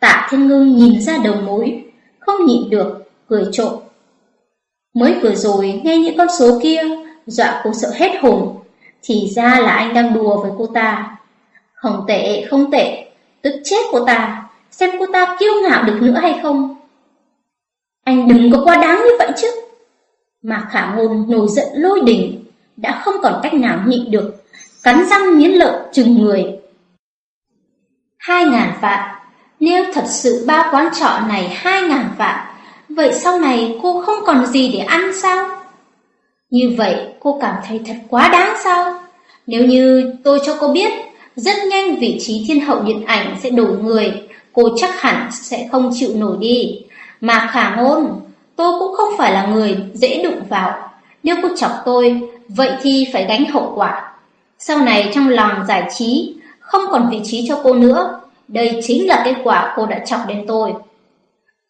Tạ Thiên Ngưng nhìn ra đầu mối, không nhịn được, cười trộm. Mới vừa rồi nghe những con số kia, dọa cô sợ hết hồn, thì ra là anh đang đùa với cô ta. Không tệ, không tệ, tức chết cô ta, xem cô ta kiêu ngạo được nữa hay không. Anh đừng có quá đáng như vậy chứ. Mà khả ngôn nổi giận lôi đỉnh, đã không còn cách nào nhịn được, cắn răng nghiến lợi chừng người. Hai ngàn vạn, nếu thật sự ba quán trọ này hai ngàn vạn, vậy sau này cô không còn gì để ăn sao? Như vậy cô cảm thấy thật quá đáng sao? Nếu như tôi cho cô biết, rất nhanh vị trí thiên hậu điện ảnh sẽ đổi người, cô chắc hẳn sẽ không chịu nổi đi. Mà khả ngôn, tôi cũng không phải là người dễ đụng vào. Nếu cô chọc tôi, vậy thì phải gánh hậu quả. Sau này trong lòng giải trí, không còn vị trí cho cô nữa. Đây chính là kết quả cô đã chọc đến tôi.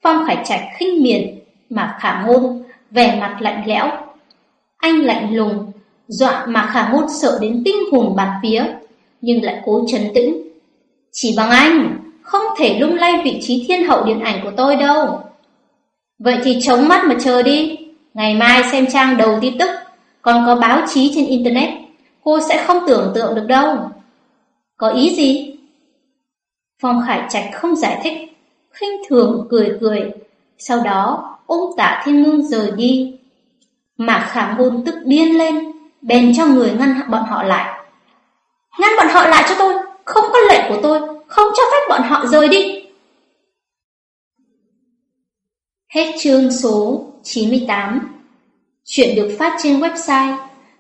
Phong Khải Trạch khinh miệt, mà khả ngôn, vẻ mặt lạnh lẽo. Anh lạnh lùng, dọa mà khả ngôn sợ đến tinh hồn bạt phía, nhưng lại cố trấn tĩnh. Chỉ bằng anh, không thể lung lay vị trí thiên hậu điện ảnh của tôi đâu. Vậy thì chống mắt mà chờ đi, ngày mai xem trang đầu tin tức, còn có báo chí trên Internet, cô sẽ không tưởng tượng được đâu. Có ý gì? Phong Khải Trạch không giải thích, khinh thường cười cười, sau đó ôm tạ thiên ngưng rời đi. Mạc khả ngôn tức điên lên, bèn cho người ngăn bọn họ lại. Ngăn bọn họ lại cho tôi, không có lệnh của tôi, không cho phép bọn họ rời đi. Hết chương số 98 Chuyện được phát trên website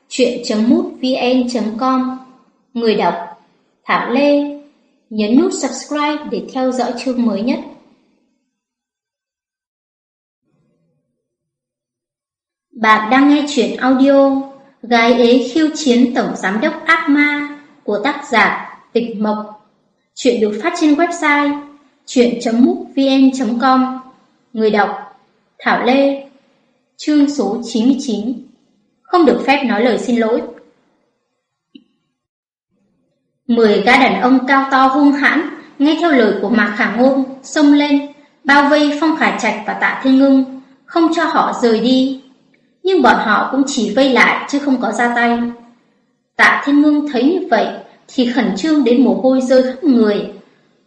chuyện.mútvn.com Người đọc, Thảo Lê, Nhấn nút subscribe để theo dõi chương mới nhất. Bạn đang nghe chuyện audio Gái ế khiêu chiến tổng giám đốc ác ma của tác giả Tịch Mộc. Chuyện được phát trên website chuyện.mútvn.com Người đọc, Thảo Lê, Chương số 99 Không được phép nói lời xin lỗi. Mười gã đàn ông cao to hung hãn, Nghe theo lời của Mạc Khả Ngôn, Xông lên, Bao vây Phong Khải Trạch và Tạ Thiên Ngưng, Không cho họ rời đi. Nhưng bọn họ cũng chỉ vây lại Chứ không có ra tay. Tạ Thiên Ngưng thấy như vậy Thì khẩn trương đến mồ hôi rơi khắp người,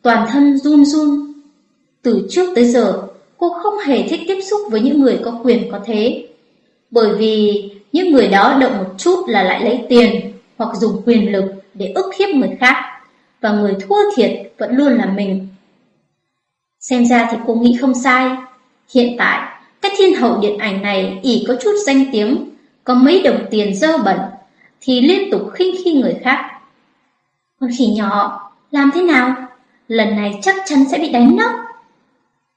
Toàn thân run run. Từ trước tới giờ cô không hề thích tiếp xúc với những người có quyền có thế. Bởi vì những người đó động một chút là lại lấy tiền hoặc dùng quyền lực để ức hiếp người khác, và người thua thiệt vẫn luôn là mình. Xem ra thì cô nghĩ không sai. Hiện tại, cái thiên hậu điện ảnh này ỉ có chút danh tiếng, có mấy đồng tiền dơ bẩn, thì liên tục khinh khi người khác. Con khỉ nhỏ, làm thế nào? Lần này chắc chắn sẽ bị đánh đó.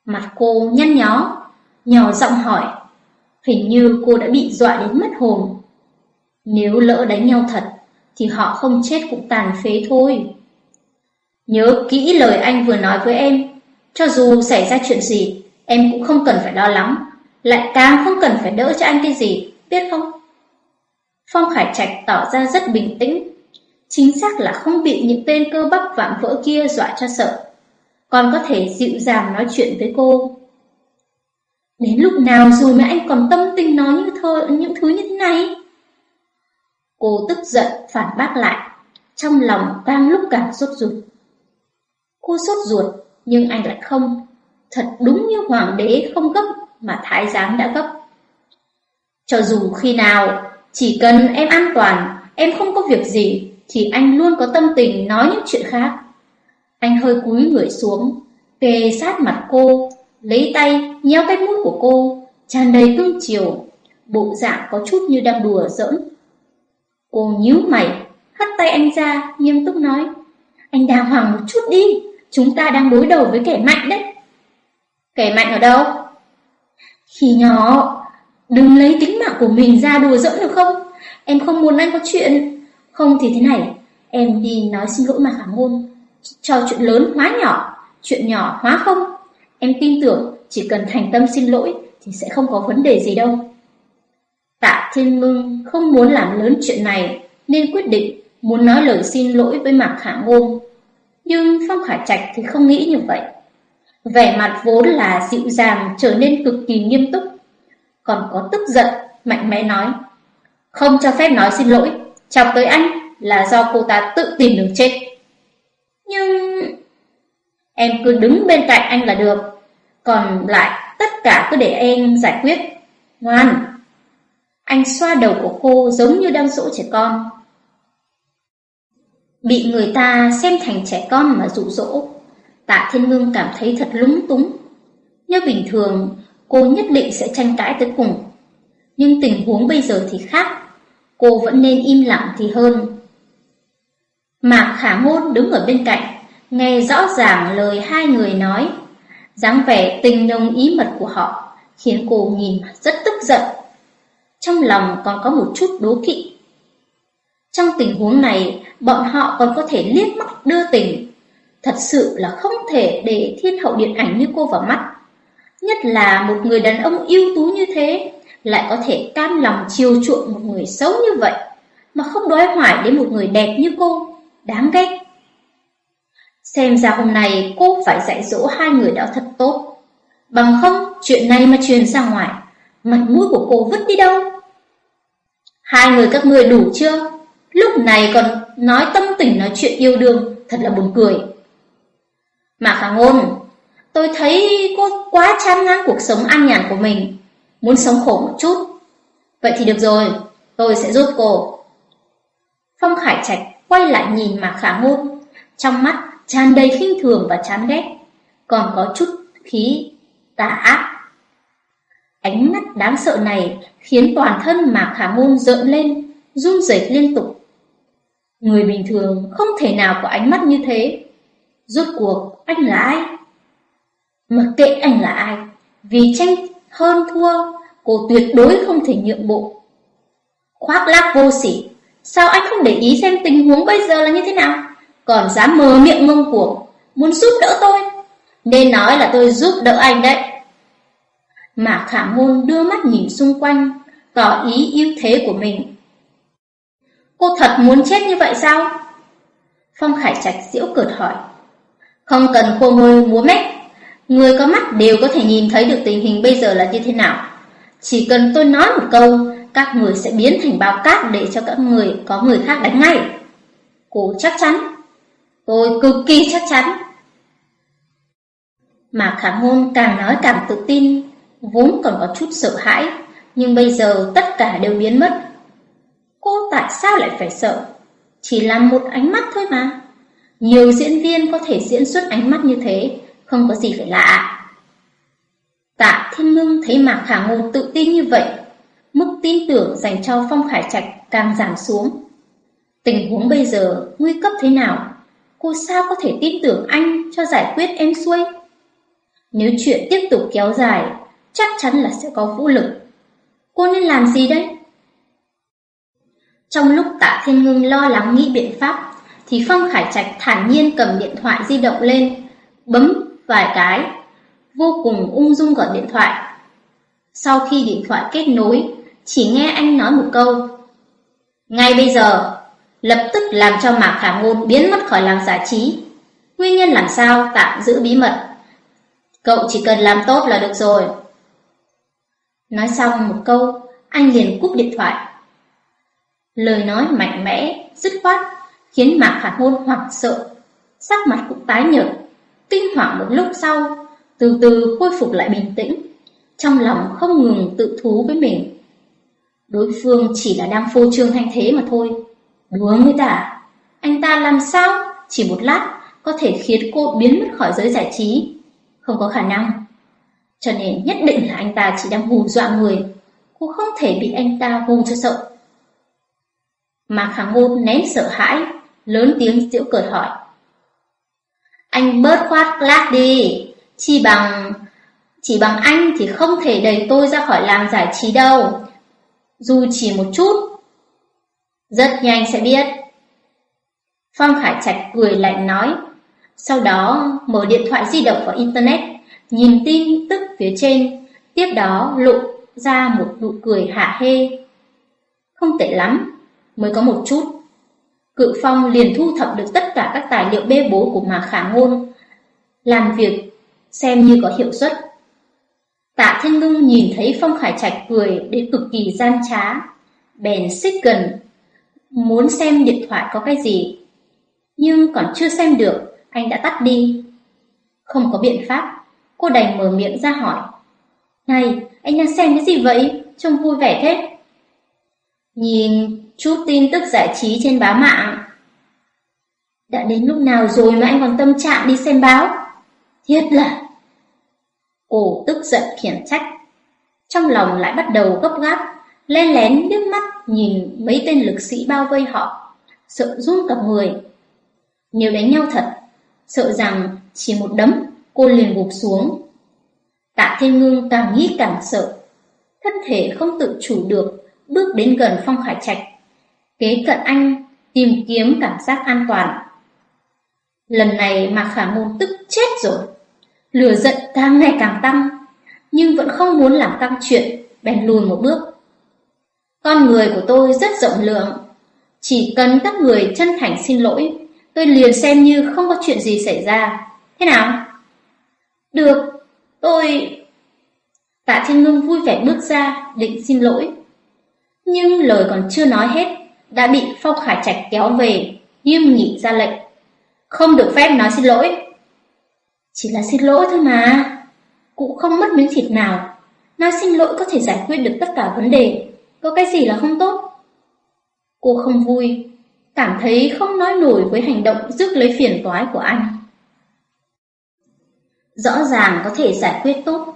Mặt cô nhăn nhó, nhỏ giọng hỏi. Hình như cô đã bị dọa đến mất hồn. Nếu lỡ đánh nhau thật, thì họ không chết cũng tàn phế thôi. Nhớ kỹ lời anh vừa nói với em, cho dù xảy ra chuyện gì, em cũng không cần phải lo lắng, lại càng không cần phải đỡ cho anh cái gì, biết không? Phong Khải Trạch tỏ ra rất bình tĩnh, chính xác là không bị những tên cơ bắp vạm vỡ kia dọa cho sợ còn có thể dịu dàng nói chuyện với cô. Đến lúc nào rồi mà anh còn tâm tình nói như thơ, những thứ như thế này? Cô tức giận phản bác lại, trong lòng đang lúc càng sốt ruột. Cô sốt ruột, nhưng anh lại không. Thật đúng như hoàng đế không gấp mà thái giám đã gấp. Cho dù khi nào, chỉ cần em an toàn, em không có việc gì, thì anh luôn có tâm tình nói những chuyện khác. Anh hơi cúi người xuống, kề sát mặt cô, lấy tay nhéo cái mũi của cô, tràn đầy cưng chiều, bộ dạng có chút như đang đùa giỡn. Cô nhíu mày, hất tay anh ra, nghiêm túc nói, anh đàng hoàng một chút đi, chúng ta đang đối đầu với kẻ mạnh đấy. Kẻ mạnh ở đâu? Khi nhỏ, đừng lấy tính mạng của mình ra đùa giỡn được không? Em không muốn anh có chuyện. Không thì thế này, em đi nói xin lỗi mà khả ngôn, cho chuyện lớn hóa nhỏ, chuyện nhỏ hóa không. Em tin tưởng chỉ cần thành tâm xin lỗi thì sẽ không có vấn đề gì đâu. Tạ Thiên Mưng không muốn làm lớn chuyện này nên quyết định muốn nói lời xin lỗi với Mạc Khả Ngôn. Nhưng Phong Khải Trạch thì không nghĩ như vậy. Vẻ mặt vốn là dịu dàng trở nên cực kỳ nghiêm túc. Còn có tức giận, mạnh mẽ nói. Không cho phép nói xin lỗi, chọc tới anh là do cô ta tự tìm đường chết. Nhưng... Em cứ đứng bên cạnh anh là được Còn lại tất cả cứ để em giải quyết Ngoan Anh xoa đầu của cô giống như đang dỗ trẻ con. Bị người ta xem thành trẻ con mà dụ dỗ, Tạ Thiên Ngưng cảm thấy thật lúng túng. Như bình thường, cô nhất định sẽ tranh cãi tới cùng. Nhưng tình huống bây giờ thì khác, cô vẫn nên im lặng thì hơn. Mạc Khả Ngôn đứng ở bên cạnh, nghe rõ ràng lời hai người nói, dáng vẻ tình nồng ý mật của họ khiến cô nhìn rất tức giận. Trong lòng còn có một chút đố kỵ. Trong tình huống này, bọn họ còn có thể liếc mắt đưa tình. Thật sự là không thể để thiên hậu điện ảnh như cô vào mắt. Nhất là một người đàn ông ưu tú như thế, lại có thể cam lòng chiều chuộng một người xấu như vậy, mà không đói hoài đến một người đẹp như cô, đáng ghét. Xem ra hôm nay cô phải dạy dỗ hai người đó thật tốt. Bằng không, chuyện này mà truyền ra ngoài, mặt mũi của cô vứt đi đâu? Hai người các người đủ chưa? Lúc này còn nói tâm tình nói chuyện yêu đương, thật là buồn cười. Mà khả ngôn, tôi thấy cô quá chán ngán cuộc sống an nhàn của mình, muốn sống khổ một chút. Vậy thì được rồi, tôi sẽ giúp cô. Phong Khải Trạch quay lại nhìn Mạc Khả Ngôn, trong mắt tràn đầy khinh thường và chán ghét, còn có chút khí tà ác. Ánh mắt đáng sợ này khiến toàn thân Mạc Khả Ngôn rợn lên, run rẩy liên tục. Người bình thường không thể nào có ánh mắt như thế. Rốt cuộc anh là ai? Mặc kệ anh là ai, vì tranh hơn thua, cô tuyệt đối không thể nhượng bộ. Khoác lác vô sỉ, sao anh không để ý xem tình huống bây giờ là như thế nào? Còn dám mờ miệng ngông cuồng, muốn giúp đỡ tôi. Nên nói là tôi giúp đỡ anh đấy. Mà khả môn đưa mắt nhìn xung quanh, tỏ ý ưu thế của mình. Cô thật muốn chết như vậy sao? Phong Khải Trạch diễu cợt hỏi. Không cần khô môi múa mép, người có mắt đều có thể nhìn thấy được tình hình bây giờ là như thế nào. Chỉ cần tôi nói một câu, các người sẽ biến thành bao cát để cho các người có người khác đánh ngay. Cô chắc chắn. Tôi cực kỳ chắc chắn. Mà khả ngôn càng nói càng tự tin, vốn còn có chút sợ hãi, nhưng bây giờ tất cả đều biến mất. Cô tại sao lại phải sợ? Chỉ là một ánh mắt thôi mà. Nhiều diễn viên có thể diễn xuất ánh mắt như thế, không có gì phải lạ. Tạ Thiên Ngưng thấy Mạc Khả Ngôn tự tin như vậy, mức tin tưởng dành cho Phong Khải Trạch càng giảm xuống. Tình huống bây giờ nguy cấp thế nào, cô sao có thể tin tưởng anh cho giải quyết em xuôi? Nếu chuyện tiếp tục kéo dài, chắc chắn là sẽ có vũ lực. Cô nên làm gì đây? Trong lúc Tạ Thiên Ngưng lo lắng nghĩ biện pháp, thì Phong Khải Trạch thản nhiên cầm điện thoại di động lên, bấm vài cái, vô cùng ung dung gọi điện thoại. Sau khi điện thoại kết nối, chỉ nghe anh nói một câu. Ngay bây giờ, lập tức làm cho Mạc Khả Ngôn biến mất khỏi làng giải trí. Nguyên nhân làm sao tạm giữ bí mật. Cậu chỉ cần làm tốt là được rồi. Nói xong một câu, anh liền cúp điện thoại. Lời nói mạnh mẽ, dứt khoát, khiến Mạc Khả Ngôn hoảng sợ, sắc mặt cũng tái nhợt, kinh hoàng một lúc sau, từ từ khôi phục lại bình tĩnh, trong lòng không ngừng tự thú với mình. Đối phương chỉ là đang phô trương thanh thế mà thôi. Đùa người ta à? Anh ta làm sao chỉ một lát có thể khiến cô biến mất khỏi giới giải trí? Không có khả năng. Cho nên nhất định là anh ta chỉ đang hù dọa người. Cô không thể bị anh ta hù cho sợ. Mà khả ngôn nén sợ hãi, lớn tiếng giễu cợt hỏi. Anh bớt khoát lác đi, chỉ bằng... Chỉ bằng anh thì không thể đẩy tôi ra khỏi làng giải trí đâu. Dù chỉ một chút. Rất nhanh sẽ biết. Phong Khải Trạch cười lạnh nói. Sau đó mở điện thoại di động vào Internet, nhìn tin tức phía trên, tiếp đó lộ ra một nụ cười hạ hê. Không tệ lắm, mới có một chút. Cự Phong liền thu thập được tất cả các tài liệu bê bố của mà khả ngôn, làm việc xem như có hiệu suất. Tạ Thiên Ngưng nhìn thấy Phong Khải Trạch cười đến cực kỳ gian trá, bèn xích gần, muốn xem điện thoại có cái gì. Nhưng còn chưa xem được, anh đã tắt đi. Không có biện pháp, cô đành mở miệng ra hỏi. Này, anh đang xem cái gì vậy? Trông vui vẻ thế. Nhìn chút tin tức giải trí trên báo mạng. Đã đến lúc nào rồi mà anh còn tâm trạng đi xem báo? Thiết là... Cô tức giận khiển trách. Trong lòng lại bắt đầu gấp gáp, len lén nước mắt nhìn mấy tên lực sĩ bao vây họ, sợ run cả người. Nếu đánh nhau thật, sợ rằng chỉ một đấm cô liền gục xuống. Tạ Thiên Ngưng càng nghĩ càng sợ, thân thể không tự chủ được, bước đến gần Phong Khải Trạch, kế cận anh, tìm kiếm cảm giác an toàn. Lần này mà Khả Môn tức chết rồi, lửa giận càng ngày càng tăng, nhưng vẫn không muốn làm tăng chuyện, bèn lùi một bước. Con người của tôi rất rộng lượng, chỉ cần các người chân thành xin lỗi, tôi liền xem như không có chuyện gì xảy ra. Thế nào? Được, tôi... Tạ Thiên Ngưng vui vẻ bước ra, định xin lỗi. Nhưng lời còn chưa nói hết, đã bị Phong Khải Trạch kéo về, nghiêm nghị ra lệnh. Không được phép nói xin lỗi. Chỉ là xin lỗi thôi mà. Cũng không mất miếng thịt nào. Nói xin lỗi có thể giải quyết được tất cả vấn đề. Có cái gì là không tốt? Cô không vui, cảm thấy không nói nổi với hành động rước lấy phiền toái của anh. Rõ ràng có thể giải quyết tốt,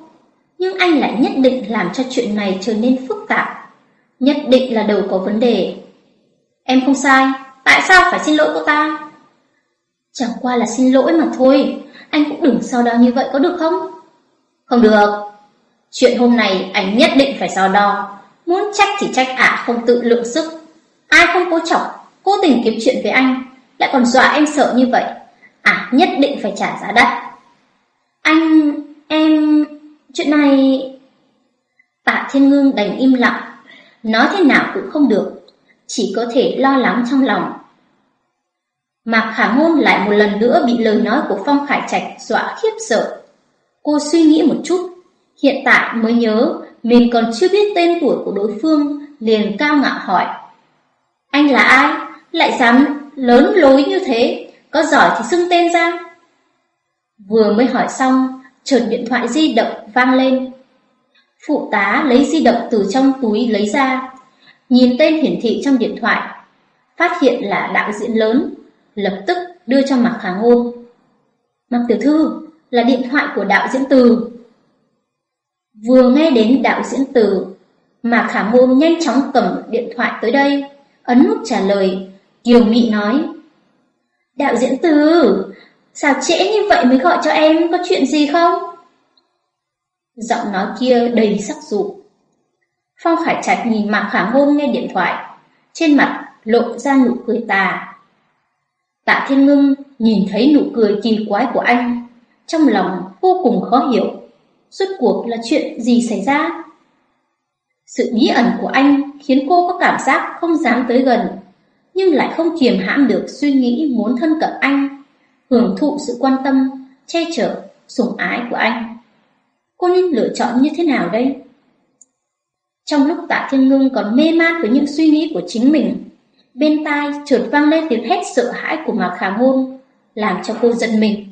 nhưng anh lại nhất định làm cho chuyện này trở nên phức tạp. Nhất định là đầu có vấn đề. Em không sai, tại sao phải xin lỗi cô ta? Chẳng qua là xin lỗi mà thôi, anh cũng đừng so đo như vậy có được không? Không được. Chuyện hôm nay anh nhất định phải so đo. Muốn trách thì trách ả không tự lượng sức. Ai không cố chọc, cố tình kiếm chuyện với anh, lại còn dọa em sợ như vậy. Ả nhất định phải trả giá đắt. Anh... em... chuyện này... Tạ Thiên Ngưng đành im lặng, nói thế nào cũng không được, chỉ có thể lo lắng trong lòng. Mạc Khả Ngôn lại một lần nữa bị lời nói của Phong Khải Trạch dọa khiếp sợ. Cô suy nghĩ một chút, hiện tại mới nhớ mình còn chưa biết tên tuổi của đối phương, liền cao ngạo hỏi. Anh là ai? Lại dám lớn lối như thế, có giỏi thì xưng tên ra. Vừa mới hỏi xong, chợt điện thoại di động vang lên. Phụ tá lấy di động từ trong túi lấy ra, nhìn tên hiển thị trong điện thoại, phát hiện là đạo diễn lớn, lập tức đưa cho Mạc Khả Ngôn. Mạc Tiểu Thư, là điện thoại của đạo diễn Từ. Vừa nghe đến đạo diễn Từ, Mạc Khả Ngôn nhanh chóng cầm điện thoại tới đây, ấn nút trả lời, Kiều Mị nói. Đạo diễn Từ, sao trễ như vậy mới gọi cho em, có chuyện gì không? Giọng nói kia đầy sắc dụ. Phong Khải Trạch nhìn Mạc Khả Ngôn nghe điện thoại, trên mặt lộ ra nụ cười tà. Tạ Thiên Ngưng nhìn thấy nụ cười kỳ quái của anh, trong lòng vô cùng khó hiểu. Rốt cuộc là chuyện gì xảy ra? Sự bí ẩn của anh khiến cô có cảm giác không dám tới gần, nhưng lại không kiềm hãm được suy nghĩ muốn thân cận anh, hưởng thụ sự quan tâm, che chở, sủng ái của anh. Cô nên lựa chọn như thế nào đây? Trong lúc tạ thiên ngưng còn mê man với những suy nghĩ của chính mình, bên tai chợt vang lên tiếng hét sợ hãi của Mạc Khả Ngôn, làm cho cô giận mình.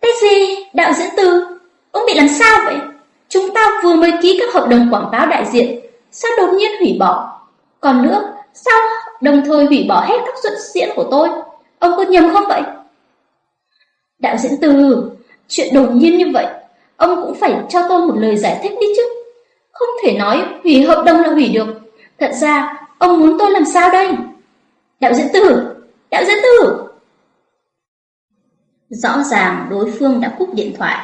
Cái gì? Đạo diễn Từ? Ông bị làm sao vậy? Chúng ta vừa mới ký các hợp đồng quảng cáo đại diện, sao đột nhiên hủy bỏ? Còn nữa, sao đồng thời hủy bỏ hết các xuất diễn của tôi? Ông có nhầm không vậy? Đạo diễn Từ, chuyện đột nhiên như vậy, ông cũng phải cho tôi một lời giải thích đi chứ. Không thể nói hủy hợp đồng là hủy được. Thật ra, ông muốn tôi làm sao đây? Đạo diễn tử đạo diễn tử Rõ ràng đối phương đã cúp điện thoại.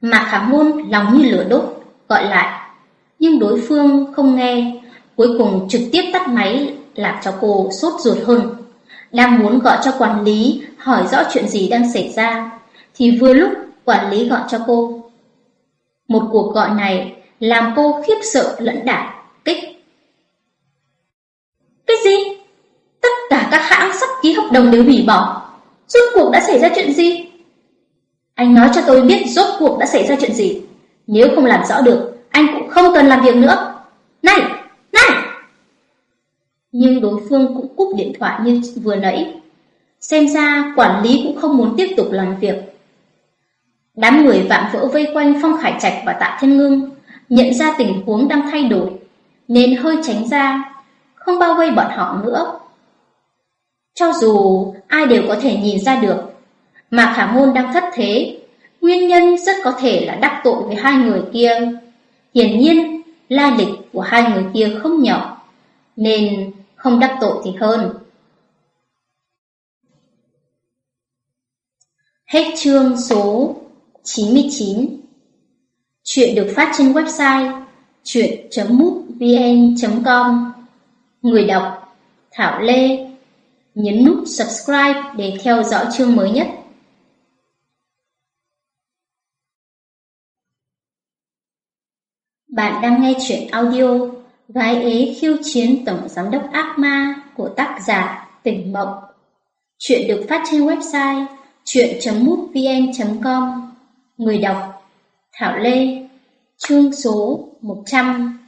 Mạc Khả Ngôn lòng như lửa đốt, gọi lại. Nhưng đối phương không nghe, cuối cùng trực tiếp tắt máy làm cho cô sốt ruột hơn. Đang muốn gọi cho quản lý hỏi rõ chuyện gì đang xảy ra, thì vừa lúc quản lý gọi cho cô. Một cuộc gọi này làm cô khiếp sợ lẫn đả. Cái gì? Tất cả các hãng sắp ký hợp đồng đều hủy bỏ. Rốt cuộc đã xảy ra chuyện gì? Anh nói cho tôi biết rốt cuộc đã xảy ra chuyện gì. Nếu không làm rõ được, anh cũng không cần làm việc nữa. Này, này! Nhưng đối phương cũng cúp điện thoại như vừa nãy. Xem ra quản lý cũng không muốn tiếp tục làm việc. Đám người vạm vỡ vây quanh Phong Khải Trạch và Tạ Thiên Ngưng, nhận ra tình huống đang thay đổi, nên hơi tránh ra, không bao vây bọn họ nữa. Cho dù ai đều có thể nhìn ra được, mà Khả môn đang thất thế, nguyên nhân rất có thể là đắc tội với hai người kia. Hiển nhiên, lai lịch của hai người kia không nhỏ, nên không đắc tội thì hơn. Hết chương số 99 Chuyện được phát trên website chuyện.mútvn.com Người đọc, Thảo Lê, Nhấn nút subscribe để theo dõi chương mới nhất. Bạn đang nghe chuyện audio Gái ế khiêu chiến tổng giám đốc ác ma của tác giả Tỉnh Mộng. Chuyện được phát trên website chuyện.mútvn.com Người đọc, Thảo Lê, Chương số 100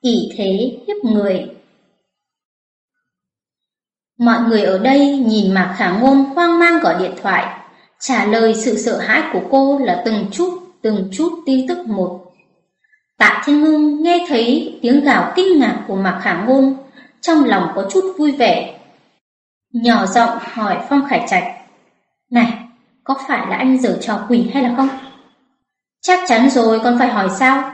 ỷ thế hiếp người Mọi người ở đây nhìn Mạc Khả Ngôn hoang mang gọi điện thoại, trả lời sự sợ hãi của cô là từng chút, từng chút tin tức một. Tạ Thiên Ngưng nghe thấy tiếng gào kinh ngạc của Mạc Khả Ngôn, trong lòng có chút vui vẻ. Nhỏ giọng hỏi Phong Khải Trạch, Này, có phải là anh giở trò quỷ hay là không? Chắc chắn rồi, còn phải hỏi sao?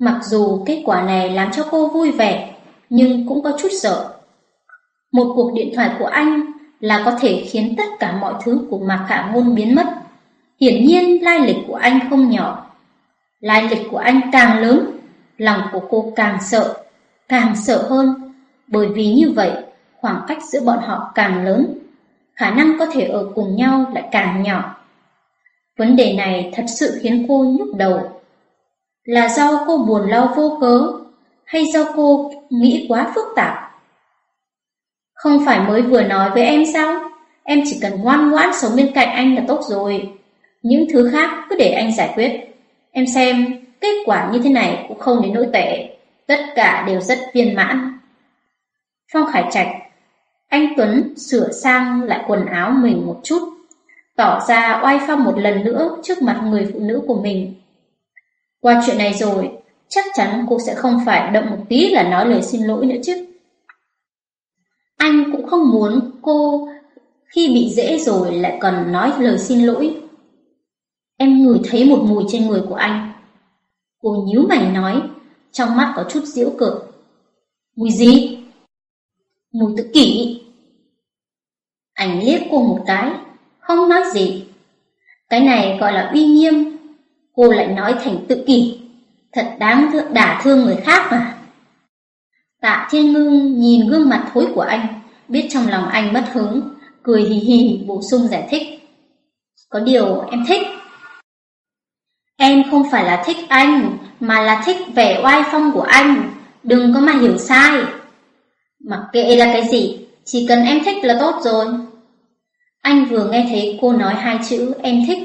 Mặc dù kết quả này làm cho cô vui vẻ, nhưng cũng có chút sợ. Một cuộc điện thoại của anh là có thể khiến tất cả mọi thứ của Mạc Khả Ngôn biến mất. Hiển nhiên lai lịch của anh không nhỏ. Lai lịch của anh càng lớn, lòng của cô càng sợ, càng sợ hơn. Bởi vì như vậy, khoảng cách giữa bọn họ càng lớn, khả năng có thể ở cùng nhau lại càng nhỏ. Vấn đề này thật sự khiến cô nhức đầu. Là do cô buồn lo vô cớ, hay do cô nghĩ quá phức tạp? Không phải mới vừa nói với em sao? Em chỉ cần ngoan ngoãn sống bên cạnh anh là tốt rồi. Những thứ khác cứ để anh giải quyết. Em xem, kết quả như thế này cũng không đến nỗi tệ. Tất cả đều rất viên mãn. Phong Khải Trạch Anh Tuấn sửa sang lại quần áo mình một chút, tỏ ra oai phong một lần nữa trước mặt người phụ nữ của mình. Qua chuyện này rồi, chắc chắn cô sẽ không phải động một tí là nói lời xin lỗi nữa chứ. Anh cũng không muốn cô khi bị dễ rồi lại còn nói lời xin lỗi. Em ngửi thấy một mùi trên người của anh. Cô nhíu mày nói, trong mắt có chút giễu cợt. Mùi gì? Mùi tự kỷ. Anh liếc cô một cái, không nói gì. Cái này gọi là uy nghiêm. Cô lại nói thành tự kỷ. Thật đáng thương, đả thương người khác mà. Tạ Thiên Ngưng nhìn gương mặt thối của anh, biết trong lòng anh mất hứng, cười hì hì bổ sung giải thích. Có điều em thích. Em không phải là thích anh, mà là thích vẻ oai phong của anh, đừng có mà hiểu sai. Mặc kệ là cái gì, chỉ cần em thích là tốt rồi. Anh vừa nghe thấy cô nói hai chữ em thích.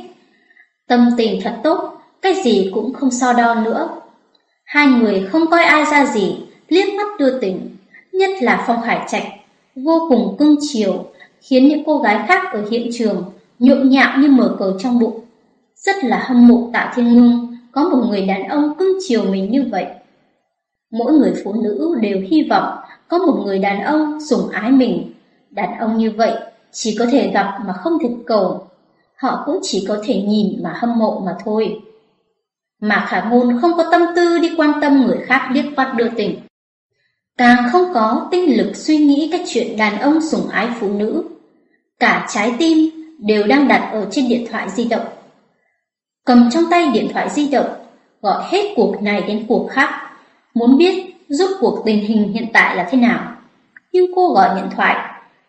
Tâm tình thật tốt, cái gì cũng không so đo nữa. Hai người không coi ai ra gì, liếc mắt đưa tình, nhất là Phong hải Trạch, vô cùng cưng chiều, khiến những cô gái khác ở hiện trường nhộn nhạo như mở cờ trong bụng. Rất là hâm mộ Tạ Thiên Ngưng có một người đàn ông cưng chiều mình như vậy. Mỗi người phụ nữ đều hy vọng có một người đàn ông sủng ái mình. Đàn ông như vậy chỉ có thể gặp mà không thể cầu. Họ cũng chỉ có thể nhìn mà hâm mộ mà thôi. Mà khả ngôn không có tâm tư đi quan tâm người khác liếc mắt đưa tình. Càng không có tinh lực suy nghĩ các chuyện đàn ông sủng ái phụ nữ. Cả trái tim đều đang đặt ở trên điện thoại di động. Cầm trong tay điện thoại di động, gọi hết cuộc này đến cuộc khác, muốn biết rốt cuộc tình hình hiện tại là thế nào. Nhưng cô gọi điện thoại,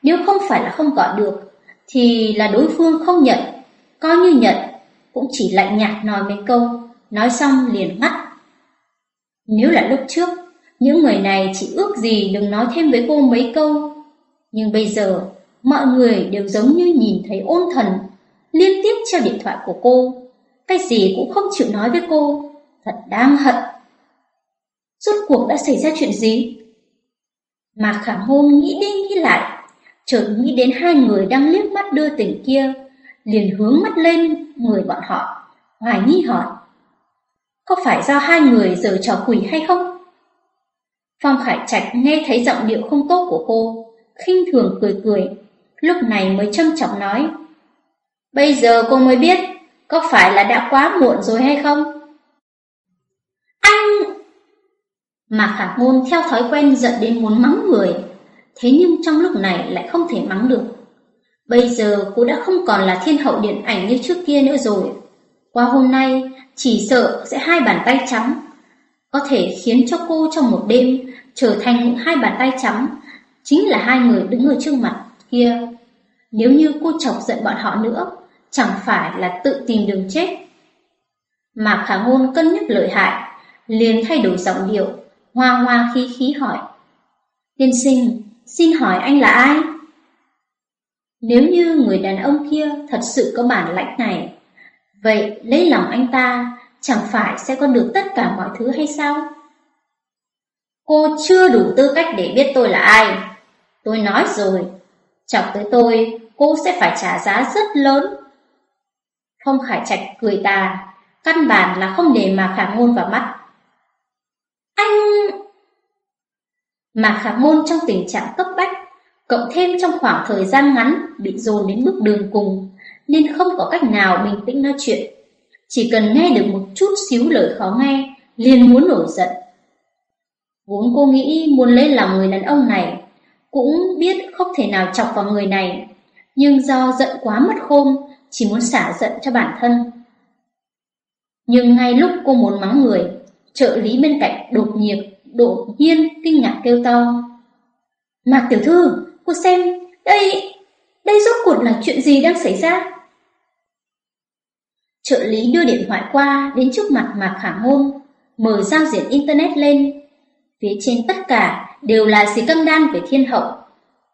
nếu không phải là không gọi được, thì là đối phương không nhận, coi như nhận, cũng chỉ lạnh nhạt nói mấy câu, nói xong liền ngắt. Nếu là lúc trước, những người này chỉ ước gì đừng nói thêm với cô mấy câu. Nhưng bây giờ, mọi người đều giống như nhìn thấy ôn thần, liên tiếp treo điện thoại của cô. Cái gì cũng không chịu nói với cô, thật đáng hận. Rốt cuộc đã xảy ra chuyện gì? Mà khả ngôn nghĩ đi nghĩ lại, chợt nghĩ đến hai người đang liếc mắt đưa tình kia, liền hướng mắt lên người bọn họ, hoài nghi hỏi. Có phải do hai người giờ trò quỷ hay không? Phong Khải Trạch nghe thấy giọng điệu không tốt của cô, khinh thường cười cười, lúc này mới châm trọng nói. Bây giờ cô mới biết, có phải là đã quá muộn rồi hay không? Anh... Mà khả ngôn theo thói quen giận đến muốn mắng người, thế nhưng trong lúc này lại không thể mắng được. Bây giờ cô đã không còn là thiên hậu điện ảnh như trước kia nữa rồi. Qua hôm nay, chỉ sợ sẽ hai bàn tay trắng. Có thể khiến cho cô trong một đêm trở thành những hai bàn tay trắng, chính là hai người đứng ở trước mặt kia. Nếu như cô chọc giận bọn họ nữa, chẳng phải là tự tìm đường chết. Mà khả ngôn cân nhắc lợi hại, liền thay đổi giọng điệu, hoa hoa khí khí hỏi. Tiên sinh, xin hỏi anh là ai? Nếu như người đàn ông kia thật sự có bản lãnh này, vậy lấy lòng anh ta chẳng phải sẽ có được tất cả mọi thứ hay sao? Cô chưa đủ tư cách để biết tôi là ai. Tôi nói rồi, chọc tới tôi, cô sẽ phải trả giá rất lớn. Phong Khải Trạch cười tà, căn bản là không để mà khả ngôn vào mắt. Anh... Mà khả ngôn trong tình trạng cấp bách, cộng thêm trong khoảng thời gian ngắn bị dồn đến bước đường cùng, nên không có cách nào bình tĩnh nói chuyện. Chỉ cần nghe được một chút xíu lời khó nghe, liền muốn nổi giận. Vốn cô nghĩ muốn lấy lòng người đàn ông này, cũng biết không thể nào chọc vào người này, nhưng do giận quá mất khôn, chỉ muốn xả giận cho bản thân. Nhưng ngay lúc cô muốn mắng người, trợ lý bên cạnh đột nhiệt, đột nhiên kinh ngạc kêu to. Mạc tiểu thư, cô xem, đây, đây rốt cuộc là chuyện gì đang xảy ra? Trợ lý đưa điện thoại qua đến trước mặt Mạc Khả Ngôn, mở giao diện Internet lên. Phía trên tất cả đều là xì căng đan về thiên hậu,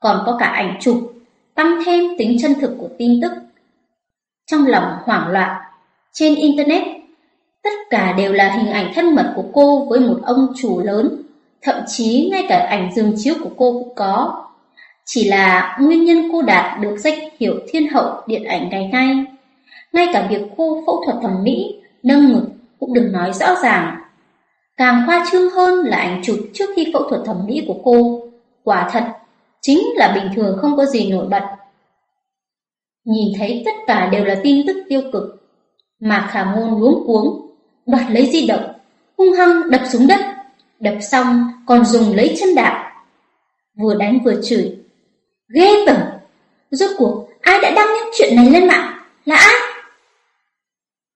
còn có cả ảnh chụp, tăng thêm tính chân thực của tin tức. Trong lòng hoảng loạn, trên Internet, tất cả đều là hình ảnh thân mật của cô với một ông chủ lớn, thậm chí ngay cả ảnh giường chiếu của cô cũng có. Chỉ là nguyên nhân cô đạt được danh hiệu thiên hậu điện ảnh ngày nay. Ngay cả việc cô phẫu thuật thẩm mỹ, nâng ngực cũng đừng nói rõ ràng. Càng khoa trương hơn là ảnh chụp trước khi phẫu thuật thẩm mỹ của cô. Quả thật, chính là bình thường không có gì nổi bật. Nhìn thấy tất cả đều là tin tức tiêu cực. Mà khả ngôn luống cuống, đoạt lấy di động, hung hăng đập xuống đất. Đập xong còn dùng lấy chân đạp. Vừa đánh vừa chửi. Ghê tởm! Rốt cuộc ai đã đăng những chuyện này lên mạng? Là ai?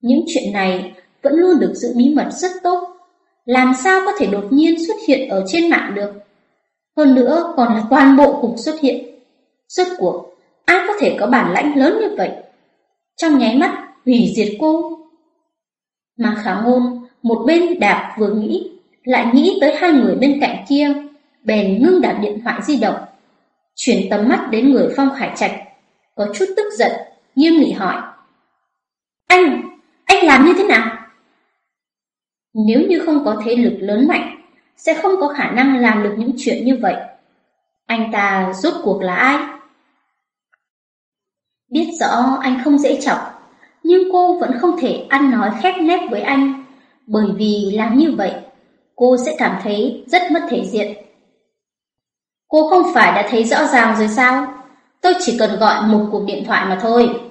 Những chuyện này vẫn luôn được giữ bí mật rất tốt. Làm sao có thể đột nhiên xuất hiện ở trên mạng được? Hơn nữa còn là toàn bộ cục xuất hiện. Rốt cuộc, ai có thể có bản lãnh lớn như vậy? Trong nháy mắt, hủy diệt cô. Mà khả ngôn, một bên đạp vừa nghĩ, lại nghĩ tới hai người bên cạnh kia, bèn ngưng đặt điện thoại di động. Chuyển tầm mắt đến người Phong Khải Trạch, có chút tức giận, nghiêm nghị hỏi. Anh, anh làm như thế nào? Nếu như không có thế lực lớn mạnh, sẽ không có khả năng làm được những chuyện như vậy. Anh ta rốt cuộc là ai? Biết rõ anh không dễ chọc, nhưng cô vẫn không thể ăn nói khép nép với anh, bởi vì làm như vậy, cô sẽ cảm thấy rất mất thể diện. Cô không phải đã thấy rõ ràng rồi sao? Tôi chỉ cần gọi một cuộc điện thoại mà thôi.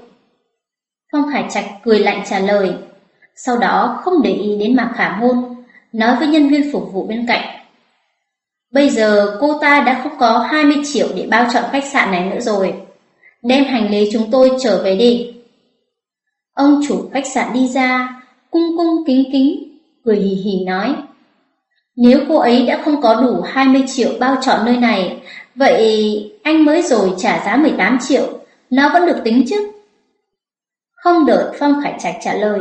Phong Khải Trạch cười lạnh trả lời, sau đó không để ý đến Mạc Khả Ngôn, nói với nhân viên phục vụ bên cạnh. Bây giờ cô ta đã không có 20 triệu để bao chọn khách sạn này nữa rồi. Đem hành lý chúng tôi trở về đi. Ông chủ khách sạn đi ra, cung cung kính kính, cười hì hì nói. Nếu cô ấy đã không có đủ 20 triệu bao chọn nơi này, vậy anh mới rồi trả giá 18 triệu, nó vẫn được tính chứ? Không đợi Phong Khải Trạch trả lời,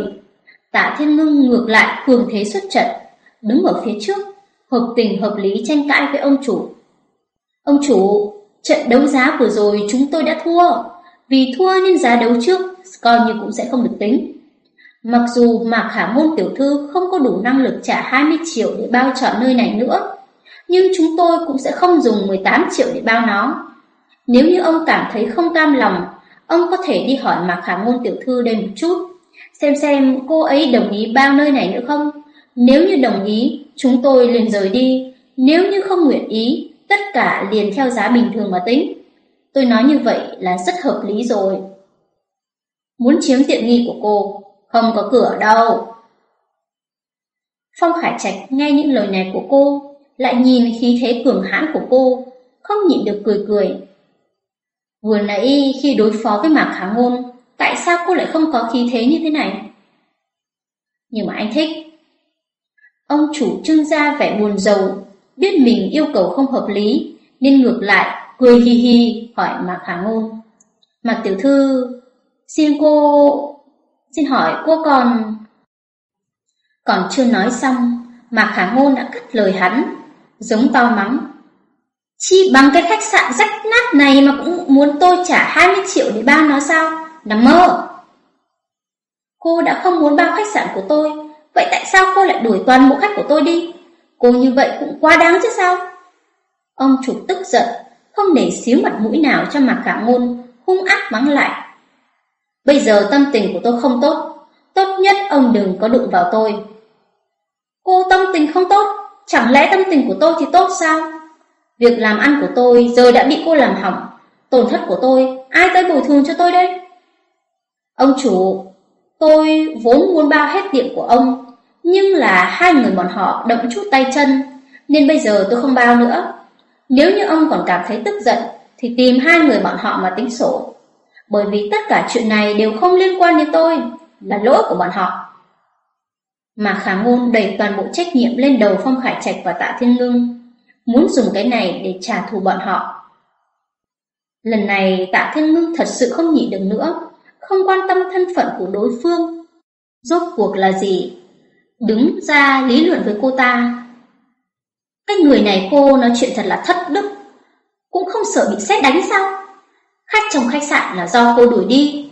Tạ Thiên Ngưng ngược lại cường thế xuất trận, đứng ở phía trước, hợp tình hợp lý tranh cãi với ông chủ. Ông chủ, trận đấu giá vừa rồi chúng tôi đã thua, vì thua nên giá đấu trước coi như cũng sẽ không được tính. Mặc dù Mạc Khả Môn tiểu thư không có đủ năng lực trả 20 triệu để bao trọn nơi này nữa, nhưng chúng tôi cũng sẽ không dùng 18 triệu để bao nó. Nếu như ông cảm thấy không cam lòng, ông có thể đi hỏi Mạc Khả Môn tiểu thư đây một chút xem xem cô ấy đồng ý bao nơi này nữa không. Nếu như đồng ý, chúng tôi liền rời đi, nếu như không nguyện ý, tất cả liền theo giá bình thường mà tính. Tôi nói như vậy là rất hợp lý rồi. Muốn chiếm tiện nghi của cô, không có cửa đâu. Phong Khải Trạch nghe những lời này của cô, lại nhìn khí thế cường hãn của cô, không nhịn được cười cười. Vừa nãy khi đối phó với Mạc Khả Ngôn, tại sao cô lại không có khí thế như thế này? Nhưng mà anh thích. Ông chủ trưng ra vẻ buồn rầu, biết mình yêu cầu không hợp lý, nên ngược lại, cười hi hi hỏi Mạc Khả Ngôn. Mạc Tiểu Thư, xin cô... Xin hỏi cô còn... Còn chưa nói xong, Mạc Khả Ngôn đã cắt lời hắn, giống to mắng. Chi bằng cái khách sạn rách nát này mà cũng muốn tôi trả 20 triệu để bao nó sao? Nằm mơ! Cô đã không muốn bao khách sạn của tôi, vậy tại sao cô lại đuổi toàn bộ khách của tôi đi? Cô như vậy cũng quá đáng chứ sao? Ông chủ tức giận, không để xíu mặt mũi nào cho mặt Khả Ngôn, hung ác mắng lại. Bây giờ tâm tình của tôi không tốt, tốt nhất ông đừng có đụng vào tôi. Cô tâm tình không tốt, chẳng lẽ tâm tình của tôi thì tốt sao? Việc làm ăn của tôi giờ đã bị cô làm hỏng, tổn thất của tôi, ai tới bồi thường cho tôi đây? Ông chủ, tôi vốn muốn bao hết tiệm của ông, nhưng là hai người bọn họ động chút tay chân, nên bây giờ tôi không bao nữa. Nếu như ông còn cảm thấy tức giận, thì tìm hai người bọn họ mà tính sổ. Bởi vì tất cả chuyện này đều không liên quan đến tôi, là lỗi của bọn họ. Mà khả ngôn đẩy toàn bộ trách nhiệm lên đầu Phong Khải Trạch và Tạ Thiên Ngưng, muốn dùng cái này để trả thù bọn họ. Lần này Tạ Thiên Ngưng thật sự không nhịn được nữa, không quan tâm thân phận của đối phương. Rốt cuộc là gì? Đứng ra lý luận với cô ta. Cái người này cô nói chuyện thật là thất đức, cũng không sợ bị xét đánh sao? Khách trong khách sạn là do cô đuổi đi.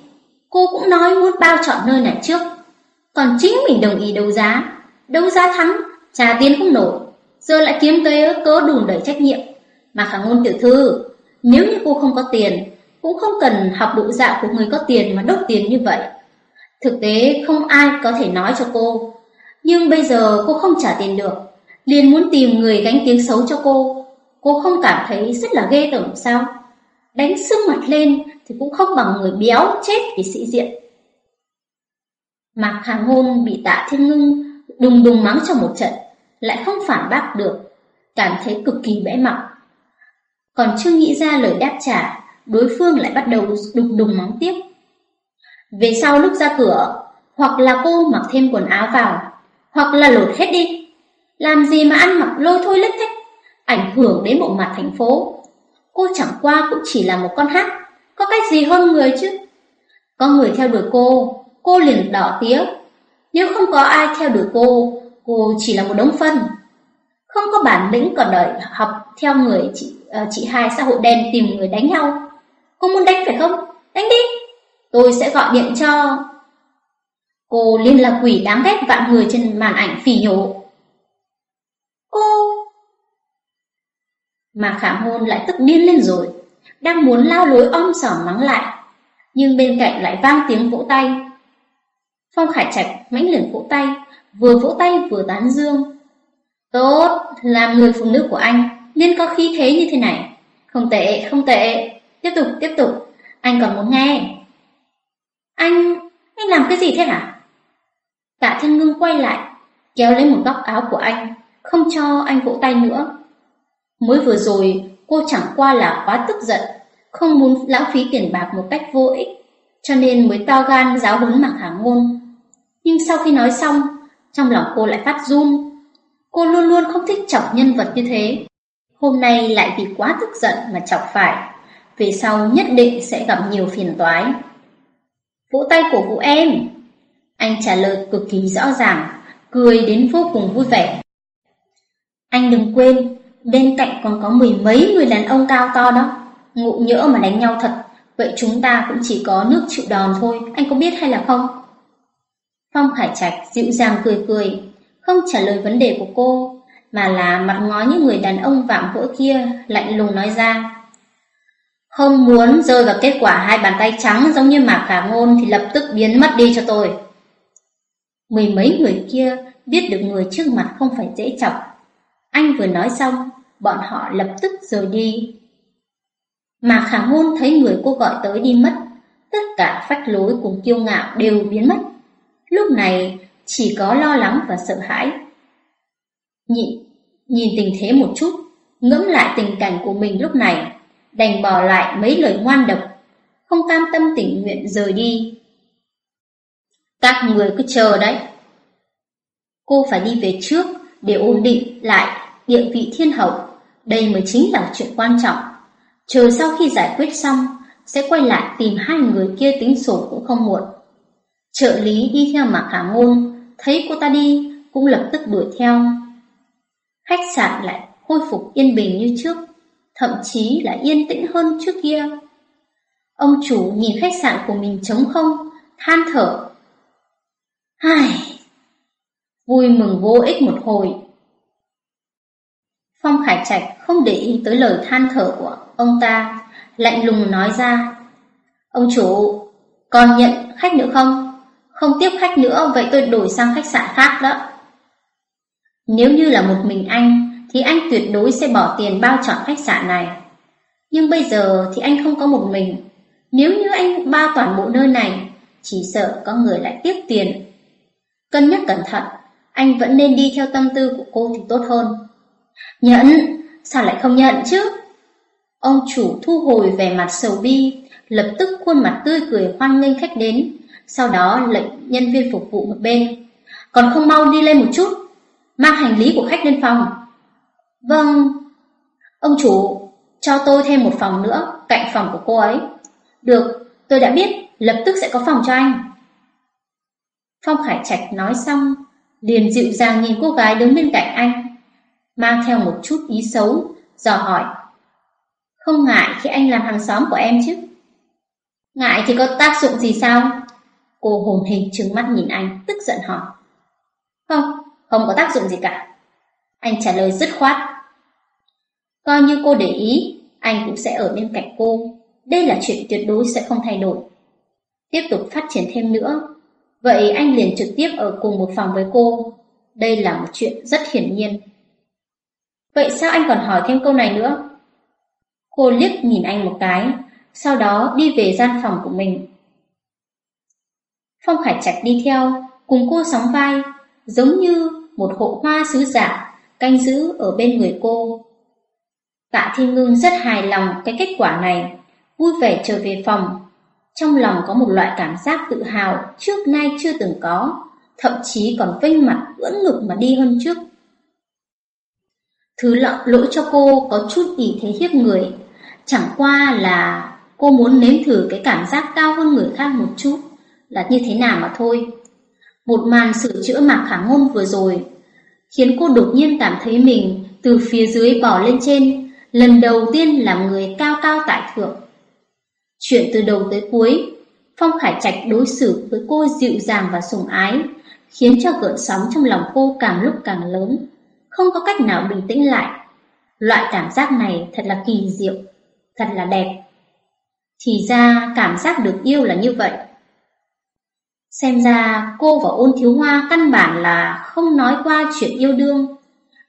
Cô cũng nói muốn bao chọn nơi này trước. Còn chính mình đồng ý đấu giá. Đấu giá thắng, trả tiền không nổi. Giờ lại kiếm tới cớ đùn đẩy trách nhiệm. Mà khả ngôn tiểu thư, nếu như cô không có tiền, cũng không cần học độ dạ của người có tiền mà đốt tiền như vậy. Thực tế không ai có thể nói cho cô. Nhưng bây giờ cô không trả tiền được, liền muốn tìm người gánh tiếng xấu cho cô. Cô không cảm thấy rất là ghê tởm sao? Đánh sưng mặt lên thì cũng không bằng người béo chết vì sĩ diện. Mạc Hà Ngôn bị tạ thiên ngưng đùng đùng mắng trong một trận, lại không phản bác được, cảm thấy cực kỳ bẽ mặt. Còn chưa nghĩ ra lời đáp trả, đối phương lại bắt đầu đùng đùng mắng tiếp. Về sau lúc ra cửa, hoặc là cô mặc thêm quần áo vào, hoặc là lột hết đi. Làm gì mà ăn mặc lôi thôi lết thế, ảnh hưởng đến bộ mặt thành phố. Cô chẳng qua cũng chỉ là một con hát, có cách gì hơn người chứ. Có người theo đuổi cô, cô liền đỏ tía. Nếu không có ai theo đuổi cô, cô chỉ là một đống phân. Không có bản lĩnh còn đợi học theo người chị, uh, chị hai xã hội đen tìm người đánh nhau. Cô muốn đánh phải không? Đánh đi! Tôi sẽ gọi điện cho... Cô liên là quỷ đáng ghét vạn người trên màn ảnh phỉ nhổ. Cô... Mà khả hôn lại tức điên lên rồi, đang muốn lao lối om sòm mắng lại, nhưng bên cạnh lại vang tiếng vỗ tay. Phong Khải Trạch mãnh liệt vỗ tay, vừa vỗ tay vừa tán dương. Tốt, làm người phụ nữ của anh, nên có khí thế như thế này. Không tệ, không tệ. Tiếp tục, tiếp tục. Anh còn muốn nghe. Anh, anh làm cái gì thế hả? Tạ Thiên Ngưng quay lại, kéo lấy một góc áo của anh, không cho anh vỗ tay nữa. Mới vừa rồi, cô chẳng qua là quá tức giận, không muốn lãng phí tiền bạc một cách vô ích, cho nên mới to gan giáo huấn Mạc Hà Ngôn. Nhưng sau khi nói xong, trong lòng cô lại phát run. Cô luôn luôn không thích chọc nhân vật như thế. Hôm nay lại vì quá tức giận mà chọc phải. Về sau nhất định sẽ gặp nhiều phiền toái. Vỗ tay của vũ em. Anh trả lời cực kỳ rõ ràng, cười đến vô cùng vui vẻ. Anh đừng quên, bên cạnh còn có mười mấy người đàn ông cao to đó. Ngụ nhỡ mà đánh nhau thật, vậy chúng ta cũng chỉ có nước chịu đòn thôi, anh có biết hay là không? Phong Khải Trạch dịu dàng cười cười, không trả lời vấn đề của cô, mà là mặt ngó những người đàn ông vạm vỡ kia, lạnh lùng nói ra. Không muốn rơi vào kết quả hai bàn tay trắng giống như mạc cả ngôn thì lập tức biến mất đi cho tôi. Mười mấy người kia biết được người trước mặt không phải dễ chọc. Anh vừa nói xong, bọn họ lập tức rời đi. Mạc khả ngôn thấy người cô gọi tới đi mất, tất cả phách lối cùng kiêu ngạo đều biến mất. Lúc này chỉ có lo lắng và sợ hãi. nhìn nhìn tình thế một chút, ngẫm lại tình cảnh của mình lúc này, đành bỏ lại mấy lời ngoan độc, không cam tâm tình nguyện rời đi. Các người cứ chờ đấy. Cô phải đi về trước để ổn định lại địa vị thiên hậu, đây mới chính là chuyện quan trọng. Chờ sau khi giải quyết xong, sẽ quay lại tìm hai người kia tính sổ cũng không muộn. Trợ lý đi theo Mạc Khả Ngôn, thấy cô ta đi, cũng lập tức đuổi theo. Khách sạn lại khôi phục yên bình như trước, thậm chí là yên tĩnh hơn trước kia. Ông chủ nhìn khách sạn của mình trống không, than thở. Ai... Vui mừng vô ích một hồi. Phong Khải Trạch không để ý tới lời than thở của ông ta, lạnh lùng nói ra. Ông chủ, còn nhận khách nữa không? Không tiếp khách nữa, vậy tôi đổi sang khách sạn khác đó. Nếu như là một mình anh, thì anh tuyệt đối sẽ bỏ tiền bao chọn khách sạn này. Nhưng bây giờ thì anh không có một mình. Nếu như anh bao toàn bộ nơi này, chỉ sợ có người lại tiếp tiền. Cân nhắc cẩn thận, anh vẫn nên đi theo tâm tư của cô thì tốt hơn. Nhận, sao lại không nhận chứ? Ông chủ thu hồi vẻ mặt sầu bi, lập tức khuôn mặt tươi cười hoan nghênh khách đến, sau đó lệnh nhân viên phục vụ một bên. Còn không mau đi lên một chút, mang hành lý của khách lên phòng. Vâng, ông chủ, cho tôi thêm một phòng nữa, cạnh phòng của cô ấy. Được, tôi đã biết, lập tức sẽ có phòng cho anh. Phong Khải Trạch nói xong, liền dịu dàng nhìn cô gái đứng bên cạnh anh, mang theo một chút ý xấu, dò hỏi. Không ngại khi anh làm hàng xóm của em chứ? Ngại thì có tác dụng gì sao? Cô hồn hình trừng mắt nhìn anh, tức giận hỏi. Không, không có tác dụng gì cả. Anh trả lời dứt khoát. Coi như cô để ý, anh cũng sẽ ở bên cạnh cô. Đây là chuyện tuyệt đối sẽ không thay đổi. Tiếp tục phát triển thêm nữa. Vậy anh liền trực tiếp ở cùng một phòng với cô. Đây là một chuyện rất hiển nhiên. Vậy sao anh còn hỏi thêm câu này nữa? Cô liếc nhìn anh một cái, sau đó đi về gian phòng của mình. Phong Khải Trạch đi theo, cùng cô sóng vai, giống như một hộ hoa sứ giả canh giữ ở bên người cô. Tạ Thiên Ngưng rất hài lòng cái kết quả này, vui vẻ trở về phòng. Trong lòng có một loại cảm giác tự hào trước nay chưa từng có, thậm chí còn vinh mặt ưỡn ngực mà đi hơn trước. Thứ lỗi lỗi cho cô có chút ý thế hiếp người, chẳng qua là cô muốn nếm thử cái cảm giác cao hơn người khác một chút là như thế nào mà thôi. Một màn sửa chữa mạc khả ngôn vừa rồi khiến cô đột nhiên cảm thấy mình từ phía dưới bỏ lên trên, lần đầu tiên làm người cao cao tại thượng. Chuyện từ đầu tới cuối, Phong Khải Trạch đối xử với cô dịu dàng và sủng ái, khiến cho gợn sóng trong lòng cô càng lúc càng lớn, không có cách nào bình tĩnh lại. Loại cảm giác này thật là kỳ diệu, thật là đẹp. Thì ra cảm giác được yêu là như vậy. Xem ra cô và ôn thiếu hoa căn bản là không nói qua chuyện yêu đương.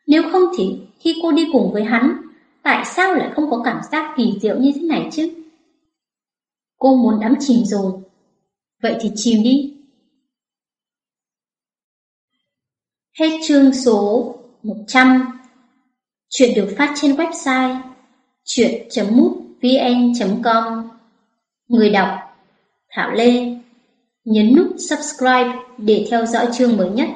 Nếu không thì khi cô đi cùng với hắn, tại sao lại không có cảm giác kỳ diệu như thế này chứ? Cô muốn đắm chìm rồi. Vậy thì chìm đi. Hết chương số 100 Chuyện được phát trên website chuyện.mútvn.com Người đọc Thảo Lê Nhấn nút subscribe để theo dõi chương mới nhất.